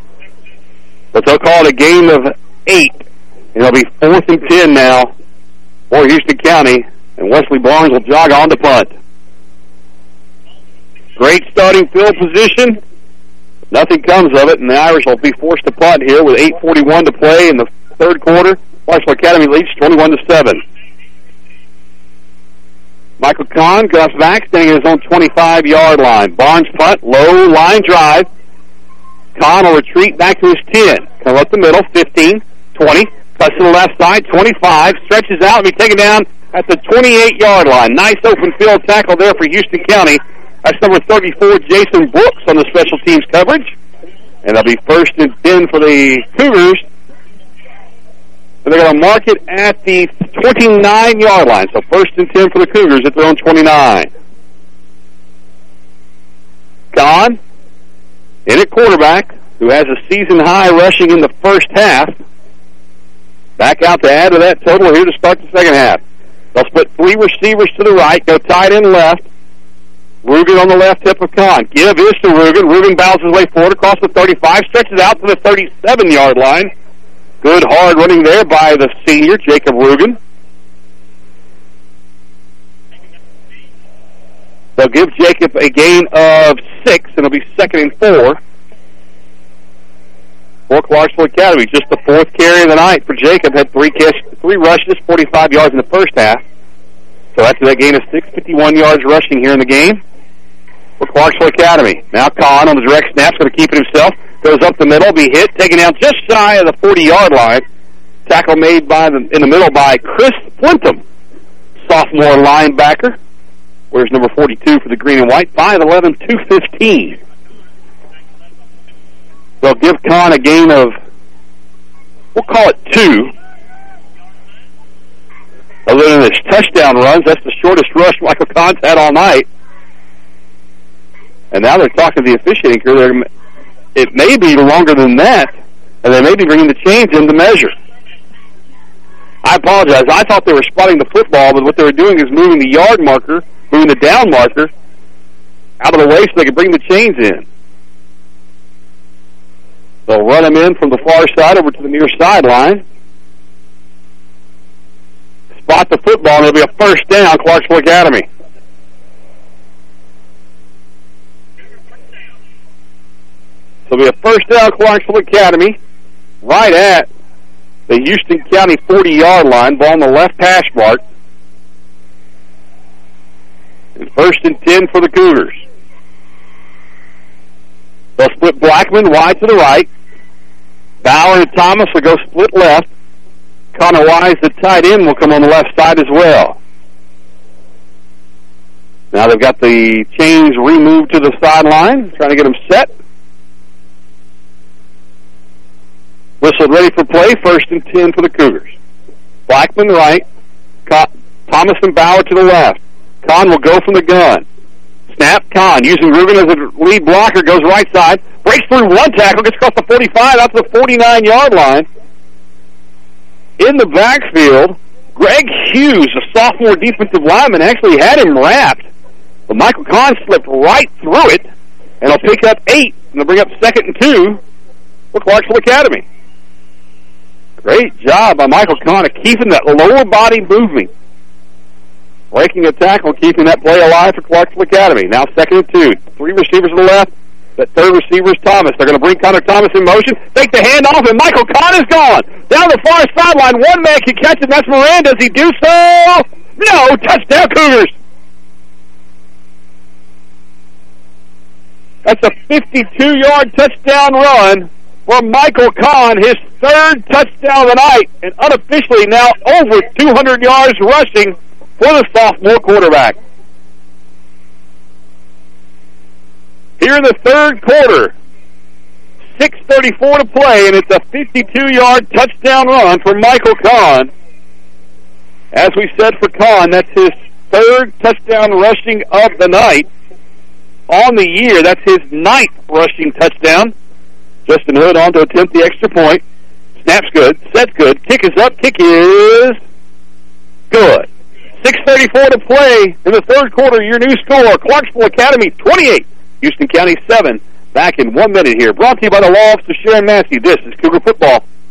Speaker 5: But they'll call it a game of eight. And it'll be fourth and ten now for Houston County. And Wesley Barnes will jog on to punt. Great starting field position. Nothing comes of it, and the Irish will be forced to punt here with 8.41 to play in the third quarter. Marshall Academy leads 21 to 7. Michael Kahn comes back, standing at his own 25-yard line. Barnes punt, low line drive. Kahn will retreat back to his 10. Come up the middle, 15, 20. Cuts to the left side, 25. Stretches out and be taken down at the 28-yard line. Nice open field tackle there for Houston County. That's number 34, Jason Brooks, on the special teams coverage. And that'll be first and 10 for the Cougars. And they're going to mark it at the 29-yard line. So first and 10 for the Cougars at their own 29. Kahn, in at quarterback, who has a season high rushing in the first half. back out to add to that total here to start the second half. They'll split three receivers to the right, go tight end left. Rugen on the left hip of Kahn. Give is to Rugen. Rugen bounces his way forward across the 35, stretches out to the 37-yard line. Good hard running there by the senior, Jacob Rugen. They'll give Jacob a gain of six, and it'll be second and four for Clarksville Academy. Just the fourth carry of the night for Jacob. Had three catch, three rushes, 45 yards in the first half. So after that gain of six, 51 yards rushing here in the game for Clarksville Academy. Now Kahn on the direct snap, going to keep it himself. Goes up the middle, be hit, taken down just shy of the 40-yard line. Tackle made by the, in the middle by Chris Flintham, sophomore linebacker. Where's number 42 for the green and white? 5'11", 215. They'll give Kahn a gain of, we'll call it two. Other than his touchdown runs, that's the shortest rush Michael Kahn's had all night. And now they're talking to the officiating crew. They're, it may be longer than that, and they may be bringing the chains into measure. I apologize. I thought they were spotting the football, but what they were doing is moving the yard marker, moving the down marker out of the way so they could bring the chains in. They'll run him in from the far side over to the near sideline. Spot the football, and it'll be a first down, Clarksville Academy. It'll be a first down, Clarksville Academy, right at the Houston County 40-yard line, ball on the left hash mark. And first and 10 for the Cougars. They'll split Blackman wide to the right. Bauer and Thomas will go split left. Connor Wise, the tight end, will come on the left side as well. Now they've got the chains removed to the sideline, trying to get them set. Whistled ready for play, first and 10 for the Cougars. Blackman right, Thomas and Bauer to the left. Kahn will go from the gun. Snap, Kahn using Rugen as a lead blocker, goes right side, breaks through one tackle, gets across the 45 out to the 49-yard line. In the backfield, Greg Hughes, a sophomore defensive lineman, actually had him wrapped. But Michael Kahn slipped right through it, and he'll pick up eight, and they'll bring up second and two for Clarksville Academy. Great job by Michael of keeping that lower body moving breaking a tackle, keeping that play alive for Clarksville Academy. Now second and two. Three receivers to the left. That third receiver is Thomas. They're going to bring Connor Thomas in motion. Take the handoff, and Michael is gone. Down the far sideline. One man can catch it. That's Moran. Does he do so? No. Touchdown, Cougars. That's a 52-yard touchdown run for Michael Kahn, his third touchdown of the night, and unofficially now over 200 yards rushing for the sophomore quarterback. Here in the third quarter, 6.34 to play, and it's a 52-yard touchdown run for Michael Kahn. As we said for Kahn, that's his third touchdown rushing of the night. On the year, that's his ninth rushing touchdown. Justin Hood on to attempt the extra point. Snap's good. Set's good. Kick is up. Kick is good. 6.34 to play in the third quarter. Your new score, Clarksville Academy 28, Houston County 7. Back in one minute here. Brought to you by the Law Office of Sharon Massey. This is Cougar Football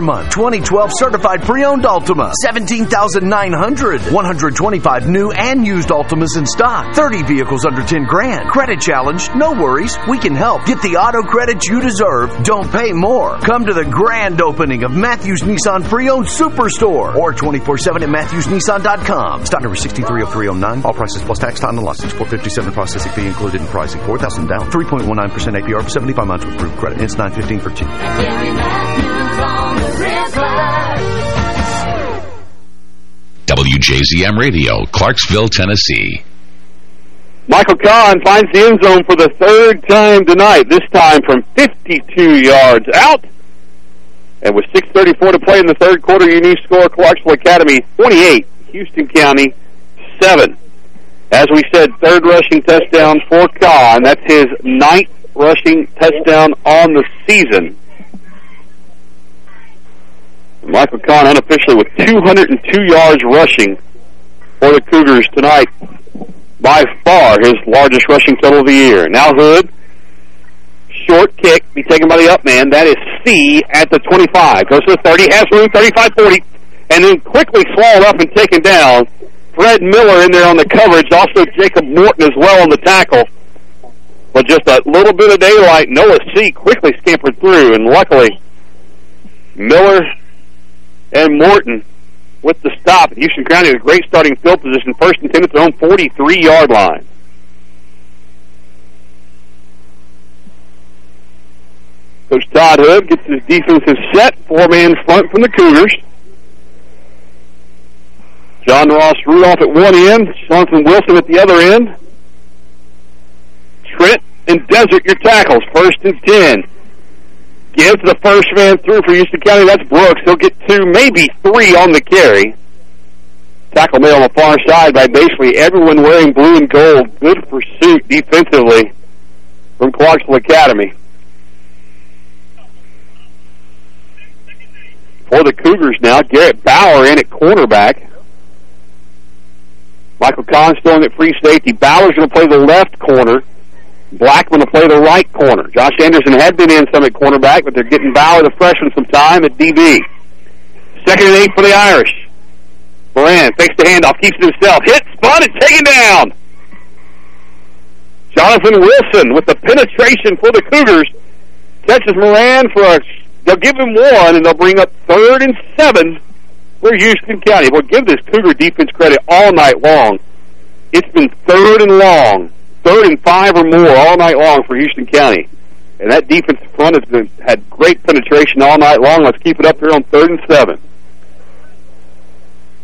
Speaker 17: month. 2012 Certified Pre-Owned Altima, 17900 125 new and used Altimas in stock. 30 vehicles under 10 grand. Credit challenge, no worries. We can help. Get the auto credit you deserve. Don't pay more. Come to the grand opening of Matthews Nissan Pre-Owned Superstore or 24-7 at MatthewsNissan.com. Stock number 630309. All prices plus tax, time and license. 457 processing fee included in pricing. 4000 down. 3.19% APR for 75 months with approved credit. It's 915 for two.
Speaker 15: WJZM Radio, Clarksville, Tennessee.
Speaker 5: Michael Kahn finds the end zone for the third time tonight, this time from 52 yards out. And with 6.34 to play in the third quarter, your new score, Clarksville Academy 28, Houston County 7. As we said, third rushing touchdown for Kahn. That's his ninth rushing touchdown on the season. Michael Kahn unofficially with 202 yards rushing for the Cougars tonight. By far his largest rushing total of the year. Now Hood, short kick, be taken by the up man. That is C at the 25. Goes to the 30, has room, 35-40, and then quickly swallowed up and taken down. Fred Miller in there on the coverage. Also Jacob Morton as well on the tackle. But just a little bit of daylight, Noah C quickly scampered through, and luckily Miller and Morton with the stop. Houston County a great starting field position, first and 10 at their own 43-yard line. Coach Todd Hood gets his defensive set, four-man front from the Cougars. John Ross Rudolph at one end, Jonathan Wilson at the other end. Trent and Desert, your tackles, first and 10 gives the first man through for Houston County. That's Brooks. He'll get two, maybe three on the carry. Tackle made on the far side by basically everyone wearing blue and gold. Good pursuit defensively from Clarksville Academy. For the Cougars now, Garrett Bauer in at cornerback. Michael still at free safety. Bauer's going to play the left corner. Blackman to play the right corner. Josh Anderson had been in some at cornerback, but they're getting Bauer, the freshman, some time at DB. Second and eight for the Irish. Moran takes the handoff, keeps it himself. Hit, spun, and taken down. Jonathan Wilson with the penetration for the Cougars. Catches Moran for a... They'll give him one, and they'll bring up third and seven for Houston County. We'll give this Cougar defense credit all night long. It's been third and long third and five or more all night long for Houston County. And that defensive front has been, had great penetration all night long. Let's keep it up here on third and seven.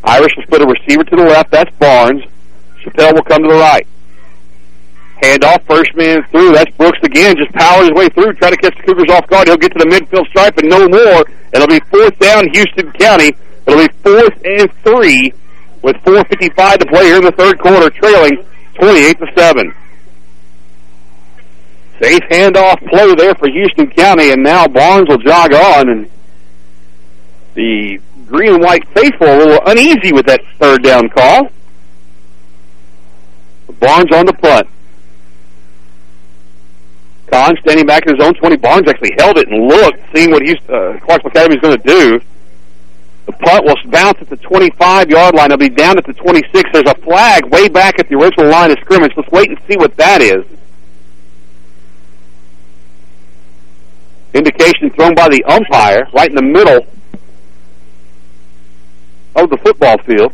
Speaker 5: Irish will split a receiver to the left. That's Barnes. Chappelle will come to the right. Handoff, first man through. That's Brooks again. Just powers his way through. Try to catch the Cougars off guard. He'll get to the midfield stripe and no more. It'll be fourth down, Houston County. It'll be fourth and three with 4.55 to play here in the third quarter, trailing 28 to 7. Safe handoff play there for Houston County, and now Barnes will jog on, and the green and white faithful a little uneasy with that third down call. Barnes on the punt. Kahn standing back in his own 20. Barnes actually held it and looked, seeing what Houston, uh, Clarksville Academy is going to do. The punt will bounce at the 25-yard line. It'll be down at the 26. There's a flag way back at the original line of scrimmage. Let's wait and see what that is. Indication thrown by the umpire right in the middle of the football field.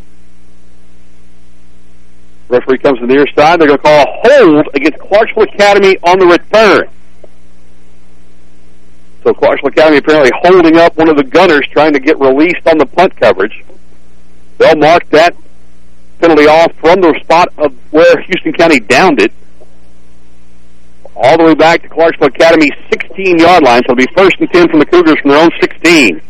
Speaker 5: Referee comes to the near side. They're going to call a hold against Clarksville Academy on the return. So Clarksville Academy apparently holding up one of the gunners trying to get released on the punt coverage. They'll mark that penalty off from the spot of where Houston County downed it all the way back to Clarksville Academy's 16-yard line. So it'll be first and 10 from the Cougars from their own 16.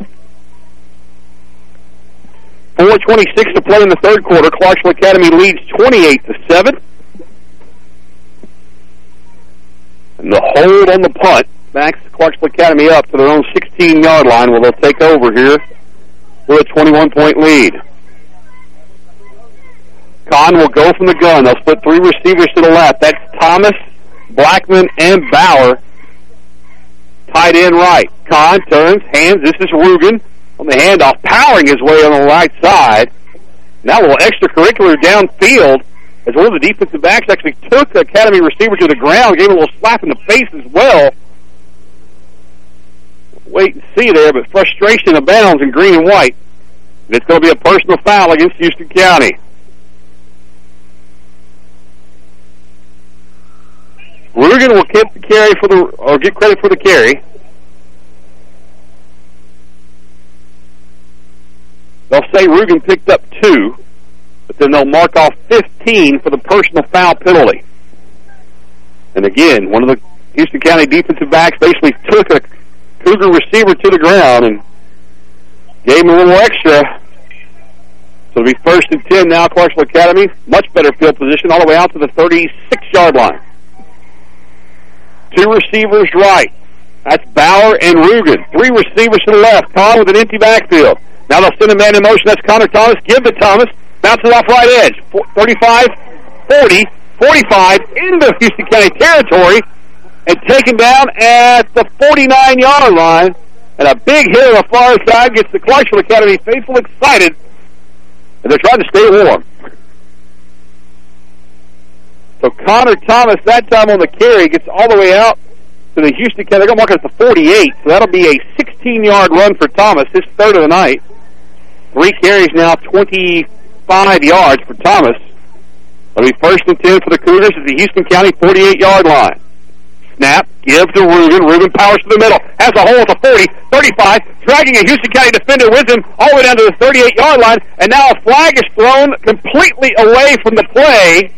Speaker 5: 4.26 to play in the third quarter. Clarksville Academy leads 28 to 7. And the hold on the punt backs Clarksville Academy up to their own 16-yard line where they'll take over here with a 21-point lead. Kahn will go from the gun. They'll split three receivers to the left. That's Thomas, Blackman, and Bauer. Tight end right. Kahn turns, hands. This is Rugen on the handoff, powering his way on the right side. Now a little extracurricular downfield as one of the defensive backs actually took the Academy receiver to the ground, gave him a little slap in the face as well. Wait and see there, but frustration abounds in green and white. And It's going to be a personal foul against Houston County. Rugen will get the carry for the or get credit for the carry. They'll say Rugen picked up two. but then they'll mark off 15 for the personal foul penalty. And again, one of the Houston County defensive backs basically took a Cougar receiver to the ground and gave him a little extra. So it'll be first and 10 now, Clarksville Academy. Much better field position all the way out to the 36-yard line. Two receivers right. That's Bauer and Rugen. Three receivers to the left. Kahn with an empty backfield. Now they'll send a man in motion. That's Connor Thomas. Give to Thomas. Bounces off right edge. 35, 40, 45 into Houston County territory and taken down at the 49-yard line. And a big hit on the far side gets the Clarksville Academy faithful excited. And they're trying to stay warm. So Connor Thomas, that time on the carry, gets all the way out to the Houston County. They're going to mark it at the 48, so that'll be a 16-yard run for Thomas, his third of the night. Three carries now, 25 yards for Thomas. It'll be first and 10 for the Cougars at the Houston County 48-yard line. Snap, give to Rugen. Rugen powers to the middle. Has a hole at the 40, 35, dragging a Houston County defender with him all the way down to the 38-yard line. And now a flag is thrown completely away from the play.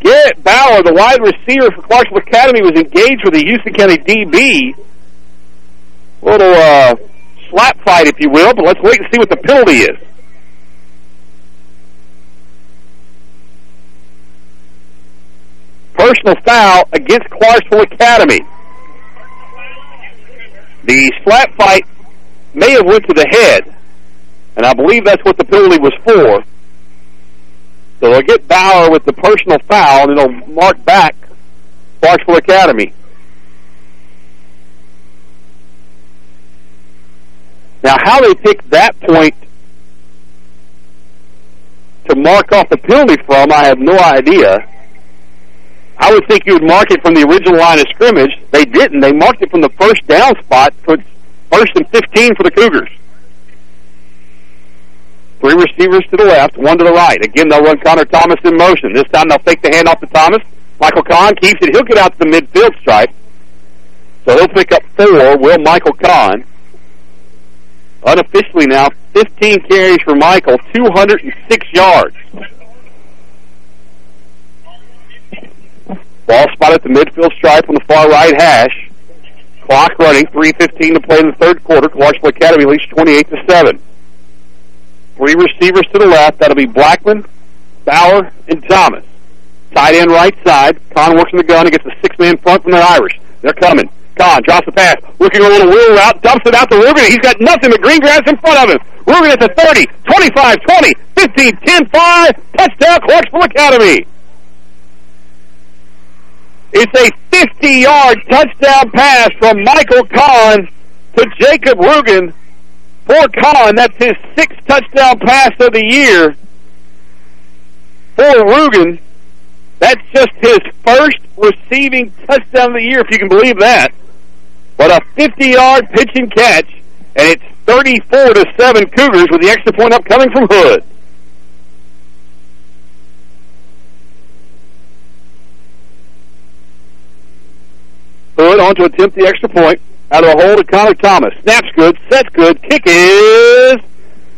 Speaker 5: Garrett Bauer, the wide receiver for Clarksville Academy, was engaged with the Houston County DB. A little uh, slap fight, if you will, but let's wait and see what the penalty is. Personal foul against Clarksville Academy. The slap fight may have went to the head, and I believe that's what the penalty was for. So they'll get Bauer with the personal foul, and it'll mark back Clarksville Academy. Now, how they picked that point to mark off the penalty from, I have no idea. I would think you would mark it from the original line of scrimmage. They didn't. They marked it from the first down spot, so first and 15 for the Cougars. Three receivers to the left, one to the right. Again, they'll run Connor Thomas in motion. This time they'll fake the handoff to Thomas. Michael Kahn keeps it. He'll get out to the midfield stripe. So he'll pick up four, will Michael Kahn. Unofficially now, 15 carries for Michael, 206 yards. Ball spot at the midfield stripe on the far right hash. Clock running, 3.15 to play in the third quarter. Clarksville Academy leads 28 to 7. Three receivers to the left. That'll be Blackman, Bauer, and Thomas. Tight end right side. Kahn works in the gun and gets a six-man front from the Irish. They're coming. Kahn drops the pass. Looking a little wheel route. Dumps it out to Rugen. He's got nothing but green grass in front of him. Rugen at the 30, 25, 20, 15, 10, 5. Touchdown, Clarksville Academy. It's a 50-yard touchdown pass from Michael Kahn to Jacob Rugen. For Kahn, that's his sixth touchdown pass of the year. For Rugen, that's just his first receiving touchdown of the year, if you can believe that. But a 50-yard pitch and catch, and it's 34 to 7 Cougars with the extra point up coming from Hood. Hood on to attempt the extra point. Out of the hole to Connor Thomas. Snaps good, sets good, kick is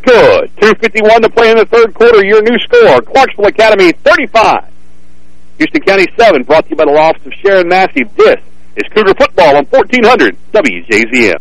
Speaker 5: good. 2.51 to play in the third quarter. Your new score, Clarksville Academy 35. Houston County 7, brought to you by the office of Sharon Massey. This is Cougar Football on 1400 WJZM.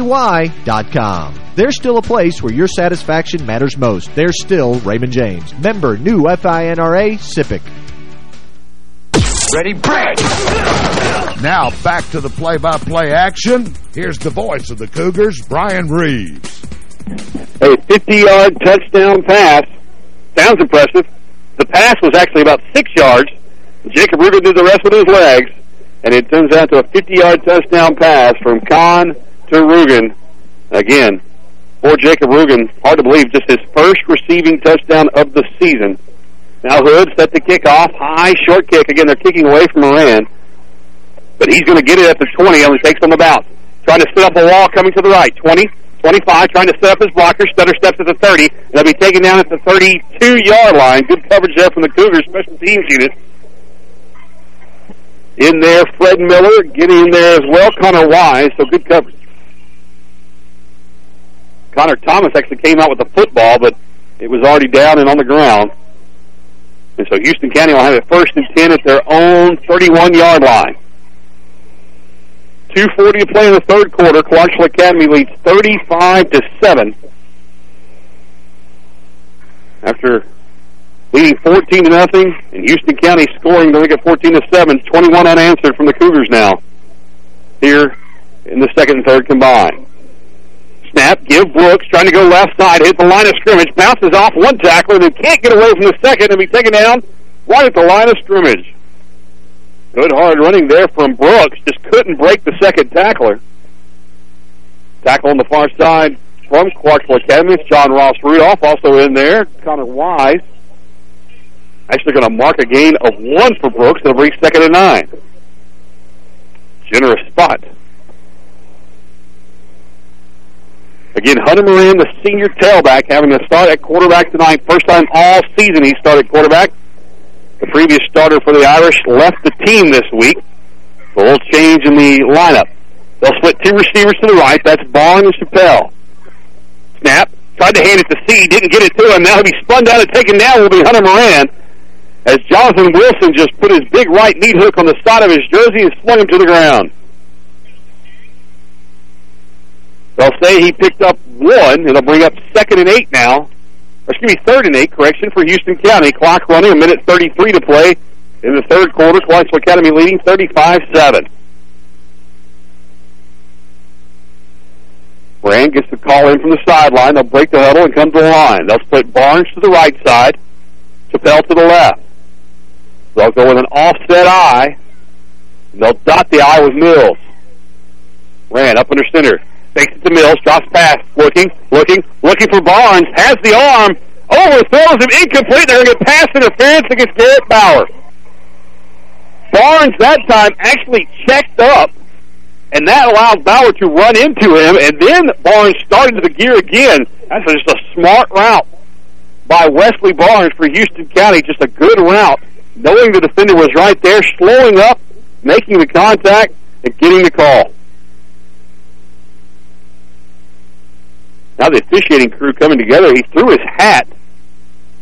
Speaker 6: AY.com. There's still a place where your satisfaction matters most. There's still Raymond James. Member new FINRA SIPC.
Speaker 4: Ready, break! Now back to the play-by-play -play action. Here's the voice of the Cougars, Brian Reeves.
Speaker 5: A 50-yard touchdown pass. Sounds impressive. The pass was actually about six yards. Jacob Rugen did the rest with his legs, and it turns out to a 50-yard touchdown pass from Kahn to Rugen. Again, for Jacob Rugen, hard to believe, just his first receiving touchdown of the season. Now Hood set the kickoff, high, short kick. Again, they're kicking away from Moran. But he's going to get it at the 20, only takes the bounce. Trying to set up a wall coming to the right. 20, 25, trying to set up his blocker. Stutter steps at the 30. And they'll be taken down at the 32-yard line. Good coverage there from the Cougars special teams unit. In there, Fred Miller getting in there as well. Connor Wise, so good coverage. Connor Thomas actually came out with the football, but it was already down and on the ground. And so Houston County will have it first and 10 at their own 31-yard line. 2.40 to play in the third quarter. Clarksville Academy leads 35 to 7. After leading 14 to nothing, and Houston County scoring to at 14 to 7, 21 unanswered from the Cougars now. Here in the second and third combined. Snap, give Brooks, trying to go left side, hit the line of scrimmage, bounces off one tackler, then can't get away from the second and be taken down right at the line of scrimmage. Good hard running there from Brooks, just couldn't break the second tackler. Tackle on the far side from Clarksville Academy. It's John Ross Rudolph also in there. Connor Wise. Actually going to mark a gain of one for Brooks. It'll bring second and nine. Generous spot. Again, Hunter Moran, the senior tailback, having to start at quarterback tonight. First time all season he started quarterback. The previous starter for the Irish left the team this week. So a little change in the lineup. They'll split two receivers to the right. That's Barnes and Chappelle. Snap. Tried to hand it to C. Didn't get it to him. Now he'll be spun down and taken down will be Hunter Moran. As Jonathan Wilson just put his big right knee hook on the side of his jersey and flung him to the ground. They'll say he picked up one. It'll bring up second and eight now. Or excuse me, third and eight, correction, for Houston County. Clock running, a minute 33 to play in the third quarter. Clarksville Academy leading 35-7. Brand gets the call in from the sideline. They'll break the huddle and come to the line. They'll split Barnes to the right side, Chappelle to the left. They'll go with an offset I. they'll dot the eye with Mills. Ran up under center. Takes it to Mills. Drops pass. Looking, looking, looking for Barnes. Has the arm. Oh, Overthrows him. Incomplete. They're going to pass interference against Garrett Bauer. Barnes that time actually checked up and that allowed Bauer to run into him, and then Barnes started the gear again. That's just a smart route by Wesley Barnes for Houston County. Just a good route, knowing the defender was right there, slowing up, making the contact, and getting the call. Now the officiating crew coming together, he threw his hat.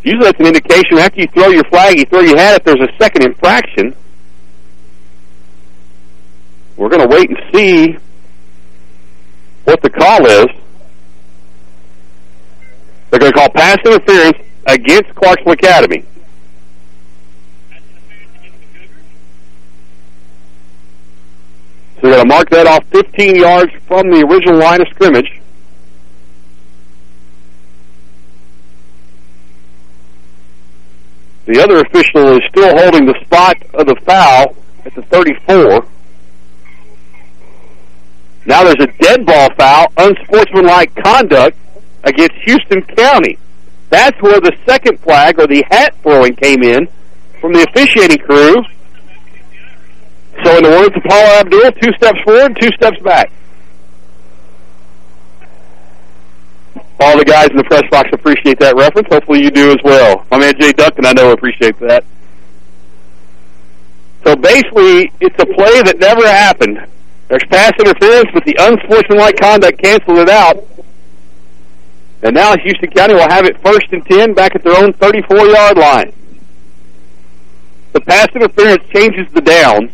Speaker 5: Usually that's an indication after you throw your flag, you throw your hat if there's a second infraction. We're going to wait and see what the call is. They're going to call pass interference against Clarksville Academy. So they're going to mark that off 15 yards from the original line of scrimmage. The other official is still holding the spot of the foul at the 34. Now there's a dead ball foul, unsportsmanlike conduct against Houston County. That's where the second flag, or the hat throwing, came in from the officiating crew. So in the words of Paula Abdul, two steps forward, two steps back. All the guys in the press box appreciate that reference. Hopefully you do as well. My man Jay Duncan, I know, appreciates that. So basically, it's a play that never happened. There's pass interference, but the unsportsmanlike conduct canceled it out. And now Houston County will have it first and 10 back at their own 34-yard line. The pass interference changes the downs,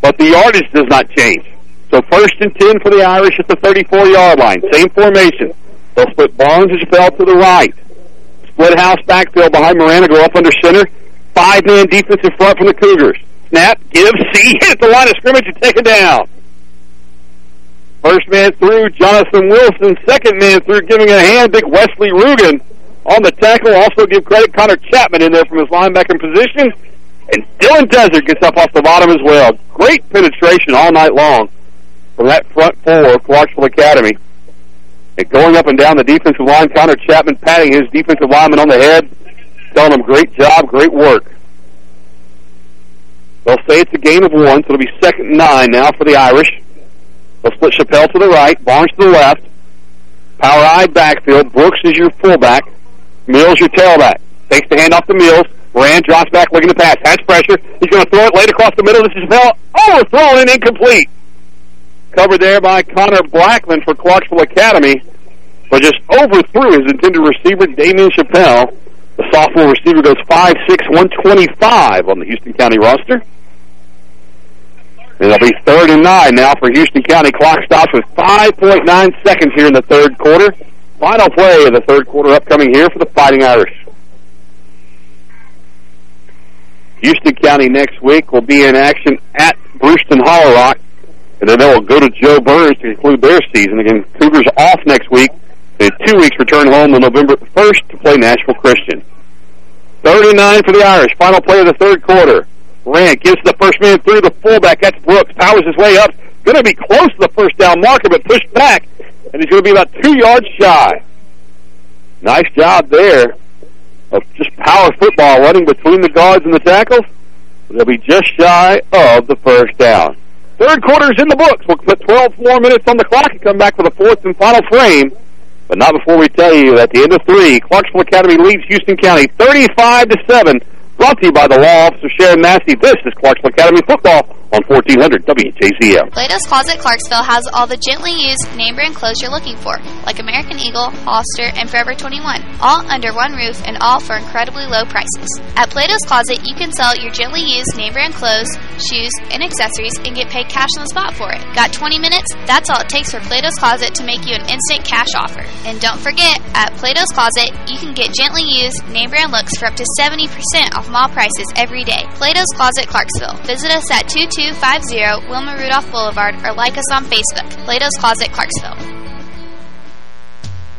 Speaker 5: but the yardage does not change. So first and 10 for the Irish at the 34-yard line. Same formation. They'll split Barnes and Chappelle to the right. Split house backfield behind Miranda, go up under center. Five-man defense in front from the Cougars. Snap, give, *laughs* see, hit the line of scrimmage and take it down. First man through, Jonathan Wilson. Second man through, giving a hand, big Wesley Rugen on the tackle. Also give credit Connor Chapman in there from his linebacker position. And Dylan Desert gets up off the bottom as well. Great penetration all night long from that front four of Clarksville Academy. And going up and down the defensive line, Connor Chapman patting his defensive lineman on the head, telling him great job, great work. They'll say it's a game of one, so it'll be second and nine now for the Irish. They'll split Chappelle to the right, Barnes to the left. Power I backfield. Brooks is your fullback. Mills your tailback. Takes the handoff to Mills. Rand drops back looking to pass. Has pressure. He's going to throw it late across the middle. This is Chappelle. Overthrown oh, and incomplete. Covered there by Connor Blackman for Clarksville Academy. But just overthrew his intended receiver, Damian Chappelle. The sophomore receiver goes 5'6", 125 on the Houston County roster. It'll be third and nine now for Houston County. Clock stops with 5.9 seconds here in the third quarter. Final play of the third quarter upcoming here for the Fighting Irish. Houston County next week will be in action at Bruceton Hollow Rock. And then they will go to Jo Byrns to conclude their season. Again, Cougars off next week. In two weeks, return home on November 1st to play Nashville Christian. 39 for the Irish. Final play of the third quarter. Rand gives the first man through the fullback. That's Brooks. Powers his way up. Going to be close to the first down marker, but pushed back. And he's going to be about two yards shy. Nice job there of just power football running between the guards and the tackles. They'll be just shy of the first down. Third quarter is in the books. We'll put 12 more minutes on the clock and come back for the fourth and final frame. But not before we tell you that at the end of three, Clarksville Academy leads Houston County 35 to 7. Brought to you by the law officer Sharon Massey. This is Clarksville Academy Football on 1400 WJZM.
Speaker 7: Plato's Closet Clarksville has all the gently used name brand clothes you're looking for, like American Eagle, Hollister, and Forever 21, all under one roof and all for incredibly low prices. At Plato's Closet, you can sell your gently used name brand clothes, shoes, and accessories and get paid cash on the spot for it. Got 20 minutes? That's all it takes for Plato's Closet to make you an instant cash offer. And don't forget, at Plato's Closet, you can get gently used name brand looks for up to 70% off mall prices every day. Plato's Closet Clarksville. Visit us at 22 2250 Wilma Rudolph Boulevard or like us on Facebook. Plato's Closet, Clarksville.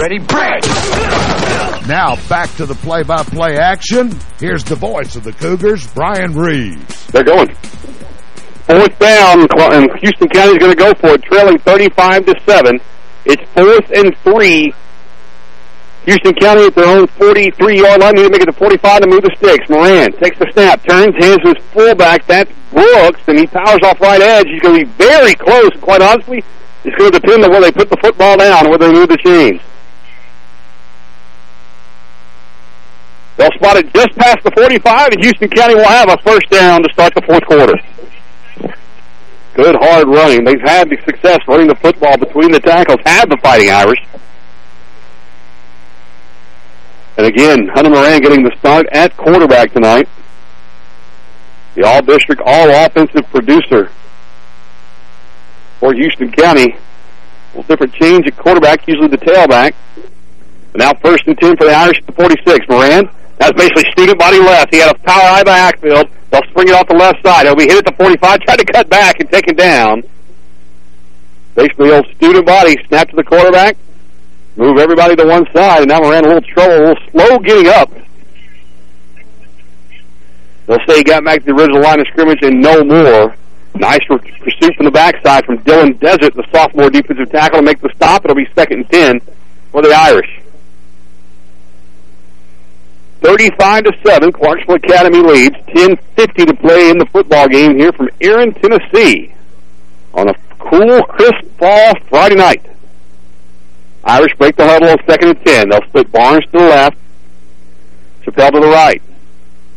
Speaker 4: Ready, break! Now back to the play-by-play -play action. Here's the voice of the Cougars, Brian Reeves.
Speaker 5: They're going. Fourth down, and Houston County is going to go for it, trailing 35 to 7. It's fourth and three. Houston County at their own 43-yard line. Need to make it to 45 to move the sticks. Moran takes the snap, turns, hands to his fullback. That's Brooks, and he powers off right edge. He's going to be very close. Quite honestly, it's going to depend on where they put the football down, where they move the chains. They'll spot it just past the 45, and Houston County will have a first down to start the fourth quarter. Good hard running. They've had the success running the football between the tackles, have the Fighting Irish. And again, Hunter Moran getting the start at quarterback tonight. The all-district, all-offensive producer for Houston County. A little different change at quarterback, usually the tailback. But now first and 10 for the Irish at the 46. Moran that's basically student body left. He had a power I backfield. They'll spring it off the left side. He'll be hit at the 45, *laughs* tried to cut back and take taken down. Basically, old student body snap to the quarterback, move everybody to one side, and now we're in a little trouble, a little slow getting up. They'll say he got back to the original line of scrimmage and no more. Nice pursuit from the backside from Dylan Desert, the sophomore defensive tackle, to make the stop. It'll be second and 10 for the Irish. 35 to 7, Clarksville Academy leads. 10.50 to play in the football game here from Erin, Tennessee. On a cool, crisp fall Friday night. Irish break the huddle on second and ten. They'll split Barnes to the left, Chappelle to the right.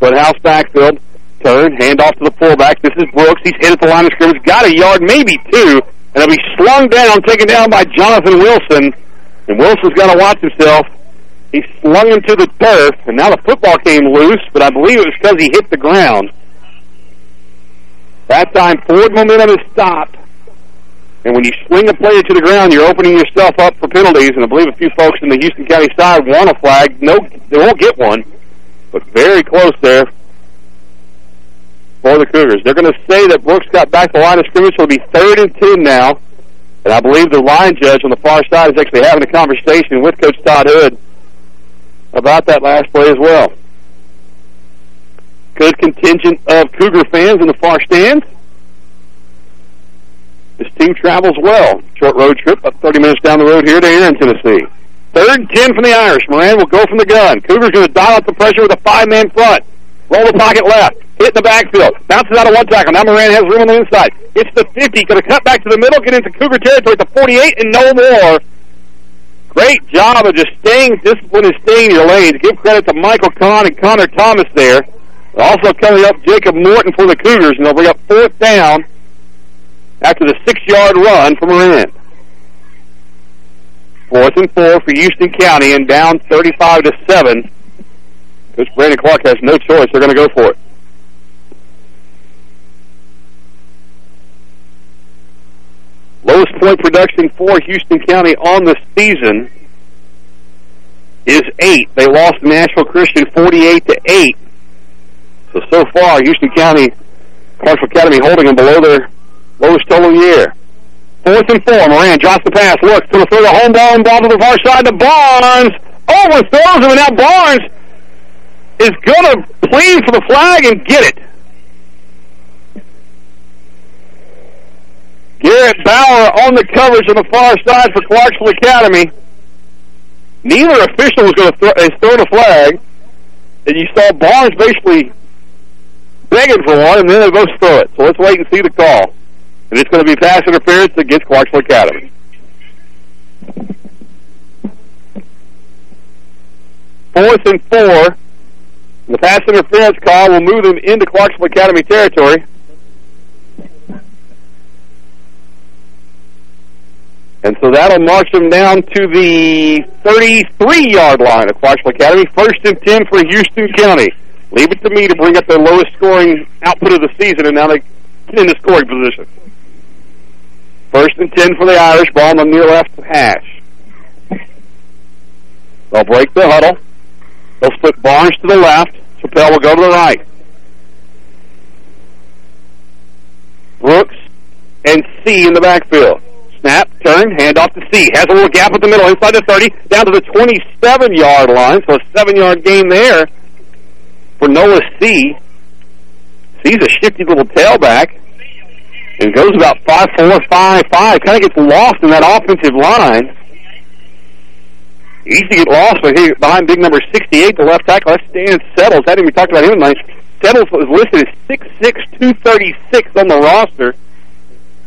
Speaker 5: Foothouse backfield, turn, hand off to the fullback. This is Brooks. He's hit at the line of scrimmage, got a yard, maybe two, and he'll be slung down, taken down by Jonathan Wilson. And Wilson's got to watch himself. He slung him to the turf, and now the football came loose, but I believe it was because he hit the ground. That time, forward momentum is stopped. And when you swing a player to the ground, you're opening yourself up for penalties. And I believe a few folks in the Houston County side want a flag. No, they won't get one, but very close there for the Cougars. They're going to say that Brooks got back the line of scrimmage. It'll be third and ten now. And I believe the line judge on the far side is actually having a conversation with Coach Todd Hood about that last play as well. Good contingent of Cougar fans in the far stands. This team travels well. Short road trip, about 30 minutes down the road here to Erin, Tennessee. Third and 10 from the Irish. Moran will go from the gun. Cougars going to dial up the pressure with a five-man front. Roll the pocket left. Hit the backfield. Bounces out of one tackle. Now Moran has room on the inside. It's the 50. Going to cut back to the middle. Get into Cougar territory at the 48 and no more. Great job of just staying disciplined and staying in your lanes. Give credit to Michael Kahn and Connor Thomas there. Also coming up, Jacob Morton for the Cougars, and they'll bring up fourth down after the six-yard run from Moran. Fourth and four for Houston County, and down 35 to seven. Coach Brandon Clark has no choice. They're going to go for it. Lowest point production for Houston County on the season is eight. They lost Nashville Christian 48 to eight. So so far, Houston County, Clarksville Academy holding them below their lowest total year. Fourth and four. Moran drops the pass, looks to the throw the home ball to the far side to Barnes. Oh, Overthrows him, and now Barnes is going to plead for the flag and get it. Garrett Bauer on the coverage on the far side for Clarksville Academy. Neither official was going to throw, is throwing a flag, and you saw Barnes basically begging for one, and then they both throw it. So let's wait and see the call. And it's going to be pass interference against Clarksville Academy. Fourth and four. The pass interference call will move them into Clarksville Academy territory. And so that'll march them down to the 33-yard line of Clarksville Academy. First and 10 for Houston County. Leave it to me to bring up their lowest scoring output of the season, and now they get in the scoring position. First and 10 for the Irish, ball on the near left hash. They'll break the huddle. They'll split Barnes to the left. Chappelle will go to the right. Brooks and C in the backfield. Snap, turn, hand off to C. Has a little gap at the middle, inside the 30, down to the 27-yard line, so a seven-yard gain there for Noah C. C's a shifty little tailback and goes about five four five five. Kind of gets lost in that offensive line. Easy to get lost but here behind big number 68, the left tackle. That's Stan Settles. I didn't even talk about him tonight. Settles was listed as 6'6", 236 on the roster,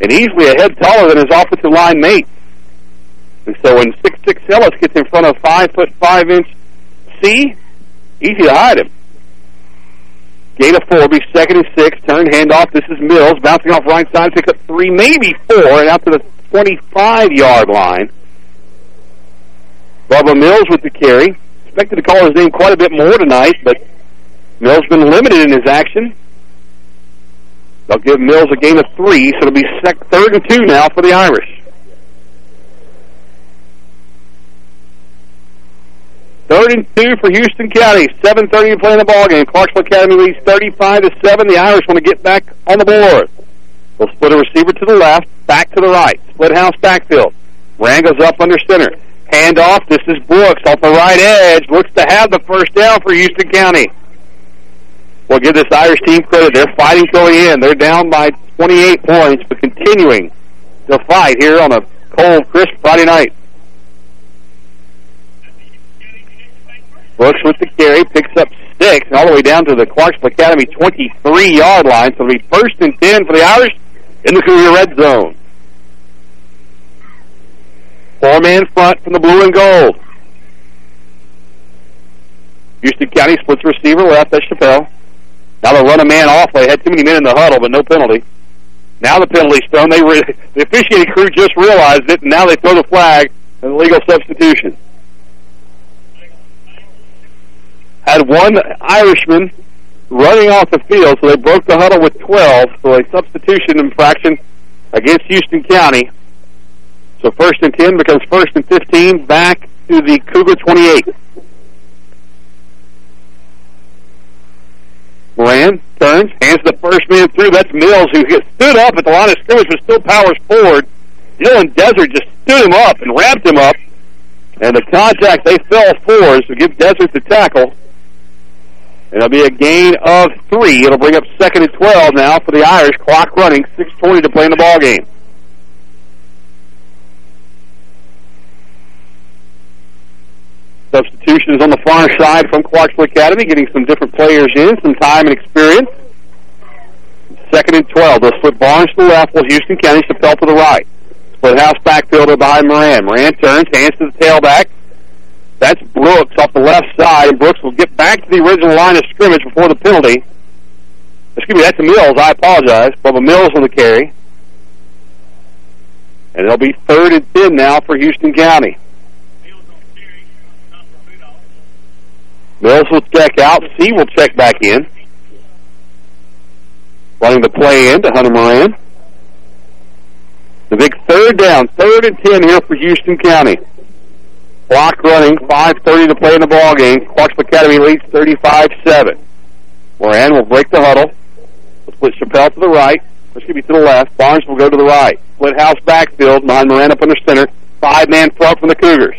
Speaker 5: and easily a head taller than his offensive line mate. And so when 6'6 Settles gets in front of 5 foot 5 inch C, easy to hide him. Gain of four, be second and six. Turn, handoff. This is Mills. Bouncing off right side, picks up three, maybe four, and out to the 25-yard line. Bubba Mills with the carry. Expected to call his name quite a bit more tonight, but Mills been limited in his action. They'll give Mills a gain of three, so it'll be sec- third and two now for the Irish. Third and two for Houston County. 7.30 to play in the ball game. Clarksville Academy leads 35 to 7. The Irish want to get back on the board. They'll split a receiver to the left, back to the right. Split house backfield. Rango's up under center. Hand off. This is Brooks off the right edge. Looks to have the first down for Houston County. We'll give this Irish team credit. They're fighting going in. They're down by 28 points, but continuing to fight here on a cold, crisp Friday night. Brooks with the carry, picks up six, all the way down to the Clarksville Academy 23-yard line. So it'll be first and 10 for the Irish in the Cougar red zone. Four-man front from the blue and gold. Houston County splits receiver left. That's Chappelle. Now they'll run a man off. They had too many men in the huddle, but no penalty. Now the penalty's thrown. They re *laughs* the officiating crew just realized it, and now they throw the flag and legal substitution. Had one Irishman running off the field, so they broke the huddle with 12, so a substitution infraction against Houston County. So first and 10 becomes first and 15 back to the Cougar 28. Moran turns, hands the first man through. That's Mills, who gets stood up at the line of scrimmage, but still powers forward. Dylan Desert just stood him up and wrapped him up. And the contact, they fell fours to give Desert the tackle. And it'll be a gain of three. It'll bring up second and 12 now for the Irish. Clock running, 6.20 to play in the ball game. Substitutions on the far side from Clarksville Academy, getting some different players in, some time and experience. Second and 12. They'll split Barnes to the left, while Houston County Chappelle to the right. Split house backfielder behind Moran. Moran turns, hands to the tailback. That's Brooks off the left side, and Brooks will get back to the original line of scrimmage before the penalty. Excuse me, that's Mills. I apologize. Bubba Mills on the carry. And it'll be third and 10 now for Houston County. Mills will check out. C will check back in. Running the play in to Hunter Moran. The big third down, third and 10 here for Houston County. Clock running, 5.30 to play in the ball game. Clarksville Academy leads 35-7. Moran will break the huddle. We'll split Chappelle to the right. Me, to the left. Barnes will go to the right. Split house backfield behind Moran up under center. Five-man front from the Cougars.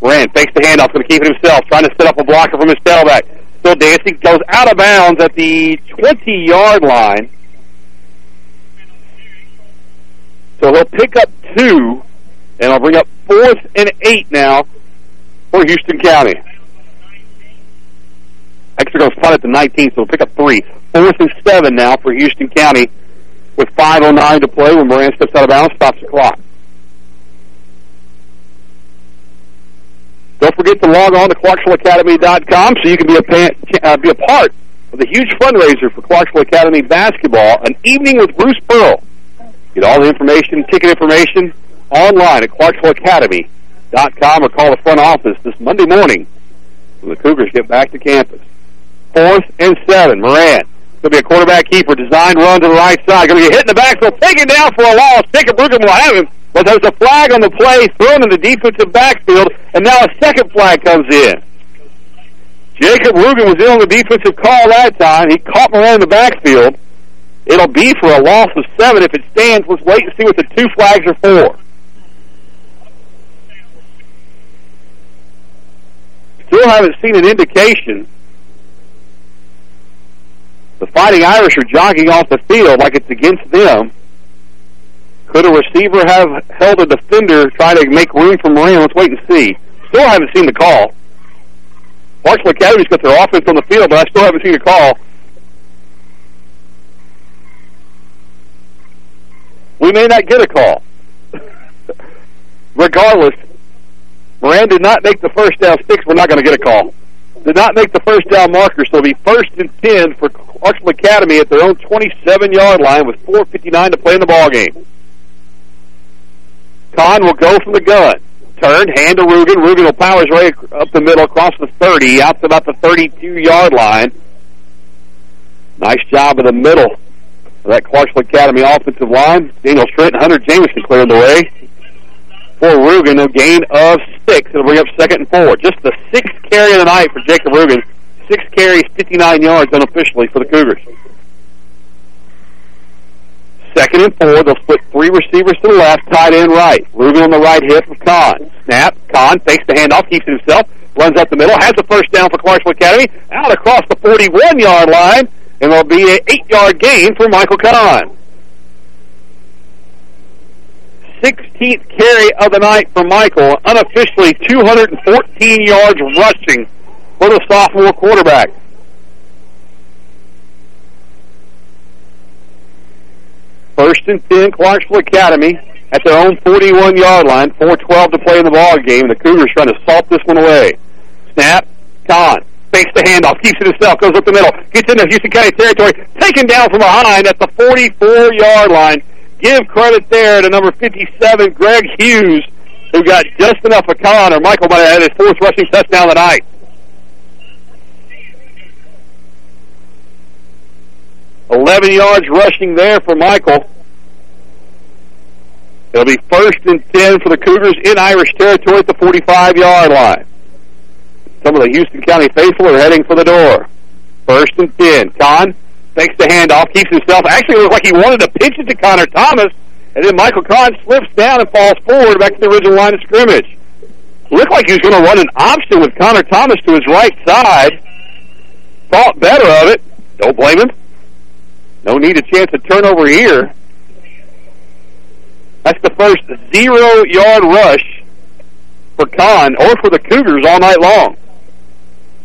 Speaker 5: Moran fakes the handoff, going to keep it himself, trying to set up a blocker from his tailback. Still dancing, goes out of bounds at the 20-yard line. So he'll pick up two, and I'll bring up fourth and eight now for Houston County. Extra goes spot at the 19th, so he'll pick up three. Fourth and seven now for Houston County with 5.09 to play when Moran steps out of bounds, stops the clock. Don't forget to log on to ClarksvilleAcademy.com so you can be a, uh, be a part of the huge fundraiser for Clarksville Academy basketball, an evening with Bruce Pearl. Get all the information, ticket information, online at ClarksvilleAcademy.com or call the front office this Monday morning when the Cougars get back to campus. Fourth and seven, Moran. Going to be a quarterback keeper, designed run to the right side. Going to get hit in the backfield, taken down for a loss. Jacob Rugen will have him, but there's a flag on the play thrown in the defensive backfield, and now a second flag comes in. Jacob Rugen was in on the defensive call that time. He caught Moran in the backfield. It'll be for a loss of seven. If it stands, let's wait and see what the two flags are for. Still haven't seen an indication. The Fighting Irish are jogging off the field like it's against them. Could a receiver have held a defender trying to make room for Moran? Let's wait and see. Still haven't seen the call. Clarksville Academy's got their offense on the field, but I still haven't seen a call. We may not get a call. *laughs* Regardless, Moran did not make the first down six. We're not going to get a call. Did not make the first down marker, so it'll be first and 10 for Clarksville Academy at their own 27-yard line with 4.59 to play in the ball game. Kahn will go from the gun. Turn, hand to Rugen. Rugen will power his way up the middle across the 30, out to about the 32-yard line. Nice job in the middle of that Clarksville Academy offensive line. Daniel Stritt and Hunter Jameson cleared the way. For Rugen, a gain of six. It'll bring up second and four. Just the sixth carry of the night for Jacob Rugen. Six carries, 59 yards unofficially for the Cougars. Second and four, they'll split three receivers to the left, tight end right. Rugen on the right hip of Kahn. Snap, Kahn fakes the handoff, keeps it himself, runs up the middle, has the first down for Clarksville Academy, out across the 41-yard line, and there'll be an eight-yard gain for Michael Kahn. 16th carry of the night for Michael, unofficially 214 yards rushing for the sophomore quarterback. First and 10, Clarksville Academy. at their own 41-yard line. 4-12 to play in the ball game. The Cougars trying to salt this one away. Snap. Kahn. fakes the handoff, keeps it himself, goes up the middle, gets into Houston County territory, taken down from behind at the 44-yard line. Give credit there to number 57, Greg Hughes, who got just enough of Kahn, or Michael might have had his fourth rushing touchdown of the night. Eleven yards rushing there for Michael. It'll be first and ten for the Cougars in Irish territory at the 45-yard line. Some of the Houston County faithful are heading for the door. First and ten. Kahn takes the handoff, keeps himself. Actually, looked like he wanted to pitch it to Connor Thomas, and then Michael Kahn slips down and falls forward back to the original line of scrimmage. Looked like he was going to run an option with Connor Thomas to his right side. Thought better of it. Don't blame him. No need a chance of turnover here. That's the first zero-yard rush for Kahn or for the Cougars all night long.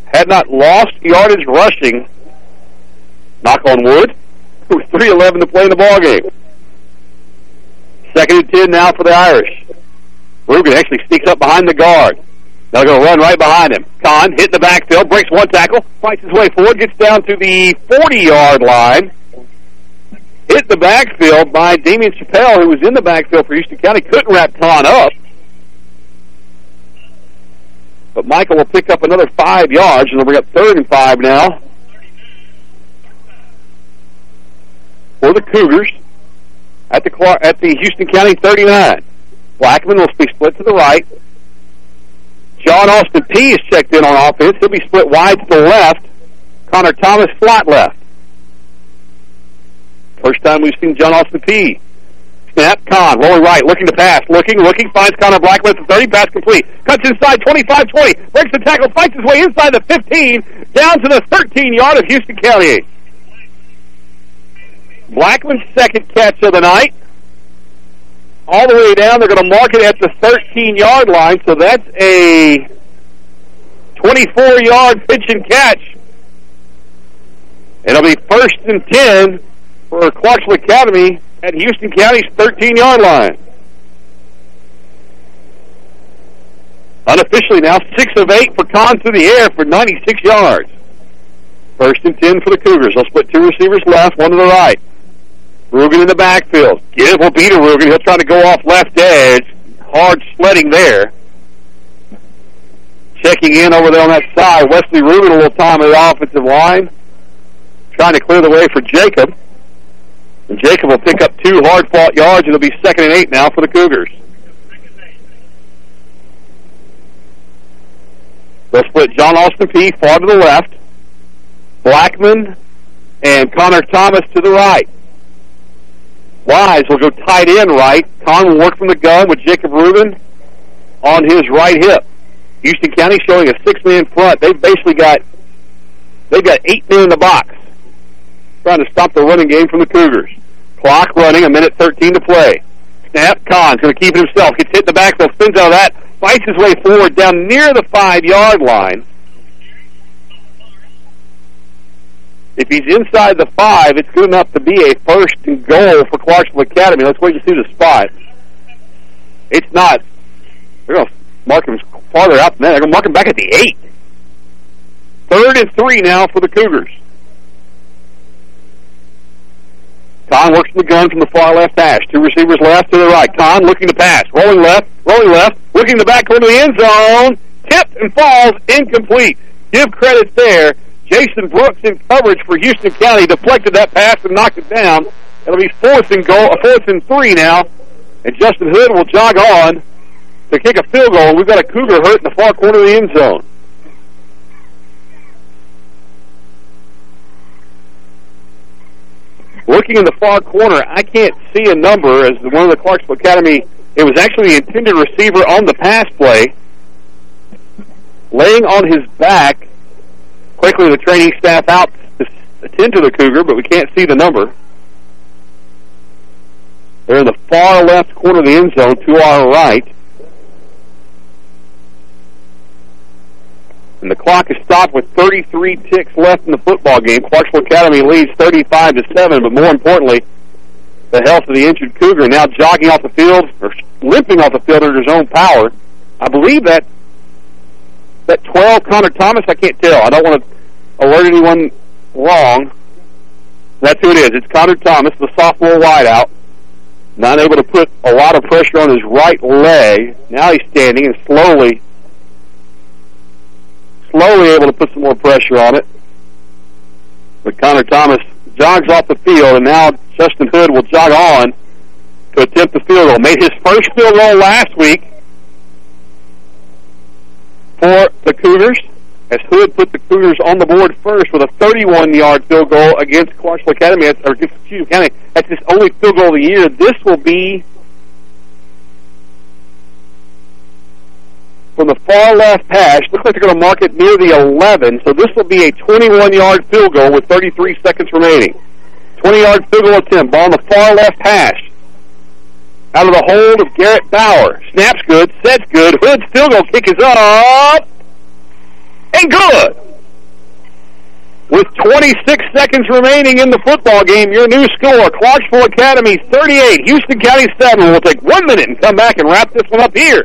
Speaker 5: Had not lost yardage rushing, knock on wood, *laughs* with 3.11 to play in the ball game. Second and 10 now for the Irish. Rugen actually sneaks up behind the guard. They'll go run right behind him. Kahn hit the backfield, breaks one tackle, fights his way forward, gets down to the 40-yard line hit the backfield by Damian Chappelle, who was in the backfield for Houston County, couldn't wrap Kahn up. But Michael will pick up another five yards, and they'll bring up third and five now. For the Cougars at the at the Houston County 39. Blackman will be split to the right. John Austin P is checked in on offense. He'll be split wide to the left. Connor Thomas flat left. First time we've seen John Austin P. Snap, Kahn, rolling right, looking to pass, looking, looking, finds Connor at the 30, pass complete. Cuts inside 25-20, breaks the tackle, fights his way inside the 15, down to the 13-yard of Houston County. Blackman's second catch of the night. All the way down, they're going to mark it at the 13-yard line, so that's a 24-yard pitch and catch. It'll be first and 10 for Clarksville Academy at Houston County's 13-yard line. Unofficially now, 6 of 8 for Kahn through the air for 96 yards. First and 10 for the Cougars. They'll split two receivers left, one to the right. Rugen in the backfield. Will beat a Rugen. He'll try to go off left edge. Hard sledding there. Checking in over there on that side. Wesley Rugen a little time of the offensive line. Trying to clear the way for Jacob. And Jacob will pick up two hard-fought yards. It'll be second and eight now for the Cougars. They'll split John Austin P. far to the left. Blackman and Connor Thomas to the right. Wise will go tight end right. Kahn will work from the gun with Jacob Rugen on his right hip. Houston County showing a six-man front. They've basically got they've got eight men in the box trying to stop the running game from the Cougars. Clock running, a minute 13 to play. Snap, Kahn's going to keep it himself. Gets hit in the backfield, spins out of that, fights his way forward down near the five-yard line. If he's inside the five, it's good enough to be a first and goal for Clarksville Academy. Let's wait to see the spot. It's not. They're going to mark him farther out than that. They're going to mark him back at the eight. Third and three now for the Cougars. Kahn works the gun from the far left hash. Two receivers left to the right. Kahn looking to pass. Rolling left, rolling left, looking the back of the end zone. Tipped and falls incomplete. Give credit there. Jason Brooks in coverage for Houston County deflected that pass and knocked it down. It'll be fourth and goal, uh, fourth and three now. And Justin Hood will jog on to kick a field goal. We've got a Cougar hurt in the far corner of the end zone. Looking in the far corner, I can't see a number as one of the Clarksville Academy. It was actually the intended receiver on the pass play, laying on his back. Quickly, the training staff out to attend to the Cougar, but we can't see the number. They're in the far left corner of the end zone to our right. And the clock is stopped with 33 ticks left in the football game. Clarksville Academy leads 35 to 7, but more importantly, the health of the injured Cougar. Now jogging off the field, or limping off the field under his own power. I believe that that 12, Connor Thomas, I can't tell. I don't want to alert anyone wrong. That's who it is. It's Connor Thomas, the sophomore wideout. Not able to put a lot of pressure on his right leg. Now he's standing and slowly, slowly able to put some more pressure on it. But Connor Thomas jogs off the field, and now Justin Hood will jog on to attempt the field goal. Made his first field goal last week for the Cougars as Hood put the Cougars on the board first with a 31-yard field goal against Clarksville Academy, or against. That's his only field goal of the year. This will be from the far left hash. Looks like they're going to mark it near the 11, so this will be a 21-yard field goal with 33 seconds remaining. 20-yard field goal attempt, ball on the far left hash. Out of the hold of Garrett Bauer. Snaps good, sets good. Hood's field goal kick is up and good. With 26 seconds remaining in the football game, your new score, Clarksville Academy 38, Houston County 7. We'll take one minute and come back and wrap this one up here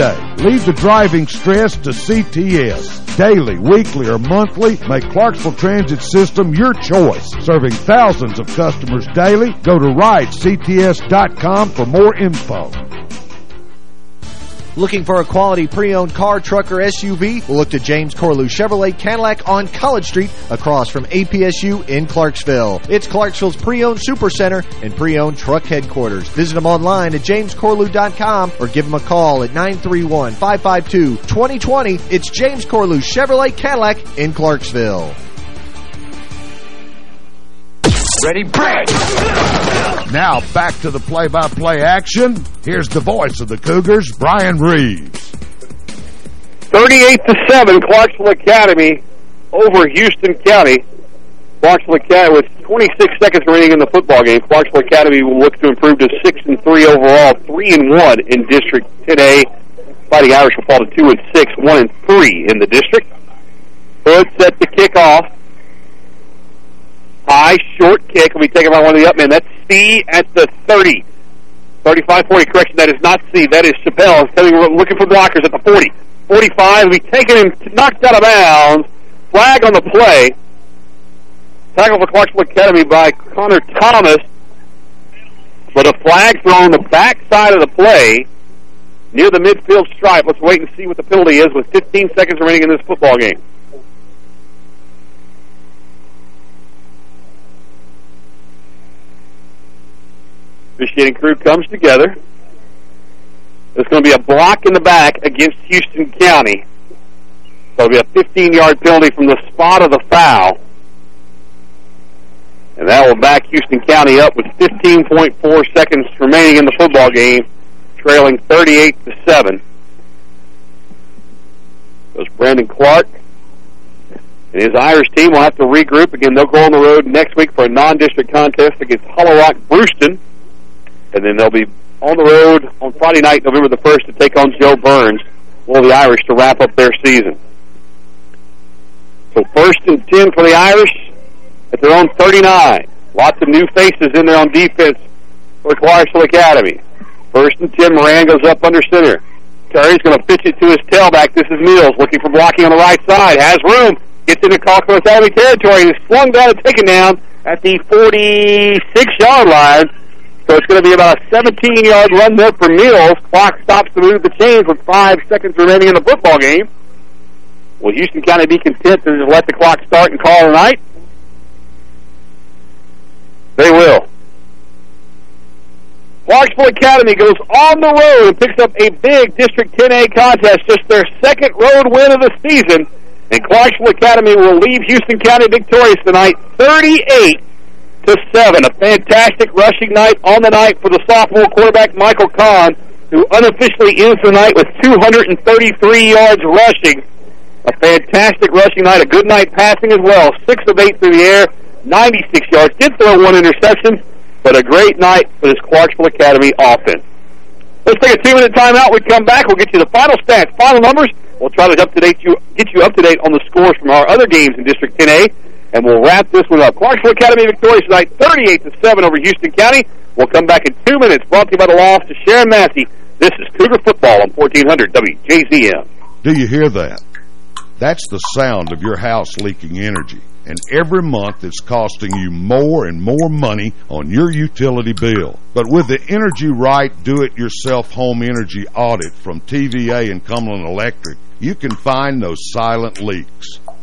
Speaker 4: Leave the driving stress to CTS. Daily, weekly, or monthly, make Clarksville Transit System your choice. Serving thousands of customers daily, go to ridects.com for more info.
Speaker 6: Looking for a quality pre-owned car, truck, or SUV? Look to James Corlew Chevrolet Cadillac on College Street across from APSU in Clarksville. It's Clarksville's pre-owned supercenter and pre-owned truck headquarters. Visit them online at jamescorlew.com or give them a call at 931-552-2020. It's James Corlew Chevrolet Cadillac in Clarksville.
Speaker 4: Ready, break! Now back to the play-by-play action. Here's the voice of the Cougars, Brian Reeves.
Speaker 5: 38 to 7, Clarksville Academy over Houston County. Clarksville Academy with 26 seconds remaining in the football game. Clarksville Academy will look to improve to 6 and 3 overall, 3 and 1 in District 10A. Fighting Irish will fall to 2 and 6, 1 and 3 in the district. Hood set to kick off. High, short kick will be taken by one of the upmen. That's C at the 30. 35-40, correction, that is not C. That is Chappelle. We're looking for blockers at the 40. 45 will be taken and knocked out of bounds. Flag on the play. Tackle for Clarksville Academy by Connor Thomas. But a flag thrown the back side of the play near the midfield stripe. Let's wait and see what the penalty is with 15 seconds remaining in this football game. Officiating crew comes together. There's going to be a block in the back against Houston County. So it'll be a 15-yard penalty from the spot of the foul. And that will back Houston County up with 15.4 seconds remaining in the football game, trailing 38 to 7. Goes Brandon Clark. And his Irish team will have to regroup. Again, they'll go on the road next week for a non-district contest against Hollow Rock Bruceton and then they'll be on the road on Friday night, November the 1st, to take on Jo Byrns, of the Irish, to wrap up their season. So first and 10 for the Irish at their own 39. Lots of new faces in there on defense for Clarksville Academy. First and 10, Moran goes up under center. Terry's going to pitch it to his tailback. This is Mills looking for blocking on the right side. Has room. Gets into Clarksville Academy territory is flung down and taken down at the 46-yard line so it's going to be about a 17-yard run there for Mills. Clock stops to move the chains with five seconds remaining in the football game. Will Houston County be content to just let the clock start and call a night? They will. Clarksville Academy goes on the road and picks up a big District 10A contest, just their second road win of the season. And Clarksville Academy will leave Houston County victorious tonight, 38 to 7. A fantastic rushing night on the night for the sophomore quarterback Michael Kahn, who unofficially ends the night with 233 yards rushing. A fantastic rushing night, a good night passing as well. 6 of 8 through the air, 96 yards. Did throw one interception, but a great night for this Clarksville Academy offense. Let's take a two-minute timeout. We come back. We'll get you the final stats, final numbers. We'll try to update you, get you up to date on the scores from our other games in District 10A, and we'll wrap this one up. Clarksville Academy victorious tonight, 38 to seven over Houston County. We'll come back in two minutes. Brought to you by the loss to Sharon Massey. This is Cougar Football on 1400 WJZM.
Speaker 4: Do you hear that? That's the sound of your house leaking energy. And every month it's costing you more and more money on your utility bill. But with the Energy Right Do-It-Yourself Home Energy Audit from TVA and Cumberland Electric, you can find those silent leaks.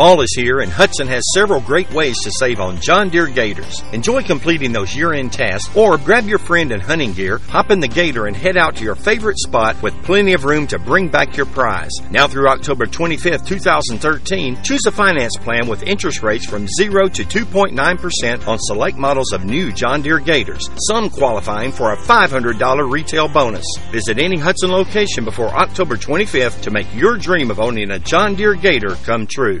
Speaker 12: Fall is here, and Hutson has several great ways to save on John Deere gators. Enjoy completing those year-end tasks, or grab your friend and hunting gear, hop in the gator, and head out to your favorite spot with plenty of room to bring back your prize. Now through October 25th, 2013, choose a finance plan with interest rates from 0 to 2.9% on select models of new John Deere gators, some qualifying for a $500 retail bonus. Visit any Hutson location before October 25th to make your dream of owning a John Deere gator come true.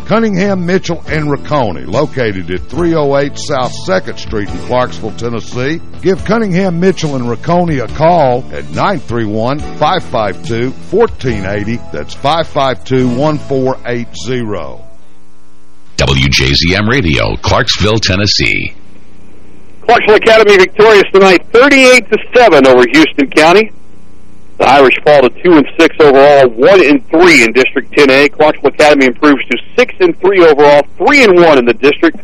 Speaker 4: Cunningham, Mitchell, and Rocconi, located at 308 South 2nd Street in Clarksville, Tennessee. Give Cunningham, Mitchell, and Rocconi a call at 931-552-1480. That's 552-1480.
Speaker 15: WJZM Radio, Clarksville, Tennessee.
Speaker 5: Clarksville Academy victorious tonight, 38 to 7 over Houston County. The Irish fall to 2 and 6 overall, 1 and 3 in District 10A. Clarksville Academy improves to 6 and 3 overall, 3 and 1 in the district.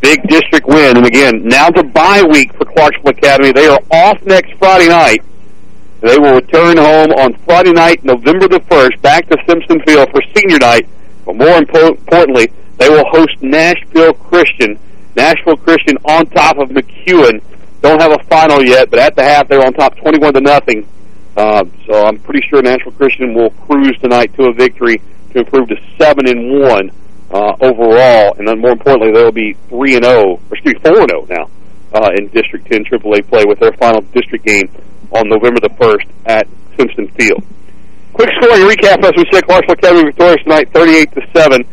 Speaker 5: Big district win. And again, now the bye week for Clarksville Academy. They are off next Friday night. They will return home on Friday night, November the 1st, back to Simpson Field for senior night. But more importantly, they will host Nashville Christian. Nashville Christian on top of McEwen. Don't have a final yet, but at the half they're on top 21 to nothing. Uh, so I'm pretty sure Nashville Christian will cruise tonight to a victory to improve to seven and one uh, overall, and then more importantly, they'll be three and zero, or excuse me, four and zero now uh, in District 10 AAA play with their final district game on November the first at Simpson Field. Quick scoring recap as we said, Clarksville Academy victorious tonight, 38 to seven.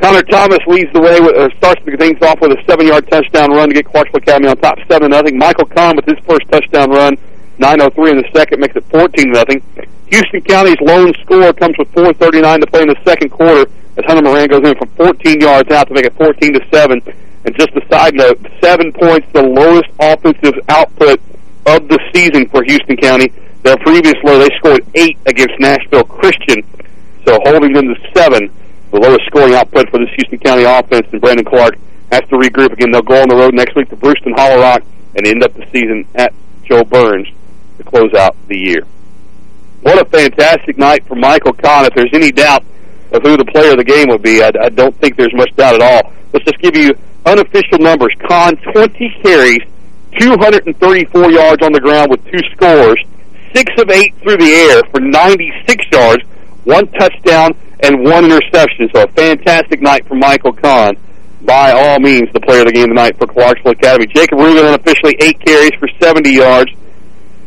Speaker 5: Connor Thomas leads the way, with, or starts the things off with a seven-yard touchdown run to get Clarksville Academy on top, seven nothing. Michael Kahn with his first touchdown run 9.03 in the second makes it 14 nothing. Houston County's lone score comes with 4.39 to play in the second quarter as Hunter Moran goes in from 14 yards out to make it 14 to 7. And just a side note, seven points, the lowest offensive output of the season for Houston County. Their previous low, they scored eight against Nashville Christian, so holding them to seven, the lowest scoring output for this Houston County offense. And Brandon Clark has to regroup again. They'll go on the road next week to Bruceton Hollow Rock and end up the season at Jo Byrns close out the year. What a fantastic night for Michael Kahn. If there's any doubt of who the player of the game would be, I, I don't think there's much doubt at all. Let's just give you unofficial numbers. Kahn, 20 carries, 234 yards on the ground with two scores, six of eight through the air for 96 yards, one touchdown, and one interception. So a fantastic night for Michael Kahn. By all means, the player of the game tonight for Clarksville Academy. Jacob Rugen unofficially eight carries for 70 yards.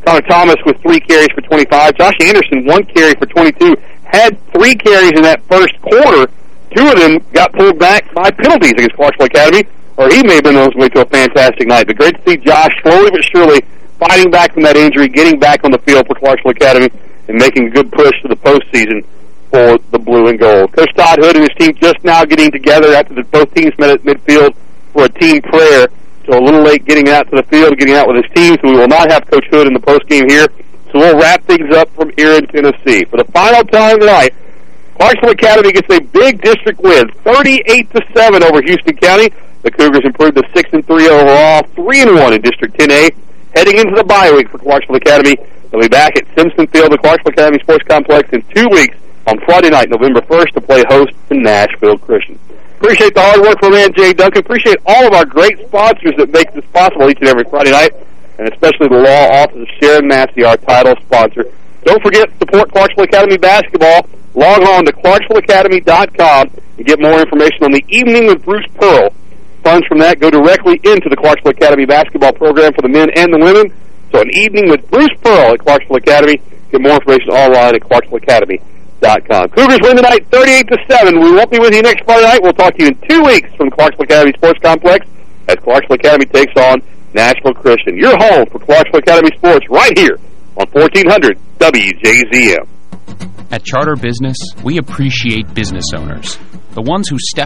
Speaker 5: Connor Thomas with three carries for 25. Josh Anderson, one carry for 22. had three carries in that first quarter. Two of them got pulled back by penalties against Clarksville Academy, or he may have been on his way to a fantastic night. But great to see Josh slowly but surely fighting back from that injury, getting back on the field for Clarksville Academy, and making a good push to the postseason for the blue and gold. Coach Todd Hood and his team just now getting together after the, both teams met at midfield for a team prayer. So a little late getting out to the field, getting out with his team, so we will not have Coach Hood in the post game here. So we'll wrap things up from here in Tennessee. For the final time tonight, Clarksville Academy gets a big district win, 38 to 7 over Houston County. The Cougars improved to 6 and 3 overall, 3 and 1 in District 10A. Heading into the bye week for Clarksville Academy, they'll be back at Simpson Field, the Clarksville Academy Sports Complex, in two weeks on Friday night, November 1st, to play host to Nashville Christian. Appreciate the hard work from man Jay Duncan. Appreciate all of our great sponsors that make this possible each and every Friday night, and especially the law office of Sharon Massey, our title sponsor. Don't forget support Clarksville Academy basketball. Log on to ClarksvilleAcademy.com and get more information on the evening with Bruce Pearl. Funds from that go directly into the Clarksville Academy basketball program for the men and the women. So an evening with Bruce Pearl at Clarksville Academy. Get more information online at ClarksvilleAcademy.com. Cougars win tonight 38 to 7. We won't be with you next Friday night. We'll talk to you in two weeks from Clarksville Academy Sports Complex as Clarksville Academy takes on Nashville Christian. Your home for Clarksville Academy Sports right here on 1400 WJZM.
Speaker 18: At Charter Business, we appreciate business owners, the ones who step